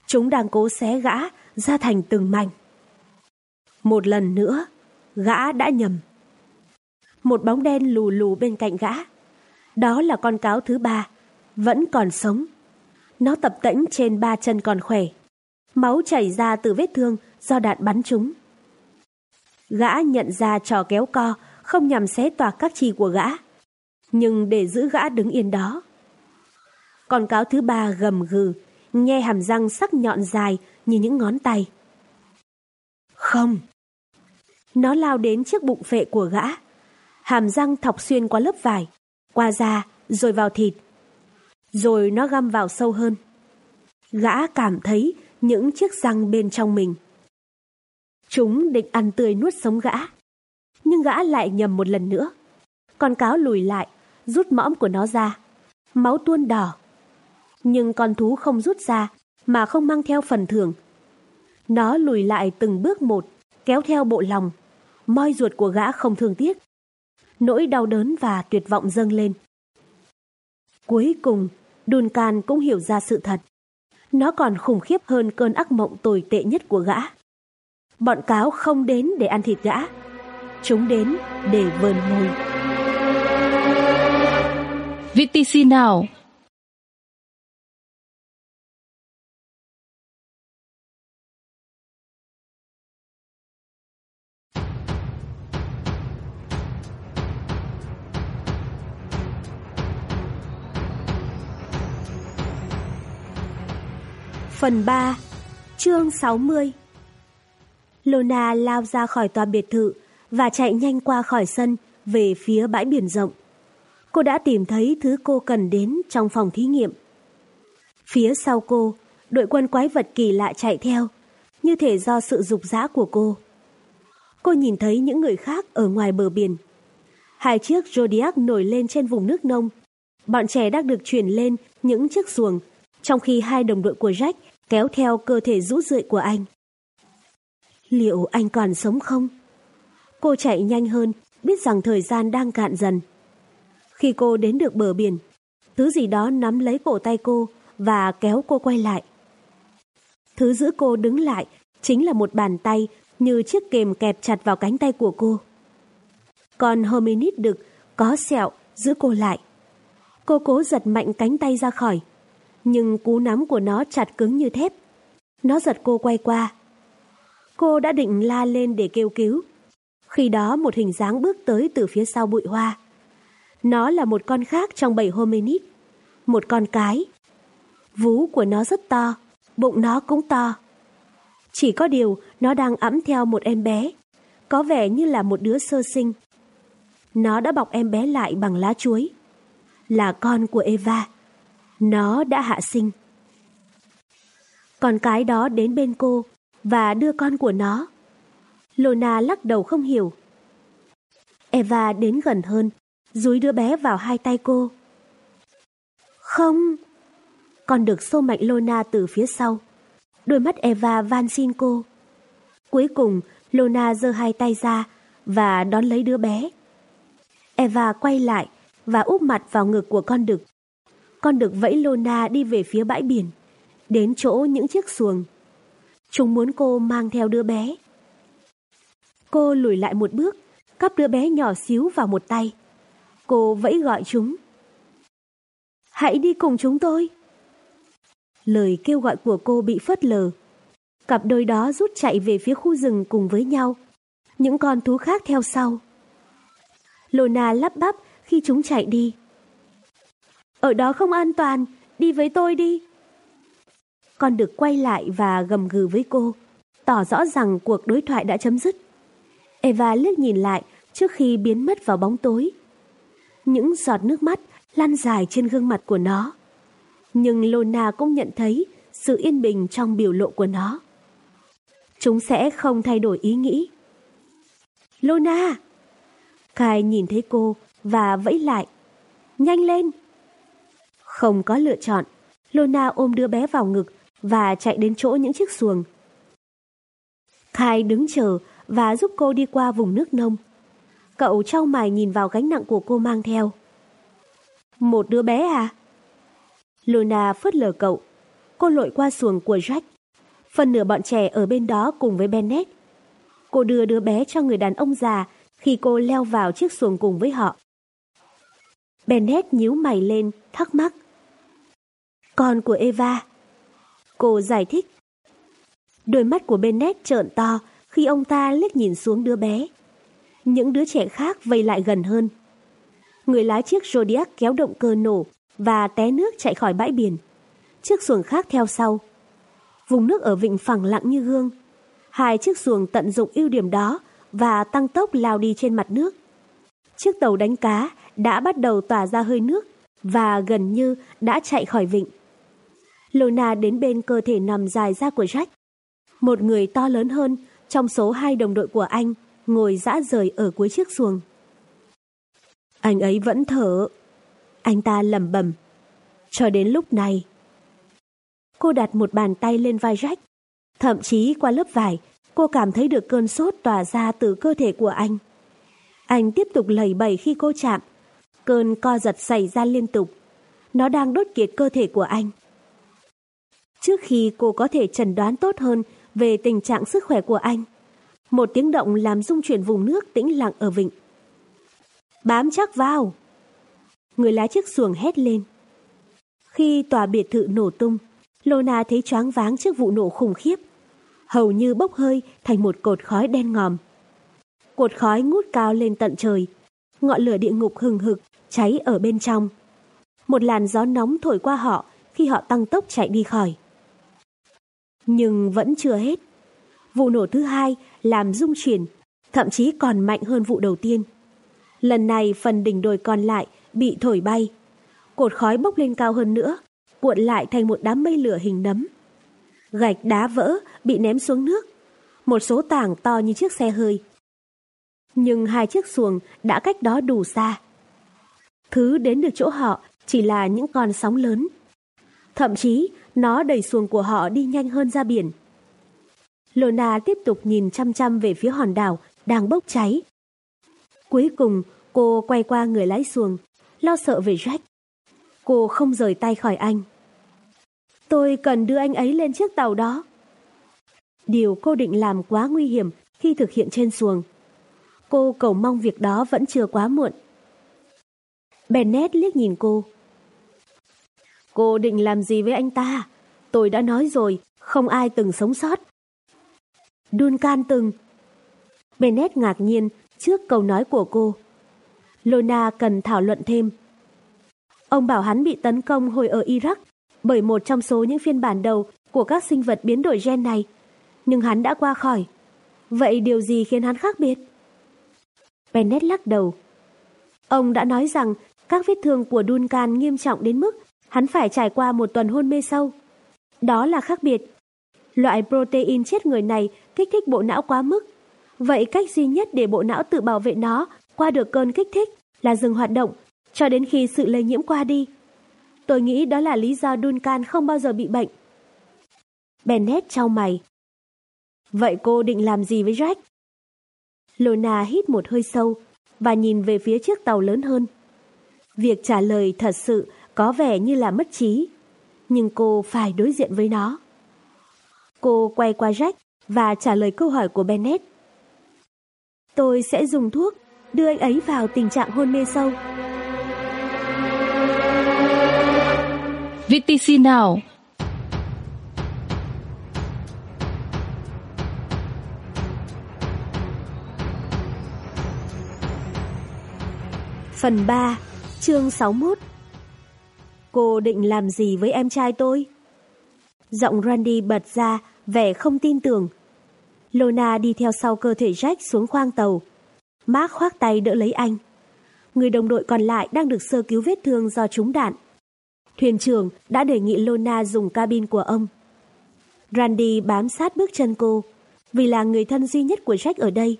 Chúng đang cố xé gã ra thành từng mảnh. Một lần nữa, gã đã nhầm. Một bóng đen lù lù bên cạnh gã. Đó là con cáo thứ ba, vẫn còn sống. Nó tập tễnh trên ba chân còn khỏe. Máu chảy ra từ vết thương do đạn bắn trúng. Gã nhận ra trò kéo co không nhằm xé toạc các chi của gã, nhưng để giữ gã đứng yên đó. Con cáo thứ ba gầm gừ, nghe hàm răng sắc nhọn dài như những ngón tay. Không! Nó lao đến chiếc bụng phệ của gã. Hàm răng thọc xuyên qua lớp vải, qua da, rồi vào thịt. Rồi nó găm vào sâu hơn. Gã cảm thấy những chiếc răng bên trong mình. Chúng định ăn tươi nuốt sống gã. Nhưng gã lại nhầm một lần nữa. Con cáo lùi lại, rút mõm của nó ra. Máu tuôn đỏ. Nhưng con thú không rút ra mà không mang theo phần thưởng. Nó lùi lại từng bước một, kéo theo bộ lòng. Moi ruột của gã không thương tiếc. Nỗi đau đớn và tuyệt vọng dâng lên. Cuối cùng, Duncan cũng hiểu ra sự thật. Nó còn khủng khiếp hơn cơn ác mộng tồi tệ nhất của gã. Bọn cáo không đến để ăn thịt gã. Chúng đến để vờn mồi. VTC nào? Phần 3 Chương 60 Lona lao ra khỏi tòa biệt thự và chạy nhanh qua khỏi sân về phía bãi biển rộng. Cô đã tìm thấy thứ cô cần đến trong phòng thí nghiệm. Phía sau cô, đội quân quái vật kỳ lạ chạy theo, như thể do sự dục dã của cô. Cô nhìn thấy những người khác ở ngoài bờ biển. Hai chiếc Zodiac nổi lên trên vùng nước nông. Bọn trẻ đang được chuyển lên những chiếc xuồng, trong khi hai đồng đội của Jack kéo theo cơ thể rũ rượi của anh. Liệu anh còn sống không? Cô chạy nhanh hơn, biết rằng thời gian đang cạn dần. Khi cô đến được bờ biển, thứ gì đó nắm lấy cổ tay cô và kéo cô quay lại. Thứ giữ cô đứng lại chính là một bàn tay như chiếc kềm kẹp chặt vào cánh tay của cô. Còn hominid đực có sẹo giữ cô lại. Cô cố giật mạnh cánh tay ra khỏi, nhưng cú nắm của nó chặt cứng như thép. Nó giật cô quay qua. Cô đã định la lên để kêu cứu. Khi đó một hình dáng bước tới từ phía sau bụi hoa. Nó là một con khác trong bầy hominid. Một con cái. Vú của nó rất to, bụng nó cũng to. Chỉ có điều nó đang ẵm theo một em bé, có vẻ như là một đứa sơ sinh. Nó đã bọc em bé lại bằng lá chuối. Là con của Eva. Nó đã hạ sinh. Con cái đó đến bên cô và đưa con của nó. Lona lắc đầu không hiểu. Eva đến gần hơn, dúi đứa bé vào hai tay cô. Không! Con được xô mạnh Lona từ phía sau. Đôi mắt Eva van xin cô. Cuối cùng, Lona giơ hai tay ra và đón lấy đứa bé. Eva quay lại và úp mặt vào ngực của con đực. Con được vẫy Lona đi về phía bãi biển, đến chỗ những chiếc xuồng. Chúng muốn cô mang theo đứa bé. Cô lùi lại một bước cắp đứa bé nhỏ xíu vào một tay. Cô vẫy gọi chúng. Hãy đi cùng chúng tôi. Lời kêu gọi của cô bị phớt lờ. Cặp đôi đó rút chạy về phía khu rừng cùng với nhau. Những con thú khác theo sau. Lona lắp bắp khi chúng chạy đi. Ở đó không an toàn, đi với tôi đi. Con được quay lại và gầm gừ với cô, tỏ rõ rằng cuộc đối thoại đã chấm dứt. Eva liếc nhìn lại trước khi biến mất vào bóng tối. Những giọt nước mắt lan dài trên gương mặt của nó. Nhưng Lona cũng nhận thấy sự yên bình trong biểu lộ của nó. Chúng sẽ không thay đổi ý nghĩ. Lona! Kai nhìn thấy cô và vẫy lại. Nhanh lên! Không có lựa chọn, Lona ôm đứa bé vào ngực và chạy đến chỗ những chiếc xuồng. Kai đứng chờ và giúp cô đi qua vùng nước nông. Cậu trao mày nhìn vào gánh nặng của cô mang theo. Một đứa bé à? Luna phớt lờ cậu. Cô lội qua xuồng của Jack. Phần nửa bọn trẻ ở bên đó cùng với Bennett. Cô đưa đứa bé cho người đàn ông già khi cô leo vào chiếc xuồng cùng với họ. Bennett nhíu mày lên, thắc mắc. Con của Eva. Cô giải thích. Đôi mắt của Bennett trợn to khi ông ta liếc nhìn xuống đứa bé. Những đứa trẻ khác vây lại gần hơn. Người lái chiếc Zodiac kéo động cơ nổ và té nước chạy khỏi bãi biển. Chiếc xuồng khác theo sau. Vùng nước ở vịnh phẳng lặng như gương. Hai chiếc xuồng tận dụng ưu điểm đó và tăng tốc lao đi trên mặt nước. Chiếc tàu đánh cá đã bắt đầu tỏa ra hơi nước và gần như đã chạy khỏi vịnh. Lona đến bên cơ thể nằm dài ra của Jack. Một người to lớn hơn trong số hai đồng đội của anh ngồi dã rời ở cuối chiếc xuồng. Anh ấy vẫn thở. Anh ta lẩm bẩm. Cho đến lúc này. Cô đặt một bàn tay lên vai Jack. Thậm chí qua lớp vải, cô cảm thấy được cơn sốt tỏa ra từ cơ thể của anh. Anh tiếp tục lầy bẩy khi cô chạm. Cơn co giật xảy ra liên tục. Nó đang đốt kiệt cơ thể của anh. Trước khi cô có thể chẩn đoán tốt hơn về tình trạng sức khỏe của anh, một tiếng động làm rung chuyển vùng nước tĩnh lặng ở vịnh. Bám chắc vào! Người lái chiếc xuồng hét lên. Khi tòa biệt thự nổ tung, Lona thấy choáng váng trước vụ nổ khủng khiếp. Hầu như bốc hơi thành một cột khói đen ngòm. Cột khói ngút cao lên tận trời. Ngọn lửa địa ngục hừng hực, cháy ở bên trong. Một làn gió nóng thổi qua họ khi họ tăng tốc chạy đi khỏi. Nhưng vẫn chưa hết. Vụ nổ thứ hai làm rung chuyển, thậm chí còn mạnh hơn vụ đầu tiên. Lần này phần đỉnh đồi còn lại bị thổi bay. Cột khói bốc lên cao hơn nữa, cuộn lại thành một đám mây lửa hình nấm. Gạch đá vỡ bị ném xuống nước. Một số tảng to như chiếc xe hơi. Nhưng hai chiếc xuồng đã cách đó đủ xa. Thứ đến được chỗ họ chỉ là những con sóng lớn. Thậm chí nó đẩy xuồng của họ đi nhanh hơn ra biển. Lona tiếp tục nhìn chăm chăm về phía hòn đảo đang bốc cháy. Cuối cùng, cô quay qua người lái xuồng, lo sợ về Jack. Cô không rời tay khỏi anh. Tôi cần đưa anh ấy lên chiếc tàu đó. Điều cô định làm quá nguy hiểm khi thực hiện trên xuồng. Cô cầu mong việc đó vẫn chưa quá muộn. Bennett liếc nhìn cô. Cô định làm gì với anh ta? Tôi đã nói rồi, không ai từng sống sót. Duncan từng. Bennett ngạc nhiên trước câu nói của cô. Lona cần thảo luận thêm. Ông bảo hắn bị tấn công hồi ở Iraq bởi một trong số những phiên bản đầu của các sinh vật biến đổi gen này. Nhưng hắn đã qua khỏi. Vậy điều gì khiến hắn khác biệt? Bennett lắc đầu. Ông đã nói rằng các vết thương của Duncan nghiêm trọng đến mức hắn phải trải qua một tuần hôn mê sâu. Đó là khác biệt. Loại protein chết người này kích thích bộ não quá mức. Vậy cách duy nhất để bộ não tự bảo vệ nó qua được cơn kích thích là dừng hoạt động cho đến khi sự lây nhiễm qua đi. Tôi nghĩ đó là lý do Duncan không bao giờ bị bệnh. Bennett trao mày. Vậy cô định làm gì với Jack? Lona hít một hơi sâu và nhìn về phía chiếc tàu lớn hơn. Việc trả lời thật sự có vẻ như là mất trí, nhưng cô phải đối diện với nó. Cô quay qua Jack và trả lời câu hỏi của Bennett. Tôi sẽ dùng thuốc đưa anh ấy vào tình trạng hôn mê sâu. VTC nào? Phần 3, chương 61 Cô định làm gì với em trai tôi? Giọng Randy bật ra, vẻ không tin tưởng. Lona đi theo sau cơ thể Jack xuống khoang tàu. Mark khoác tay đỡ lấy anh. Người đồng đội còn lại đang được sơ cứu vết thương do trúng đạn. Thuyền trưởng đã đề nghị Lona dùng cabin của ông. Randy bám sát bước chân cô, vì là người thân duy nhất của Jack ở đây.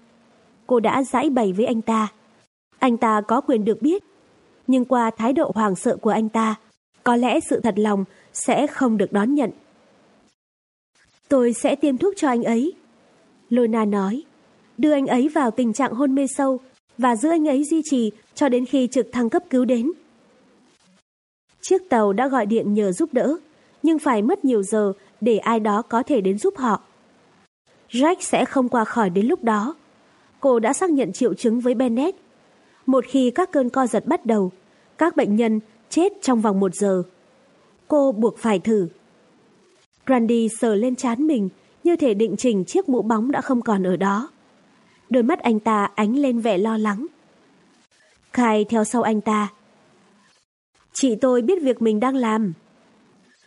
Cô đã giải bày với anh ta. Anh ta có quyền được biết, nhưng qua thái độ hoàng sợ của anh ta, có lẽ sự thật lòng sẽ không được đón nhận. Tôi sẽ tiêm thuốc cho anh ấy. Lona nói, đưa anh ấy vào tình trạng hôn mê sâu và giữ anh ấy duy trì cho đến khi trực thăng cấp cứu đến. Chiếc tàu đã gọi điện nhờ giúp đỡ, nhưng phải mất nhiều giờ để ai đó có thể đến giúp họ. Jack sẽ không qua khỏi đến lúc đó. Cô đã xác nhận triệu chứng với Bennett. Một khi các cơn co giật bắt đầu, các bệnh nhân chết trong vòng một giờ. Cô buộc phải thử. Randy sờ lên chán mình, như thể định chỉnh chiếc mũ bóng đã không còn ở đó. Đôi mắt anh ta ánh lên vẻ lo lắng. Khai theo sau anh ta. Chị tôi biết việc mình đang làm.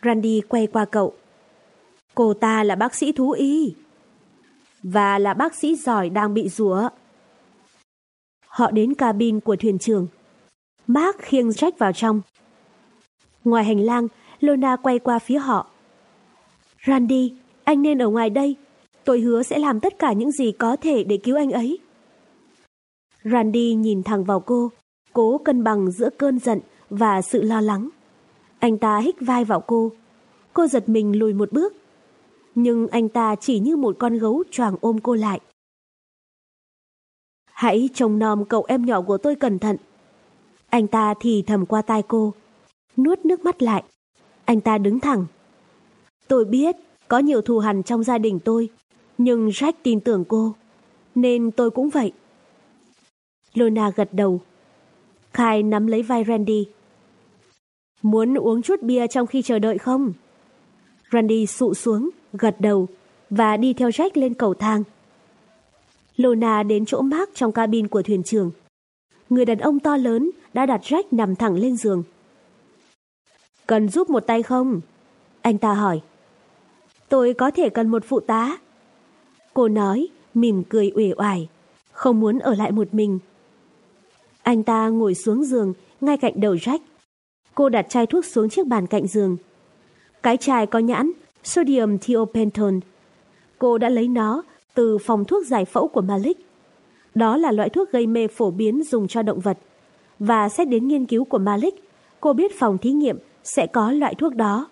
Randy quay qua cậu. Cô ta là bác sĩ thú y. Và là bác sĩ giỏi đang bị rủa. Họ đến cabin của thuyền trưởng. Mark khiêng Jack vào trong. Ngoài hành lang, Lona quay qua phía họ. Randy, anh nên ở ngoài đây. Tôi hứa sẽ làm tất cả những gì có thể để cứu anh ấy. Randy nhìn thẳng vào cô, cố cân bằng giữa cơn giận và sự lo lắng. Anh ta hít vai vào cô. Cô giật mình lùi một bước. Nhưng anh ta chỉ như một con gấu choàng ôm cô lại. Hãy trông nom cậu em nhỏ của tôi cẩn thận. Anh ta thì thầm qua tai cô, nuốt nước mắt lại. Anh ta đứng thẳng. Tôi biết có nhiều thù hằn trong gia đình tôi, nhưng Jack tin tưởng cô, nên tôi cũng vậy. Lona gật đầu. Khai nắm lấy vai Randy. Muốn uống chút bia trong khi chờ đợi không? Randy sụ xuống, gật đầu và đi theo Jack lên cầu thang. Lona đến chỗ Mark trong cabin của thuyền trưởng. Người đàn ông to lớn đã đặt Jack nằm thẳng lên giường. Cần giúp một tay không? Anh ta hỏi. Tôi có thể cần một phụ tá. Cô nói, mỉm cười uể oải, không muốn ở lại một mình. Anh ta ngồi xuống giường, ngay cạnh đầu Jack. Cô đặt chai thuốc xuống chiếc bàn cạnh giường. Cái chai có nhãn sodium thiopental. Cô đã lấy nó từ phòng thuốc giải phẫu của Malik. Đó là loại thuốc gây mê phổ biến dùng cho động vật. Và xét đến nghiên cứu của Malik, cô biết phòng thí nghiệm sẽ có loại thuốc đó.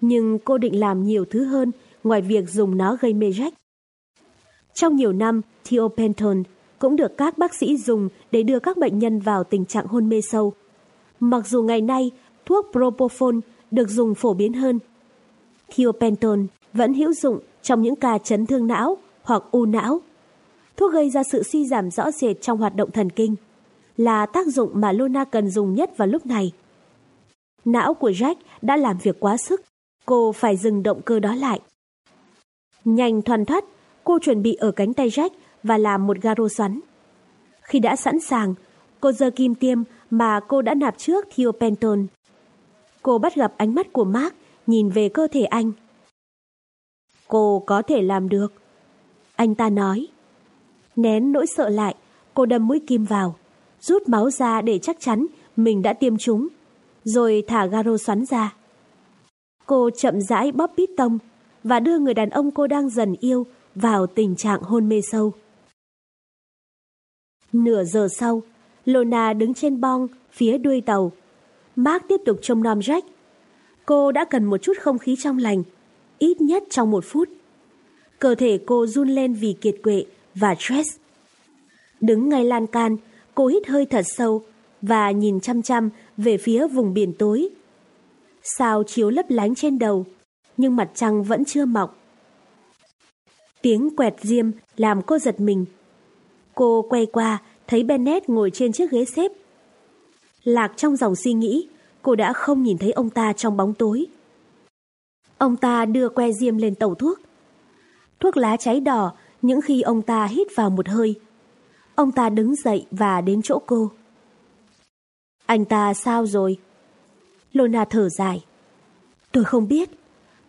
Nhưng cô định làm nhiều thứ hơn ngoài việc dùng nó gây mê rách. Trong nhiều năm, thiopental cũng được các bác sĩ dùng để đưa các bệnh nhân vào tình trạng hôn mê sâu. Mặc dù ngày nay thuốc propofol được dùng phổ biến hơn, thiopental vẫn hữu dụng trong những ca chấn thương não hoặc u não. Thuốc gây ra sự suy giảm rõ rệt trong hoạt động thần kinh là tác dụng mà Luna cần dùng nhất vào lúc này. Não của Jack đã làm việc quá sức, cô phải dừng động cơ đó lại. Nhanh thoăn thoắt, cô chuẩn bị ở cánh tay Jack và làm một garo xoắn. Khi đã sẵn sàng, cô giơ kim tiêm mà cô đã nạp trước thiopenton. Cô bắt gặp ánh mắt của Mark nhìn về cơ thể anh. Cô có thể làm được. Anh ta nói. Nén nỗi sợ lại, cô đâm mũi kim vào, rút máu ra để chắc chắn mình đã tiêm chúng, rồi thả garo xoắn ra. Cô chậm rãi bóp bít tông và đưa người đàn ông cô đang dần yêu vào tình trạng hôn mê sâu. Nửa giờ sau, Lona đứng trên bong phía đuôi tàu. Mark tiếp tục trông nom Jack. Cô đã cần một chút không khí trong lành, ít nhất trong một phút. Cơ thể cô run lên vì kiệt quệ và stress. Đứng ngay lan can, cô hít hơi thật sâu và nhìn chăm chăm về phía vùng biển tối. Sao chiếu lấp lánh trên đầu, nhưng mặt trăng vẫn chưa mọc. Tiếng quẹt diêm làm cô giật mình. Cô quay qua, thấy Bennett ngồi trên chiếc ghế xếp. Lạc trong dòng suy nghĩ, cô đã không nhìn thấy ông ta trong bóng tối. Ông ta đưa que diêm lên tàu thuốc. Thuốc lá cháy đỏ những khi ông ta hít vào một hơi. Ông ta đứng dậy và đến chỗ cô. Anh ta sao rồi? Lona thở dài. Tôi không biết.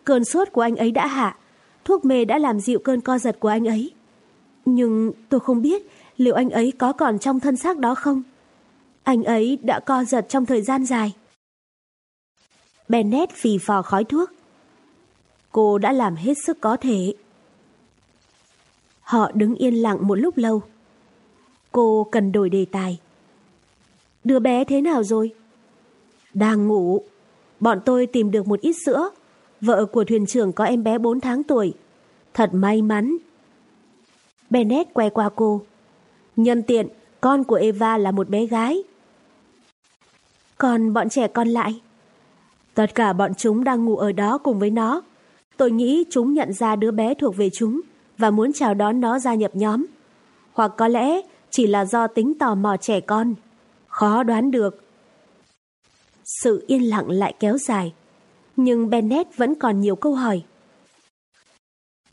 Cơn sốt của anh ấy đã hạ. Thuốc mê đã làm dịu cơn co giật của anh ấy. Nhưng tôi không biết liệu anh ấy có còn trong thân xác đó không? Anh ấy đã co giật trong thời gian dài. Bennett phì phò khói thuốc. Cô đã làm hết sức có thể. Họ đứng yên lặng một lúc lâu. Cô cần đổi đề tài. Đứa bé thế nào rồi? Đang ngủ. Bọn tôi tìm được một ít sữa. Vợ của thuyền trưởng có em bé 4 tháng tuổi. Thật may mắn. Bennett quay qua cô. Nhân tiện, con của Eva là một bé gái. Còn bọn trẻ con lại? Tất cả bọn chúng đang ngủ ở đó cùng với nó. Tôi nghĩ chúng nhận ra đứa bé thuộc về chúng và muốn chào đón nó gia nhập nhóm. Hoặc có lẽ chỉ là do tính tò mò trẻ con. Khó đoán được. Sự yên lặng lại kéo dài. Nhưng Bennett vẫn còn nhiều câu hỏi.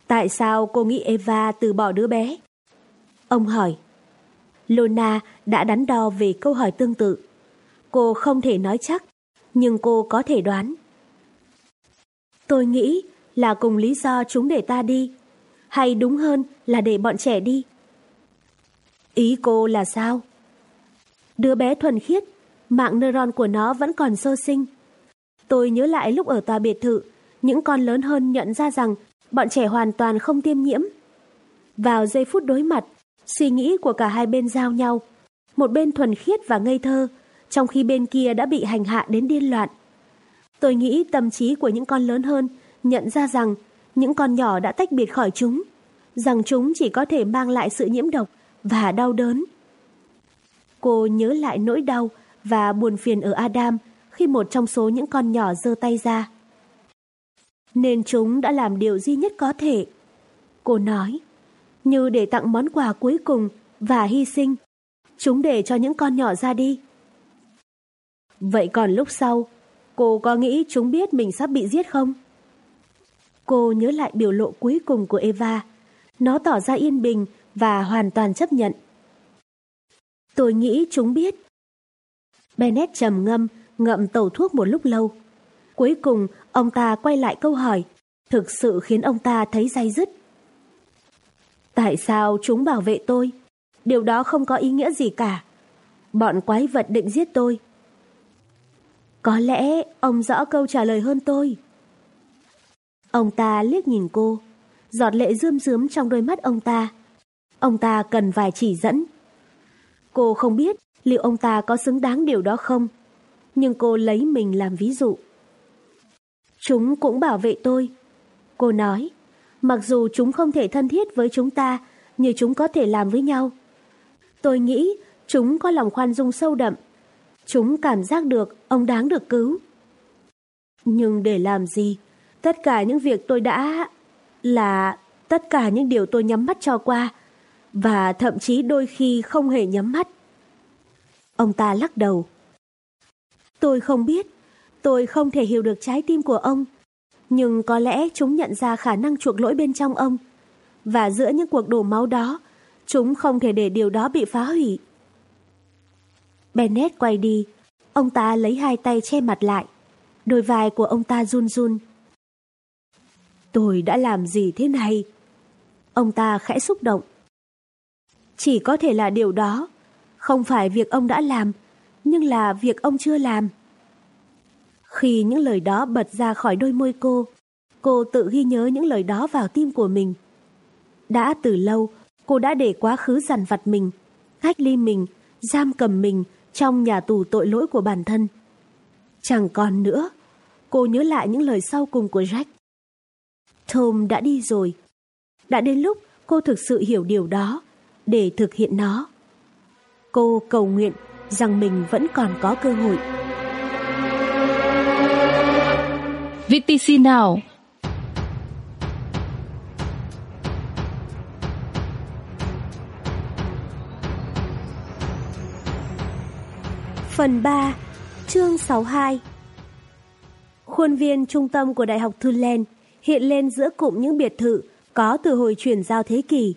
Tại sao cô nghĩ Eva từ bỏ đứa bé? Ông hỏi. Lona đã đắn đo về câu hỏi tương tự. Cô không thể nói chắc, nhưng cô có thể đoán. Tôi nghĩ là cùng lý do chúng để ta đi, hay đúng hơn là để bọn trẻ đi. Ý cô là sao? Đứa bé thuần khiết, mạng neuron của nó vẫn còn sơ sinh. Tôi nhớ lại lúc ở tòa biệt thự, những con lớn hơn nhận ra rằng bọn trẻ hoàn toàn không tiêm nhiễm. Vào giây phút đối mặt, suy nghĩ của cả hai bên giao nhau. Một bên thuần khiết và ngây thơ, trong khi bên kia đã bị hành hạ đến điên loạn. Tôi nghĩ tâm trí của những con lớn hơn nhận ra rằng những con nhỏ đã tách biệt khỏi chúng, rằng chúng chỉ có thể mang lại sự nhiễm độc và đau đớn. Cô nhớ lại nỗi đau và buồn phiền ở Adam khi một trong số những con nhỏ giơ tay ra. Nên chúng đã làm điều duy nhất có thể. Cô nói, như để tặng món quà cuối cùng và hy sinh. Chúng để cho những con nhỏ ra đi. Vậy còn lúc sau, cô có nghĩ chúng biết mình sắp bị giết không? Cô nhớ lại biểu lộ cuối cùng của Eva. Nó tỏ ra yên bình và hoàn toàn chấp nhận. Tôi nghĩ chúng biết. Bennett trầm ngâm, ngậm tẩu thuốc một lúc lâu. Cuối cùng, ông ta quay lại câu hỏi, thực sự khiến ông ta thấy day dứt. Tại sao chúng bảo vệ tôi? Điều đó không có ý nghĩa gì cả. Bọn quái vật định giết tôi. Có lẽ ông rõ câu trả lời hơn tôi. Ông ta liếc nhìn cô, giọt lệ rươm rướm trong đôi mắt ông ta. Ông ta cần vài chỉ dẫn. Cô không biết liệu ông ta có xứng đáng điều đó không, nhưng cô lấy mình làm ví dụ. Chúng cũng bảo vệ tôi. Cô nói, mặc dù chúng không thể thân thiết với chúng ta như chúng có thể làm với nhau. Tôi nghĩ chúng có lòng khoan dung sâu đậm. Chúng cảm giác được ông đáng được cứu. Nhưng để làm gì? Tất cả những việc tôi đã... là tất cả những điều tôi nhắm mắt cho qua và thậm chí đôi khi không hề nhắm mắt. Ông ta lắc đầu. Tôi không biết, tôi không thể hiểu được trái tim của ông, nhưng có lẽ chúng nhận ra khả năng chuộc lỗi bên trong ông, và giữa những cuộc đổ máu đó, chúng không thể để điều đó bị phá hủy. Bennett quay đi, ông ta lấy hai tay che mặt lại, đôi vai của ông ta run run. Tôi đã làm gì thế này? Ông ta khẽ xúc động. Chỉ có thể là điều đó, không phải việc ông đã làm, nhưng là việc ông chưa làm. Khi những lời đó bật ra khỏi đôi môi cô, cô tự ghi nhớ những lời đó vào tim của mình. Đã từ lâu, cô đã để quá khứ dằn vặt mình, cách ly mình, giam cầm mình trong nhà tù tội lỗi của bản thân. Chẳng còn nữa, cô nhớ lại những lời sau cùng của Jack. Tom đã đi rồi. Đã đến lúc cô thực sự hiểu điều đó để thực hiện nó. Cô cầu nguyện rằng mình vẫn còn có cơ hội. VTC nào! Phần 3, chương 62 Khuôn viên trung tâm của Đại học Thư Len hiện lên giữa cụm những biệt thự có từ hồi chuyển giao thế kỷ.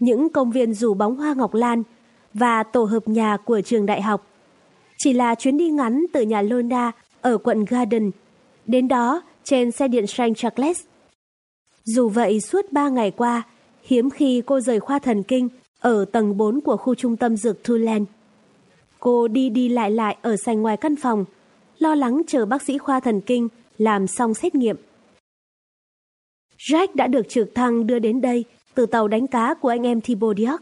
Những công viên rủ bóng hoa ngọc lan và tổ hợp nhà của trường đại học. Chỉ là chuyến đi ngắn từ nhà Lona ở quận Garden đến đó trên xe điện Saint Charles. Dù vậy suốt 3 ngày qua, hiếm khi cô rời khoa thần kinh ở tầng 4 của khu trung tâm dược Tulane. Cô đi đi lại lại ở sành ngoài căn phòng, lo lắng chờ bác sĩ khoa thần kinh làm xong xét nghiệm. Jack đã được trực thăng đưa đến đây từ tàu đánh cá của anh em Thibaudier.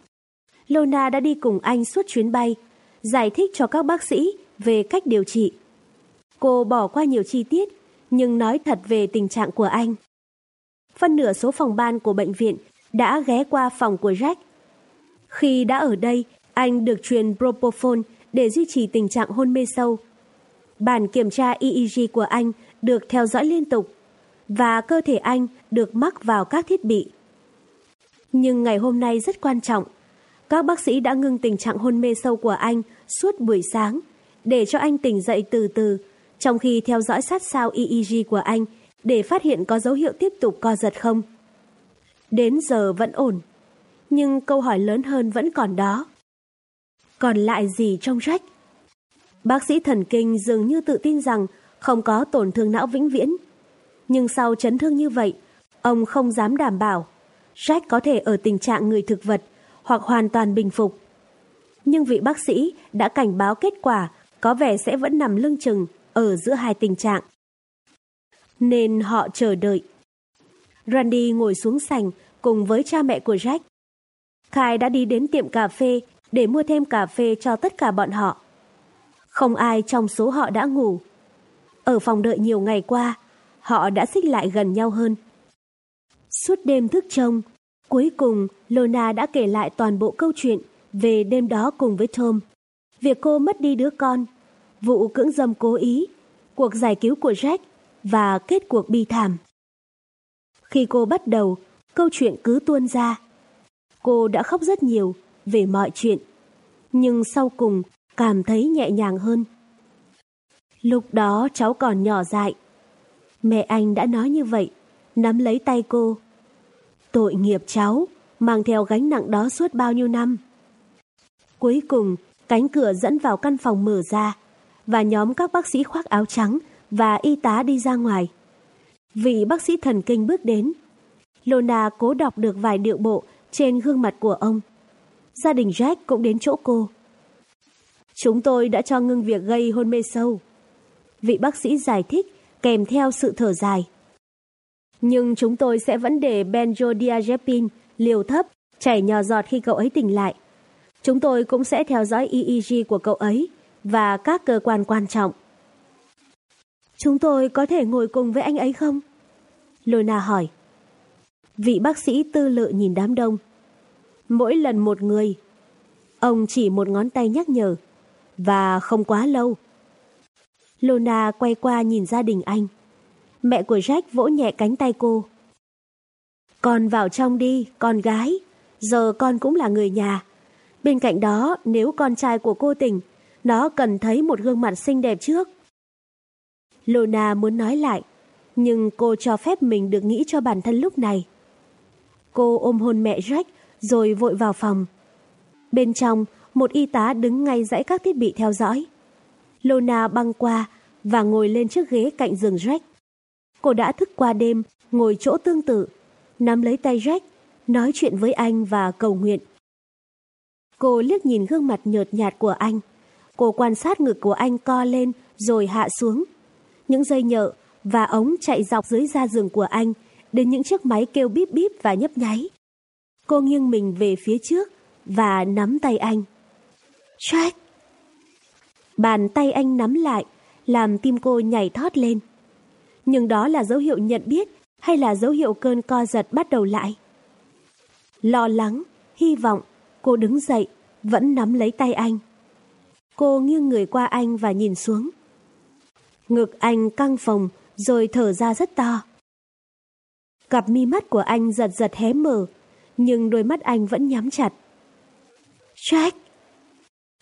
Lona đã đi cùng anh suốt chuyến bay, giải thích cho các bác sĩ về cách điều trị. Cô bỏ qua nhiều chi tiết, nhưng nói thật về tình trạng của anh. Phân nửa số phòng ban của bệnh viện đã ghé qua phòng của Jack. Khi đã ở đây, anh được truyền propofol để duy trì tình trạng hôn mê sâu. Bản kiểm tra EEG của anh được theo dõi liên tục và cơ thể anh được mắc vào các thiết bị. Nhưng ngày hôm nay rất quan trọng. Các bác sĩ đã ngưng tình trạng hôn mê sâu của anh suốt buổi sáng để cho anh tỉnh dậy từ từ trong khi theo dõi sát sao EEG của anh để phát hiện có dấu hiệu tiếp tục co giật không. Đến giờ vẫn ổn, nhưng câu hỏi lớn hơn vẫn còn đó. Còn lại gì trong rách? Bác sĩ thần kinh dường như tự tin rằng không có tổn thương não vĩnh viễn. Nhưng sau chấn thương như vậy, ông không dám đảm bảo Jack có thể ở tình trạng người thực vật hoặc hoàn toàn bình phục. Nhưng vị bác sĩ đã cảnh báo kết quả có vẻ sẽ vẫn nằm lưng chừng ở giữa hai tình trạng. Nên họ chờ đợi. Randy ngồi xuống sành cùng với cha mẹ của Jack. Khai đã đi đến tiệm cà phê để mua thêm cà phê cho tất cả bọn họ. Không ai trong số họ đã ngủ. Ở phòng đợi nhiều ngày qua, họ đã xích lại gần nhau hơn. Suốt đêm thức trông, cuối cùng Lona đã kể lại toàn bộ câu chuyện về đêm đó cùng với Tom. Việc cô mất đi đứa con, vụ cưỡng dâm cố ý, cuộc giải cứu của Jack và kết cuộc bi thảm. Khi cô bắt đầu, câu chuyện cứ tuôn ra. Cô đã khóc rất nhiều về mọi chuyện, nhưng sau cùng cảm thấy nhẹ nhàng hơn. Lúc đó cháu còn nhỏ dại. Mẹ anh đã nói như vậy, nắm lấy tay cô. Tội nghiệp cháu, mang theo gánh nặng đó suốt bao nhiêu năm. Cuối cùng, cánh cửa dẫn vào căn phòng mở ra và nhóm các bác sĩ khoác áo trắng và y tá đi ra ngoài. Vị bác sĩ thần kinh bước đến. Lona cố đọc được vài điệu bộ trên gương mặt của ông. Gia đình Jack cũng đến chỗ cô. Chúng tôi đã cho ngưng việc gây hôn mê sâu. Vị bác sĩ giải thích kèm theo sự thở dài. Nhưng chúng tôi sẽ vẫn để benzodiazepine liều thấp, chảy nhỏ giọt khi cậu ấy tỉnh lại. Chúng tôi cũng sẽ theo dõi EEG của cậu ấy và các cơ quan quan trọng. Chúng tôi có thể ngồi cùng với anh ấy không? Lona hỏi. Vị bác sĩ tư lự nhìn đám đông. Mỗi lần một người. Ông chỉ một ngón tay nhắc nhở. Và không quá lâu. Lona quay qua nhìn gia đình anh. Mẹ của Jack vỗ nhẹ cánh tay cô. Con vào trong đi, con gái. Giờ con cũng là người nhà. Bên cạnh đó, nếu con trai của cô tỉnh, nó cần thấy một gương mặt xinh đẹp trước. Luna muốn nói lại, nhưng cô cho phép mình được nghĩ cho bản thân lúc này. Cô ôm hôn mẹ Jack rồi vội vào phòng. Bên trong, một y tá đứng ngay dãy các thiết bị theo dõi. Lona băng qua và ngồi lên chiếc ghế cạnh giường Jack. Cô đã thức qua đêm, ngồi chỗ tương tự, nắm lấy tay Jack, nói chuyện với anh và cầu nguyện. Cô liếc nhìn gương mặt nhợt nhạt của anh. Cô quan sát ngực của anh co lên rồi hạ xuống. Những dây nhợ và ống chạy dọc dưới da giường của anh đến những chiếc máy kêu bíp bíp và nhấp nháy. Cô nghiêng mình về phía trước và nắm tay anh. Jack! Bàn tay anh nắm lại, làm tim cô nhảy thót lên. Nhưng đó là dấu hiệu nhận biết hay là dấu hiệu cơn co giật bắt đầu lại? Lo lắng, hy vọng, cô đứng dậy, vẫn nắm lấy tay anh. Cô nghiêng người qua anh và nhìn xuống. Ngực anh căng phồng rồi thở ra rất to. Cặp mi mắt của anh giật giật hé mở, nhưng đôi mắt anh vẫn nhắm chặt. Jack!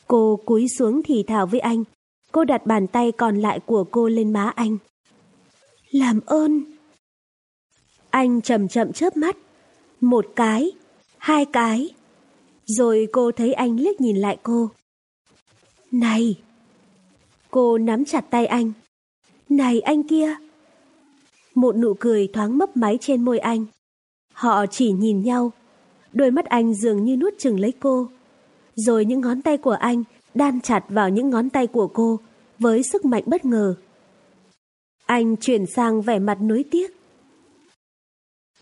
Cô cúi xuống thì thào với anh, Cô đặt bàn tay còn lại của cô lên má anh. Làm ơn. Anh chậm chậm chớp mắt. Một cái, hai cái. Rồi cô thấy anh liếc nhìn lại cô. Này! Cô nắm chặt tay anh. Này anh kia! Một nụ cười thoáng mấp máy trên môi anh. Họ chỉ nhìn nhau. Đôi mắt anh dường như nuốt chừng lấy cô. Rồi những ngón tay của anh đan chặt vào những ngón tay của cô với sức mạnh bất ngờ. Anh chuyển sang vẻ mặt nuối tiếc.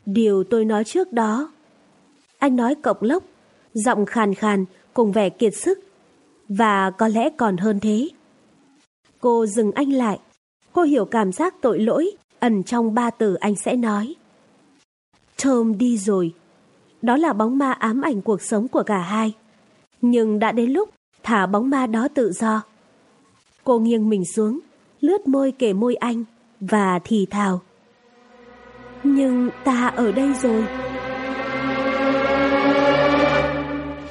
Điều tôi nói trước đó. Anh nói cộc lốc, giọng khàn khàn cùng vẻ kiệt sức. Và có lẽ còn hơn thế. Cô dừng anh lại. Cô hiểu cảm giác tội lỗi ẩn trong ba từ anh sẽ nói. Tom đi rồi. Đó là bóng ma ám ảnh cuộc sống của cả hai. Nhưng đã đến lúc thả bóng ma đó tự do. Cô nghiêng mình xuống, lướt môi kể môi anh và thì thào. Nhưng ta ở đây rồi.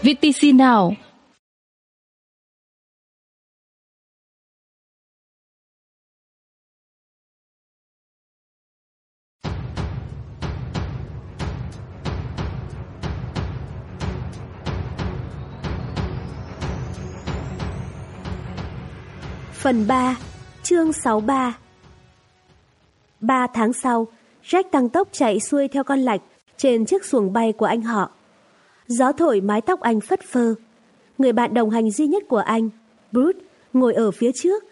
VTC nào? Phần 3, chương 63 Ba tháng sau, Jack tăng tốc chạy xuôi theo con lạch trên chiếc xuồng bay của anh họ. Gió thổi mái tóc anh phất phơ. Người bạn đồng hành duy nhất của anh, Bruce, ngồi ở phía trước.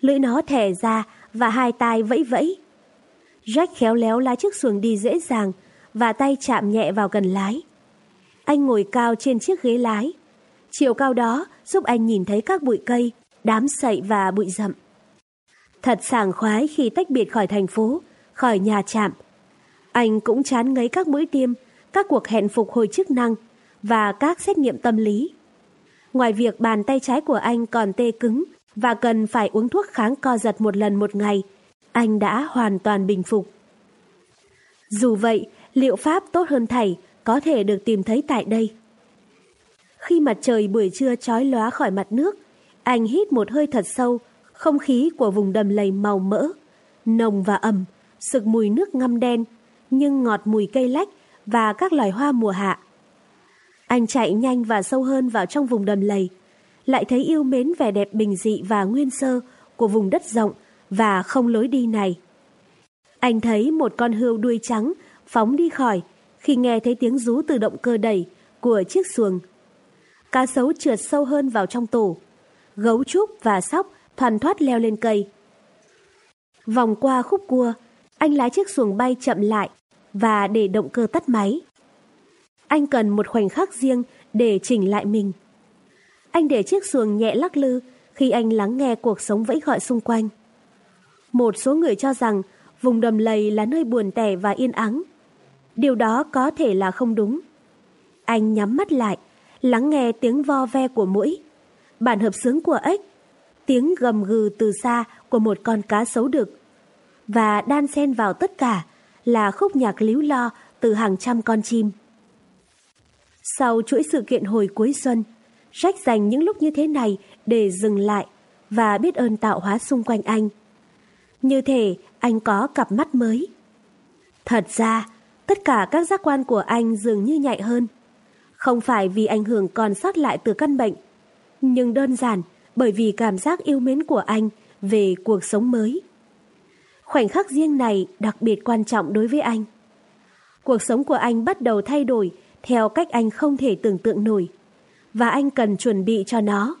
Lưỡi nó thẻ ra và hai tay vẫy vẫy. Jack khéo léo lái chiếc xuồng đi dễ dàng và tay chạm nhẹ vào cần lái. Anh ngồi cao trên chiếc ghế lái. Chiều cao đó giúp anh nhìn thấy các bụi cây, đám sậy và bụi rậm. Thật sảng khoái khi tách biệt khỏi thành phố, khỏi nhà trạm. Anh cũng chán ngấy các mũi tiêm, các cuộc hẹn phục hồi chức năng và các xét nghiệm tâm lý. Ngoài việc bàn tay trái của anh còn tê cứng và cần phải uống thuốc kháng co giật một lần một ngày, anh đã hoàn toàn bình phục. Dù vậy, liệu pháp tốt hơn thầy có thể được tìm thấy tại đây. Khi mặt trời buổi trưa chói lóa khỏi mặt nước, anh hít một hơi thật sâu, không khí của vùng đầm lầy màu mỡ, nồng và ẩm, sực mùi nước ngâm đen, nhưng ngọt mùi cây lách và các loài hoa mùa hạ. Anh chạy nhanh và sâu hơn vào trong vùng đầm lầy, lại thấy yêu mến vẻ đẹp bình dị và nguyên sơ của vùng đất rộng và không lối đi này. Anh thấy một con hươu đuôi trắng phóng đi khỏi khi nghe thấy tiếng rú từ động cơ đẩy của chiếc xuồng. Cá sấu trượt sâu hơn vào trong tổ. Gấu trúc và sóc thoàn thoát leo lên cây. Vòng qua khúc cua, anh lái chiếc xuồng bay chậm lại và để động cơ tắt máy. Anh cần một khoảnh khắc riêng để chỉnh lại mình. Anh để chiếc xuồng nhẹ lắc lư khi anh lắng nghe cuộc sống vẫy gọi xung quanh. Một số người cho rằng vùng đầm lầy là nơi buồn tẻ và yên ắng. Điều đó có thể là không đúng. Anh nhắm mắt lại, lắng nghe tiếng vo ve của mũi, bản hợp xướng của ếch, tiếng gầm gừ từ xa của một con cá sấu đực. Và đan xen vào tất cả là khúc nhạc líu lo từ hàng trăm con chim. Sau chuỗi sự kiện hồi cuối xuân, Jack dành những lúc như thế này để dừng lại và biết ơn tạo hóa xung quanh anh. Như thể anh có cặp mắt mới. Thật ra, tất cả các giác quan của anh dường như nhạy hơn. Không phải vì ảnh hưởng còn sót lại từ căn bệnh, nhưng đơn giản bởi vì cảm giác yêu mến của anh về cuộc sống mới. Khoảnh khắc riêng này đặc biệt quan trọng đối với anh. Cuộc sống của anh bắt đầu thay đổi theo cách anh không thể tưởng tượng nổi, và anh cần chuẩn bị cho nó.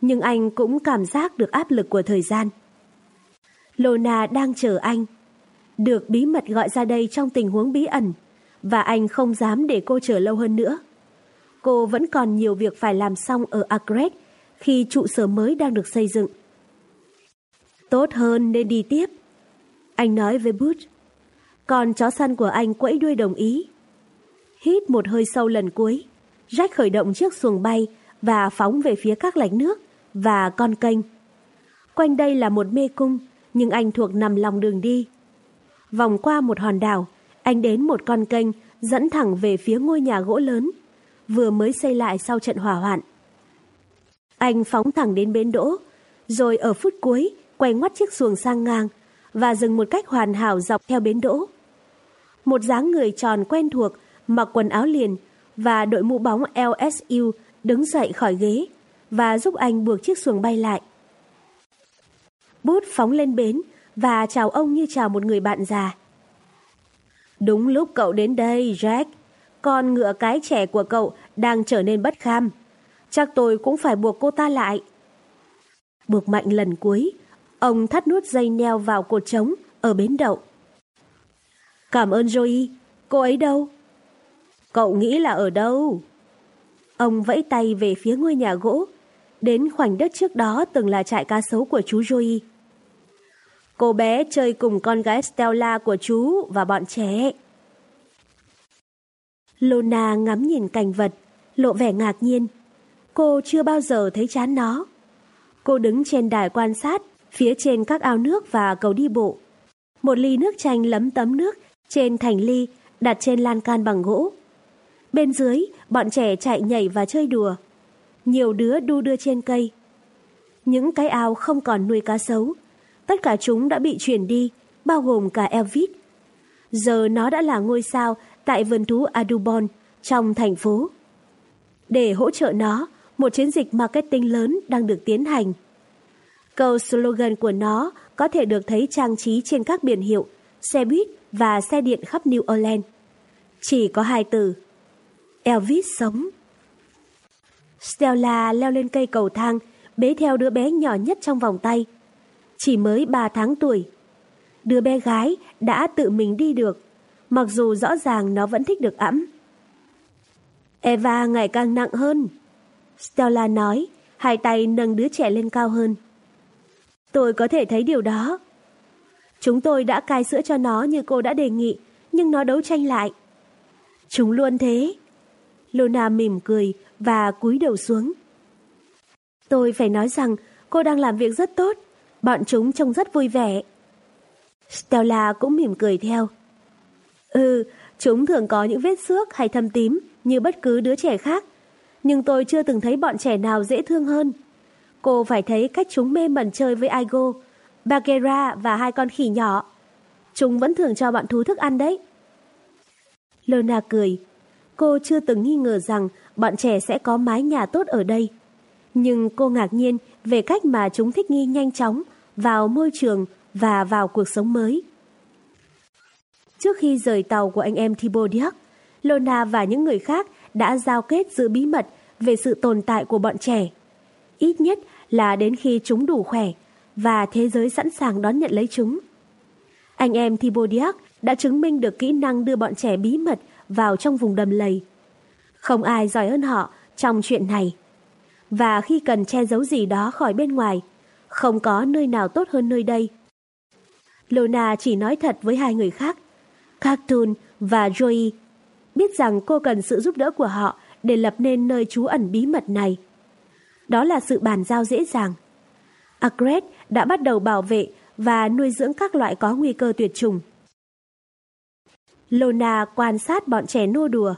Nhưng anh cũng cảm giác được áp lực của thời gian. Lona đang chờ anh. Được bí mật gọi ra đây trong tình huống bí ẩn, và anh không dám để cô chờ lâu hơn nữa. Cô vẫn còn nhiều việc phải làm xong ở Agret khi trụ sở mới đang được xây dựng. Tốt hơn nên đi tiếp. Anh nói với Butch. Còn chó săn của anh quẫy đuôi đồng ý. Hít một hơi sâu lần cuối, Jack khởi động chiếc xuồng bay và phóng về phía các lạch nước và con kênh. Quanh đây là một mê cung, nhưng anh thuộc nằm lòng đường đi. Vòng qua một hòn đảo, anh đến một con kênh dẫn thẳng về phía ngôi nhà gỗ lớn, vừa mới xây lại sau trận hỏa hoạn. Anh phóng thẳng đến bến đỗ, rồi ở phút cuối quay ngoắt chiếc xuồng sang ngang và dừng một cách hoàn hảo dọc theo bến đỗ. Một dáng người tròn quen thuộc, mặc quần áo liền và đội mũ bóng LSU đứng dậy khỏi ghế và giúp anh buộc chiếc xuồng bay lại. Bút phóng lên bến và chào ông như chào một người bạn già. Đúng lúc cậu đến đây, Jack. Con ngựa cái trẻ của cậu đang trở nên bất kham. Chắc tôi cũng phải buộc cô ta lại. Buộc mạnh lần cuối, ông thắt nút dây neo vào cột trống ở bến đậu. Cảm ơn Joey, cô ấy đâu? Cậu nghĩ là ở đâu? Ông vẫy tay về phía ngôi nhà gỗ, đến khoảnh đất trước đó từng là trại cá sấu của chú Joey. Cô bé chơi cùng con gái Stella của chú và bọn trẻ. Lona ngắm nhìn cảnh vật, lộ vẻ ngạc nhiên. Cô chưa bao giờ thấy chán nó. Cô đứng trên đài quan sát, phía trên các ao nước và cầu đi bộ. Một ly nước chanh lấm tấm nước trên thành ly đặt trên lan can bằng gỗ. Bên dưới, bọn trẻ chạy nhảy và chơi đùa. Nhiều đứa đu đưa trên cây. Những cái ao không còn nuôi cá sấu. Tất cả chúng đã bị chuyển đi, bao gồm cả Elvis. Giờ nó đã là ngôi sao tại vườn thú Adubon trong thành phố. Để hỗ trợ nó, một chiến dịch marketing lớn đang được tiến hành. Câu slogan của nó có thể được thấy trang trí trên các biển hiệu, xe buýt và xe điện khắp New Orleans. Chỉ có hai từ. Elvis sống. Stella leo lên cây cầu thang, bế theo đứa bé nhỏ nhất trong vòng tay. Chỉ mới 3 tháng tuổi. Đứa bé gái đã tự mình đi được, mặc dù rõ ràng nó vẫn thích được ẵm. Eva ngày càng nặng hơn. Stella nói, hai tay nâng đứa trẻ lên cao hơn. Tôi có thể thấy điều đó. Chúng tôi đã cai sữa cho nó như cô đã đề nghị, nhưng nó đấu tranh lại. Chúng luôn thế. Luna mỉm cười và cúi đầu xuống. Tôi phải nói rằng cô đang làm việc rất tốt. Bọn chúng trông rất vui vẻ. Stella cũng mỉm cười theo. Ừ, chúng thường có những vết xước hay thâm tím như bất cứ đứa trẻ khác. Nhưng tôi chưa từng thấy bọn trẻ nào dễ thương hơn. Cô phải thấy cách chúng mê mẩn chơi với Aigo, Bagheera và hai con khỉ nhỏ. Chúng vẫn thường cho bọn thú thức ăn đấy. Lona cười. Cô chưa từng nghi ngờ rằng bọn trẻ sẽ có mái nhà tốt ở đây. Nhưng cô ngạc nhiên về cách mà chúng thích nghi nhanh chóng vào môi trường và vào cuộc sống mới. Trước khi rời tàu của anh em Thibodiac, Lona và những người khác đã giao kết giữ bí mật về sự tồn tại của bọn trẻ. Ít nhất là đến khi chúng đủ khỏe và thế giới sẵn sàng đón nhận lấy chúng. Anh em Thibodiac đã chứng minh được kỹ năng đưa bọn trẻ bí mật vào trong vùng đầm lầy. Không ai giỏi hơn họ trong chuyện này. Và khi cần che giấu gì đó khỏi bên ngoài, không có nơi nào tốt hơn nơi đây. Lona chỉ nói thật với hai người khác, Cartoon và Joey, biết rằng cô cần sự giúp đỡ của họ để lập nên nơi trú ẩn bí mật này. Đó là sự bàn giao dễ dàng. Agret đã bắt đầu bảo vệ và nuôi dưỡng các loại có nguy cơ tuyệt chủng. Lona quan sát bọn trẻ nô đùa.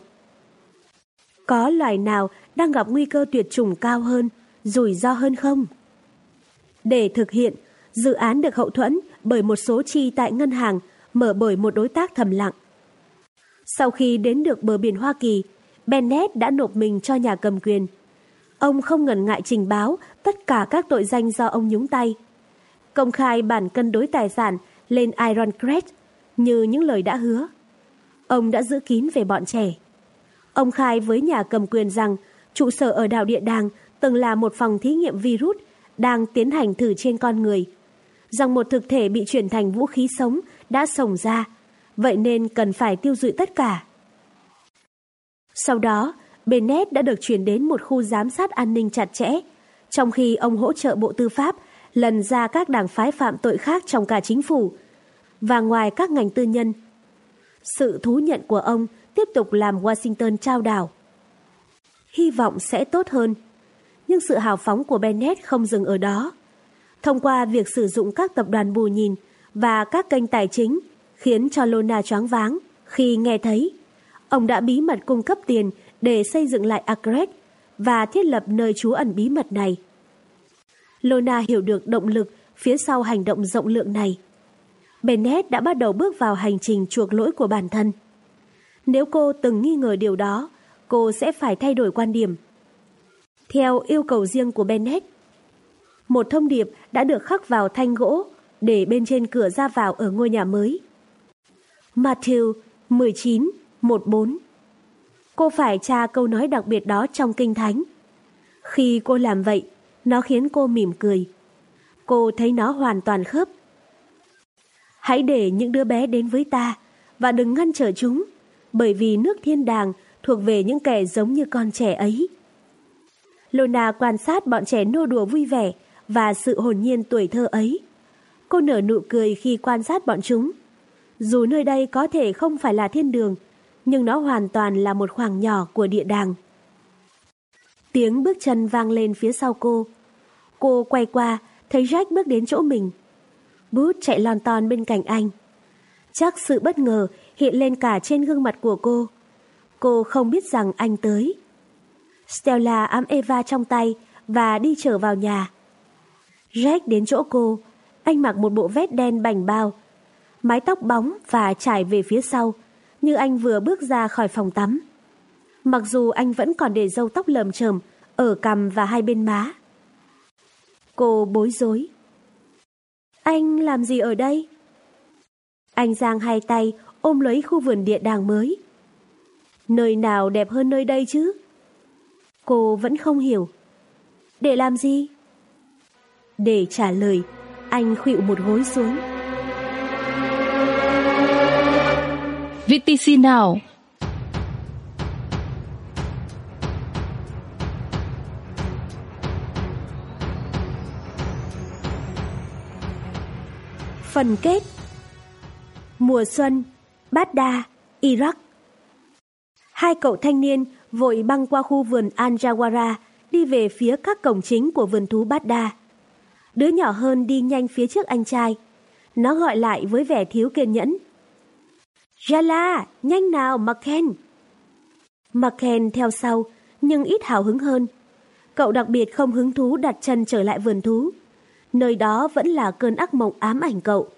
Có loài nào đang gặp nguy cơ tuyệt chủng cao hơn, rủi ro hơn không? Để thực hiện, dự án được hậu thuẫn bởi một số chi tại ngân hàng mở bởi một đối tác thầm lặng. Sau khi đến được bờ biển Hoa Kỳ, Bennett đã nộp mình cho nhà cầm quyền. Ông không ngần ngại trình báo tất cả các tội danh do ông nhúng tay. Công khai bản cân đối tài sản lên Iron Crest như những lời đã hứa. Ông đã giữ kín về bọn trẻ. Ông khai với nhà cầm quyền rằng trụ sở ở đảo Địa Đàng từng là một phòng thí nghiệm virus đang tiến hành thử trên con người. Rằng một thực thể bị chuyển thành vũ khí sống đã sồng ra, vậy nên cần phải tiêu diệt tất cả. Sau đó, Bennett đã được chuyển đến một khu giám sát an ninh chặt chẽ, trong khi ông hỗ trợ Bộ Tư pháp lần ra các đảng phái phạm tội khác trong cả chính phủ và ngoài các ngành tư nhân. Sự thú nhận của ông tiếp tục làm Washington trao đảo. Hy vọng sẽ tốt hơn, nhưng sự hào phóng của Bennett không dừng ở đó. Thông qua việc sử dụng các tập đoàn bù nhìn và các kênh tài chính khiến cho Lona choáng váng khi nghe thấy ông đã bí mật cung cấp tiền để xây dựng lại Agret và thiết lập nơi trú ẩn bí mật này. Lona hiểu được động lực phía sau hành động rộng lượng này. Bennett đã bắt đầu bước vào hành trình chuộc lỗi của bản thân. Nếu cô từng nghi ngờ điều đó, cô sẽ phải thay đổi quan điểm. Theo yêu cầu riêng của Bennett, một thông điệp đã được khắc vào thanh gỗ để bên trên cửa ra vào ở ngôi nhà mới. Matthew 19, 14 Cô phải tra câu nói đặc biệt đó trong kinh thánh. Khi cô làm vậy, nó khiến cô mỉm cười. Cô thấy nó hoàn toàn khớp. Hãy để những đứa bé đến với ta và đừng ngăn trở chúng, bởi vì nước thiên đàng thuộc về những kẻ giống như con trẻ ấy. Lona quan sát bọn trẻ nô đùa vui vẻ và sự hồn nhiên tuổi thơ ấy. Cô nở nụ cười khi quan sát bọn chúng. Dù nơi đây có thể không phải là thiên đường, nhưng nó hoàn toàn là một khoảng nhỏ của địa đàng. Tiếng bước chân vang lên phía sau cô. Cô quay qua, thấy Jack bước đến chỗ mình. Bút chạy lon ton bên cạnh anh. Chắc sự bất ngờ hiện lên cả trên gương mặt của cô. Cô không biết rằng anh tới. Stella ám Eva trong tay và đi trở vào nhà. Jack đến chỗ cô, anh mặc một bộ vest đen bảnh bao, mái tóc bóng và trải về phía sau, như anh vừa bước ra khỏi phòng tắm. Mặc dù anh vẫn còn để râu tóc lờm chởm ở cằm và hai bên má. Cô bối rối. Anh làm gì ở đây? Anh giang hai tay ôm lấy khu vườn địa đàng mới. Nơi nào đẹp hơn nơi đây chứ? Cô vẫn không hiểu. Để làm gì? Để trả lời, anh khuỵu một gối xuống. VTC nào? Phần kết Mùa xuân, Bát Đa, Iraq Hai cậu thanh niên vội băng qua khu vườn Anjawara đi về phía các cổng chính của vườn thú Bát Đa. Đứa nhỏ hơn đi nhanh phía trước anh trai. Nó gọi lại với vẻ thiếu kiên nhẫn. Jala, nhanh nào, McKen. McKen theo sau, nhưng ít hào hứng hơn. Cậu đặc biệt không hứng thú đặt chân trở lại vườn thú. Nơi đó vẫn là cơn ác mộng ám ảnh cậu.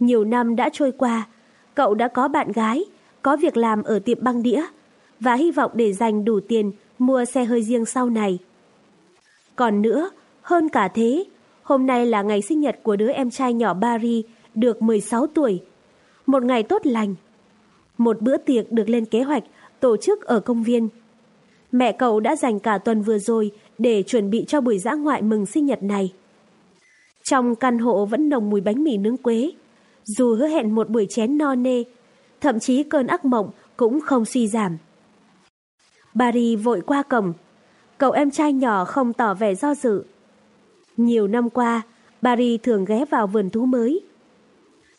Nhiều năm đã trôi qua, cậu đã có bạn gái, có việc làm ở tiệm băng đĩa và hy vọng để dành đủ tiền mua xe hơi riêng sau này. Còn nữa, hơn cả thế, hôm nay là ngày sinh nhật của đứa em trai nhỏ Barry được 16 tuổi. Một ngày tốt lành. Một bữa tiệc được lên kế hoạch tổ chức ở công viên. Mẹ cậu đã dành cả tuần vừa rồi để chuẩn bị cho buổi dã ngoại mừng sinh nhật này. Trong căn hộ vẫn nồng mùi bánh mì nướng quế. Dù hứa hẹn một buổi chén no nê, thậm chí cơn ác mộng cũng không suy giảm. Barry vội qua cổng. Cậu em trai nhỏ không tỏ vẻ do dự. Nhiều năm qua, Barry thường ghé vào vườn thú mới.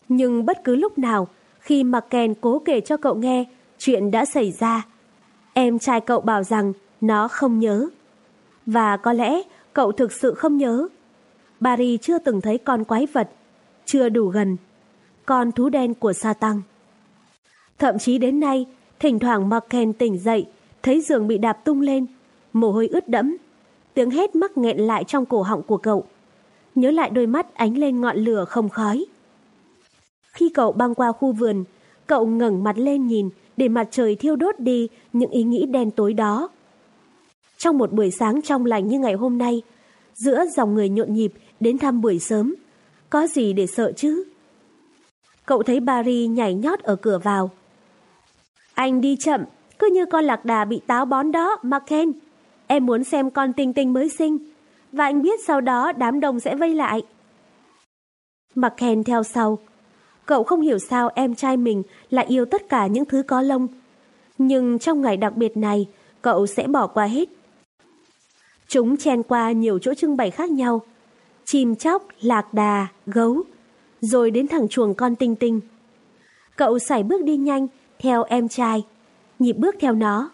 Nhưng bất cứ lúc nào, khi Ken cố kể cho cậu nghe chuyện đã xảy ra, em trai cậu bảo rằng nó không nhớ. Và có lẽ cậu thực sự không nhớ. Barry chưa từng thấy con quái vật, chưa đủ gần, con thú đen của sa tăng. Thậm chí đến nay, thỉnh thoảng Ken tỉnh dậy, thấy giường bị đạp tung lên, mồ hôi ướt đẫm, tiếng hét mắc nghẹn lại trong cổ họng của cậu. Nhớ lại đôi mắt ánh lên ngọn lửa không khói. Khi cậu băng qua khu vườn, cậu ngẩng mặt lên nhìn để mặt trời thiêu đốt đi những ý nghĩ đen tối đó. Trong một buổi sáng trong lành như ngày hôm nay, giữa dòng người nhộn nhịp đến thăm buổi sớm, có gì để sợ chứ? Cậu thấy Barry nhảy nhót ở cửa vào. Anh đi chậm, cứ như con lạc đà bị táo bón đó, Marken. Em muốn xem con tinh tinh mới sinh, và anh biết sau đó đám đông sẽ vây lại. Marken theo sau, Cậu không hiểu sao em trai mình lại yêu tất cả những thứ có lông. Nhưng trong ngày đặc biệt này, cậu sẽ bỏ qua hết. Chúng chen qua nhiều chỗ trưng bày khác nhau. Chim chóc, lạc đà, gấu, rồi đến thẳng chuồng con tinh tinh. Cậu sải bước đi nhanh, theo em trai, nhịp bước theo nó.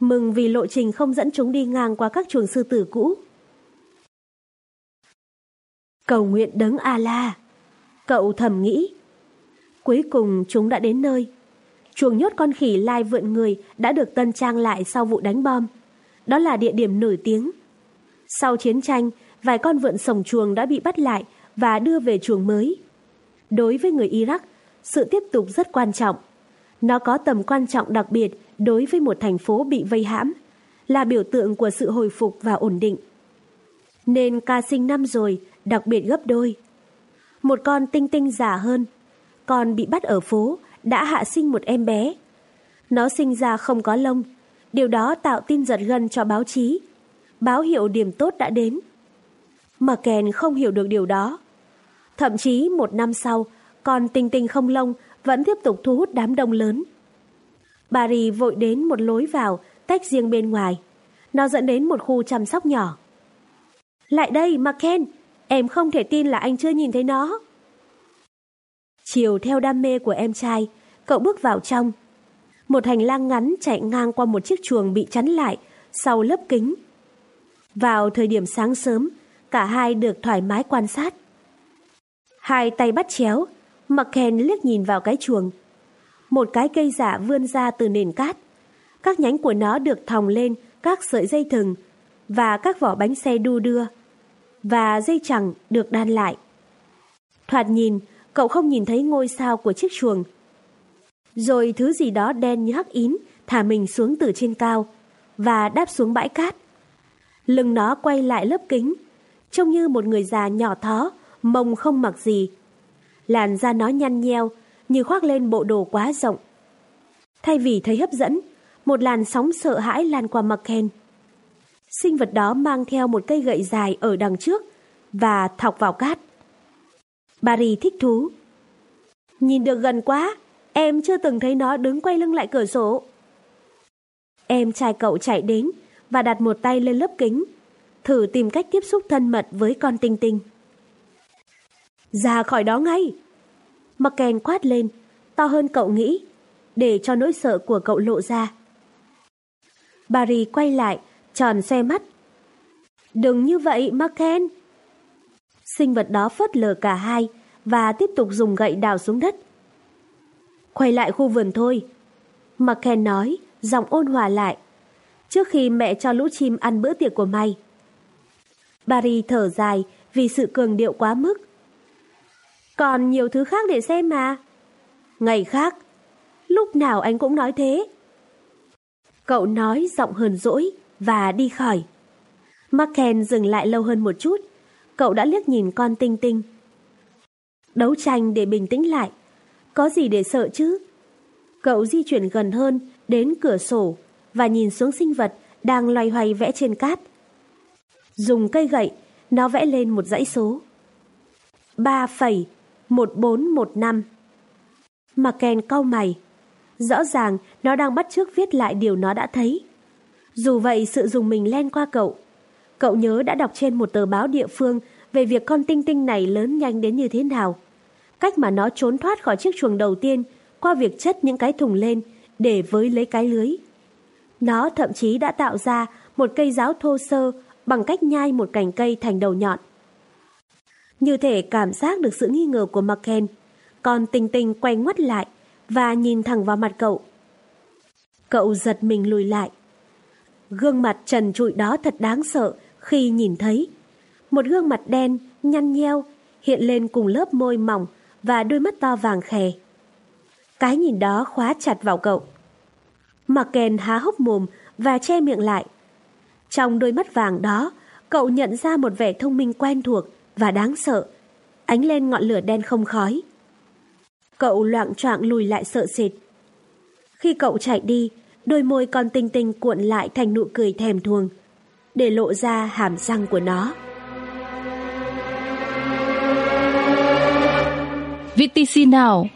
Mừng vì lộ trình không dẫn chúng đi ngang qua các chuồng sư tử cũ. Cầu nguyện đấng A-la. Cậu thầm nghĩ. Cuối cùng chúng đã đến nơi. Chuồng nhốt con khỉ lai vượn người đã được tân trang lại sau vụ đánh bom. Đó là địa điểm nổi tiếng. Sau chiến tranh, vài con vượn sồng chuồng đã bị bắt lại và đưa về chuồng mới. Đối với người Iraq, sự tiếp tục rất quan trọng. Nó có tầm quan trọng đặc biệt đối với một thành phố bị vây hãm, là biểu tượng của sự hồi phục và ổn định. Nên ca sinh năm rồi, đặc biệt gấp đôi. Một con tinh tinh già hơn, con bị bắt ở phố, đã hạ sinh một em bé. Nó sinh ra không có lông, điều đó tạo tin giật gân cho báo chí. Báo hiệu điểm tốt đã đến. Mà Kèn không hiểu được điều đó. Thậm chí một năm sau, con tinh tinh không lông vẫn tiếp tục thu hút đám đông lớn. barry vội đến một lối vào, tách riêng bên ngoài. Nó dẫn đến một khu chăm sóc nhỏ. Lại đây, Maken, em không thể tin là anh chưa nhìn thấy nó. Chiều theo đam mê của em trai, cậu bước vào trong. Một hành lang ngắn chạy ngang qua một chiếc chuồng bị chắn lại sau lớp kính. Vào thời điểm sáng sớm, cả hai được thoải mái quan sát. Hai tay bắt chéo, mặc khen liếc nhìn vào cái chuồng. Một cái cây giả vươn ra từ nền cát. Các nhánh của nó được thòng lên các sợi dây thừng và các vỏ bánh xe đu đưa. Và dây chẳng được đan lại. Thoạt nhìn, cậu không nhìn thấy ngôi sao của chiếc chuồng. Rồi thứ gì đó đen như hắc ín thả mình xuống từ trên cao và đáp xuống bãi cát. Lưng nó quay lại lớp kính, trông như một người già nhỏ thó, mông không mặc gì. Làn da nó nhăn nheo, như khoác lên bộ đồ quá rộng. Thay vì thấy hấp dẫn, một làn sóng sợ hãi lan qua mặt McKen. Sinh vật đó mang theo một cây gậy dài ở đằng trước và thọc vào cát. Barry thích thú. Nhìn được gần quá, em chưa từng thấy nó đứng quay lưng lại cửa sổ. Em trai cậu chạy đến và đặt một tay lên lớp kính, thử tìm cách tiếp xúc thân mật với con tinh tinh. Ra khỏi đó ngay! McKen quát lên, to hơn cậu nghĩ, để cho nỗi sợ của cậu lộ ra. Barry quay lại, tròn xe mắt. Đừng như vậy, McKen! Sinh vật đó phớt lờ cả hai và tiếp tục dùng gậy đào xuống đất. Quay lại khu vườn thôi. McKen nói, giọng ôn hòa lại. Trước khi mẹ cho lũ chim ăn bữa tiệc của mày. Barry thở dài vì sự cường điệu quá mức. Còn nhiều thứ khác để xem mà. Ngày khác, lúc nào anh cũng nói thế. Cậu nói giọng hờn dỗi và đi khỏi. Marken dừng lại lâu hơn một chút. Cậu đã liếc nhìn con tinh tinh. Đấu tranh để bình tĩnh lại. Có gì để sợ chứ? Cậu di chuyển gần hơn đến cửa sổ và nhìn xuống sinh vật đang loay hoay vẽ trên cát. Dùng cây gậy, nó vẽ lên một dãy số. 3,1415 Maken cau mày. Rõ ràng nó đang bắt chước viết lại điều nó đã thấy. Dù vậy sự dùng mình len qua cậu. Cậu nhớ đã đọc trên một tờ báo địa phương về việc con tinh tinh này lớn nhanh đến như thế nào. Cách mà nó trốn thoát khỏi chiếc chuồng đầu tiên qua việc chất những cái thùng lên để với lấy cái lưới. Nó thậm chí đã tạo ra một cây giáo thô sơ bằng cách nhai một cành cây thành đầu nhọn. Như thể cảm giác được sự nghi ngờ của Maken, con tinh tinh quay ngoắt lại và nhìn thẳng vào mặt cậu. Cậu giật mình lùi lại. Gương mặt trần trụi đó thật đáng sợ khi nhìn thấy. Một gương mặt đen, nhăn nheo, hiện lên cùng lớp môi mỏng và đôi mắt to vàng khè. Cái nhìn đó khóa chặt vào cậu. Mặc kèn há hốc mồm và che miệng lại. Trong đôi mắt vàng đó, cậu nhận ra một vẻ thông minh quen thuộc và đáng sợ, ánh lên ngọn lửa đen không khói. Cậu loạn choạng lùi lại sợ sệt. Khi cậu chạy đi, đôi môi còn tinh tinh cuộn lại thành nụ cười thèm thuồng, để lộ ra hàm răng của nó. VTC nào?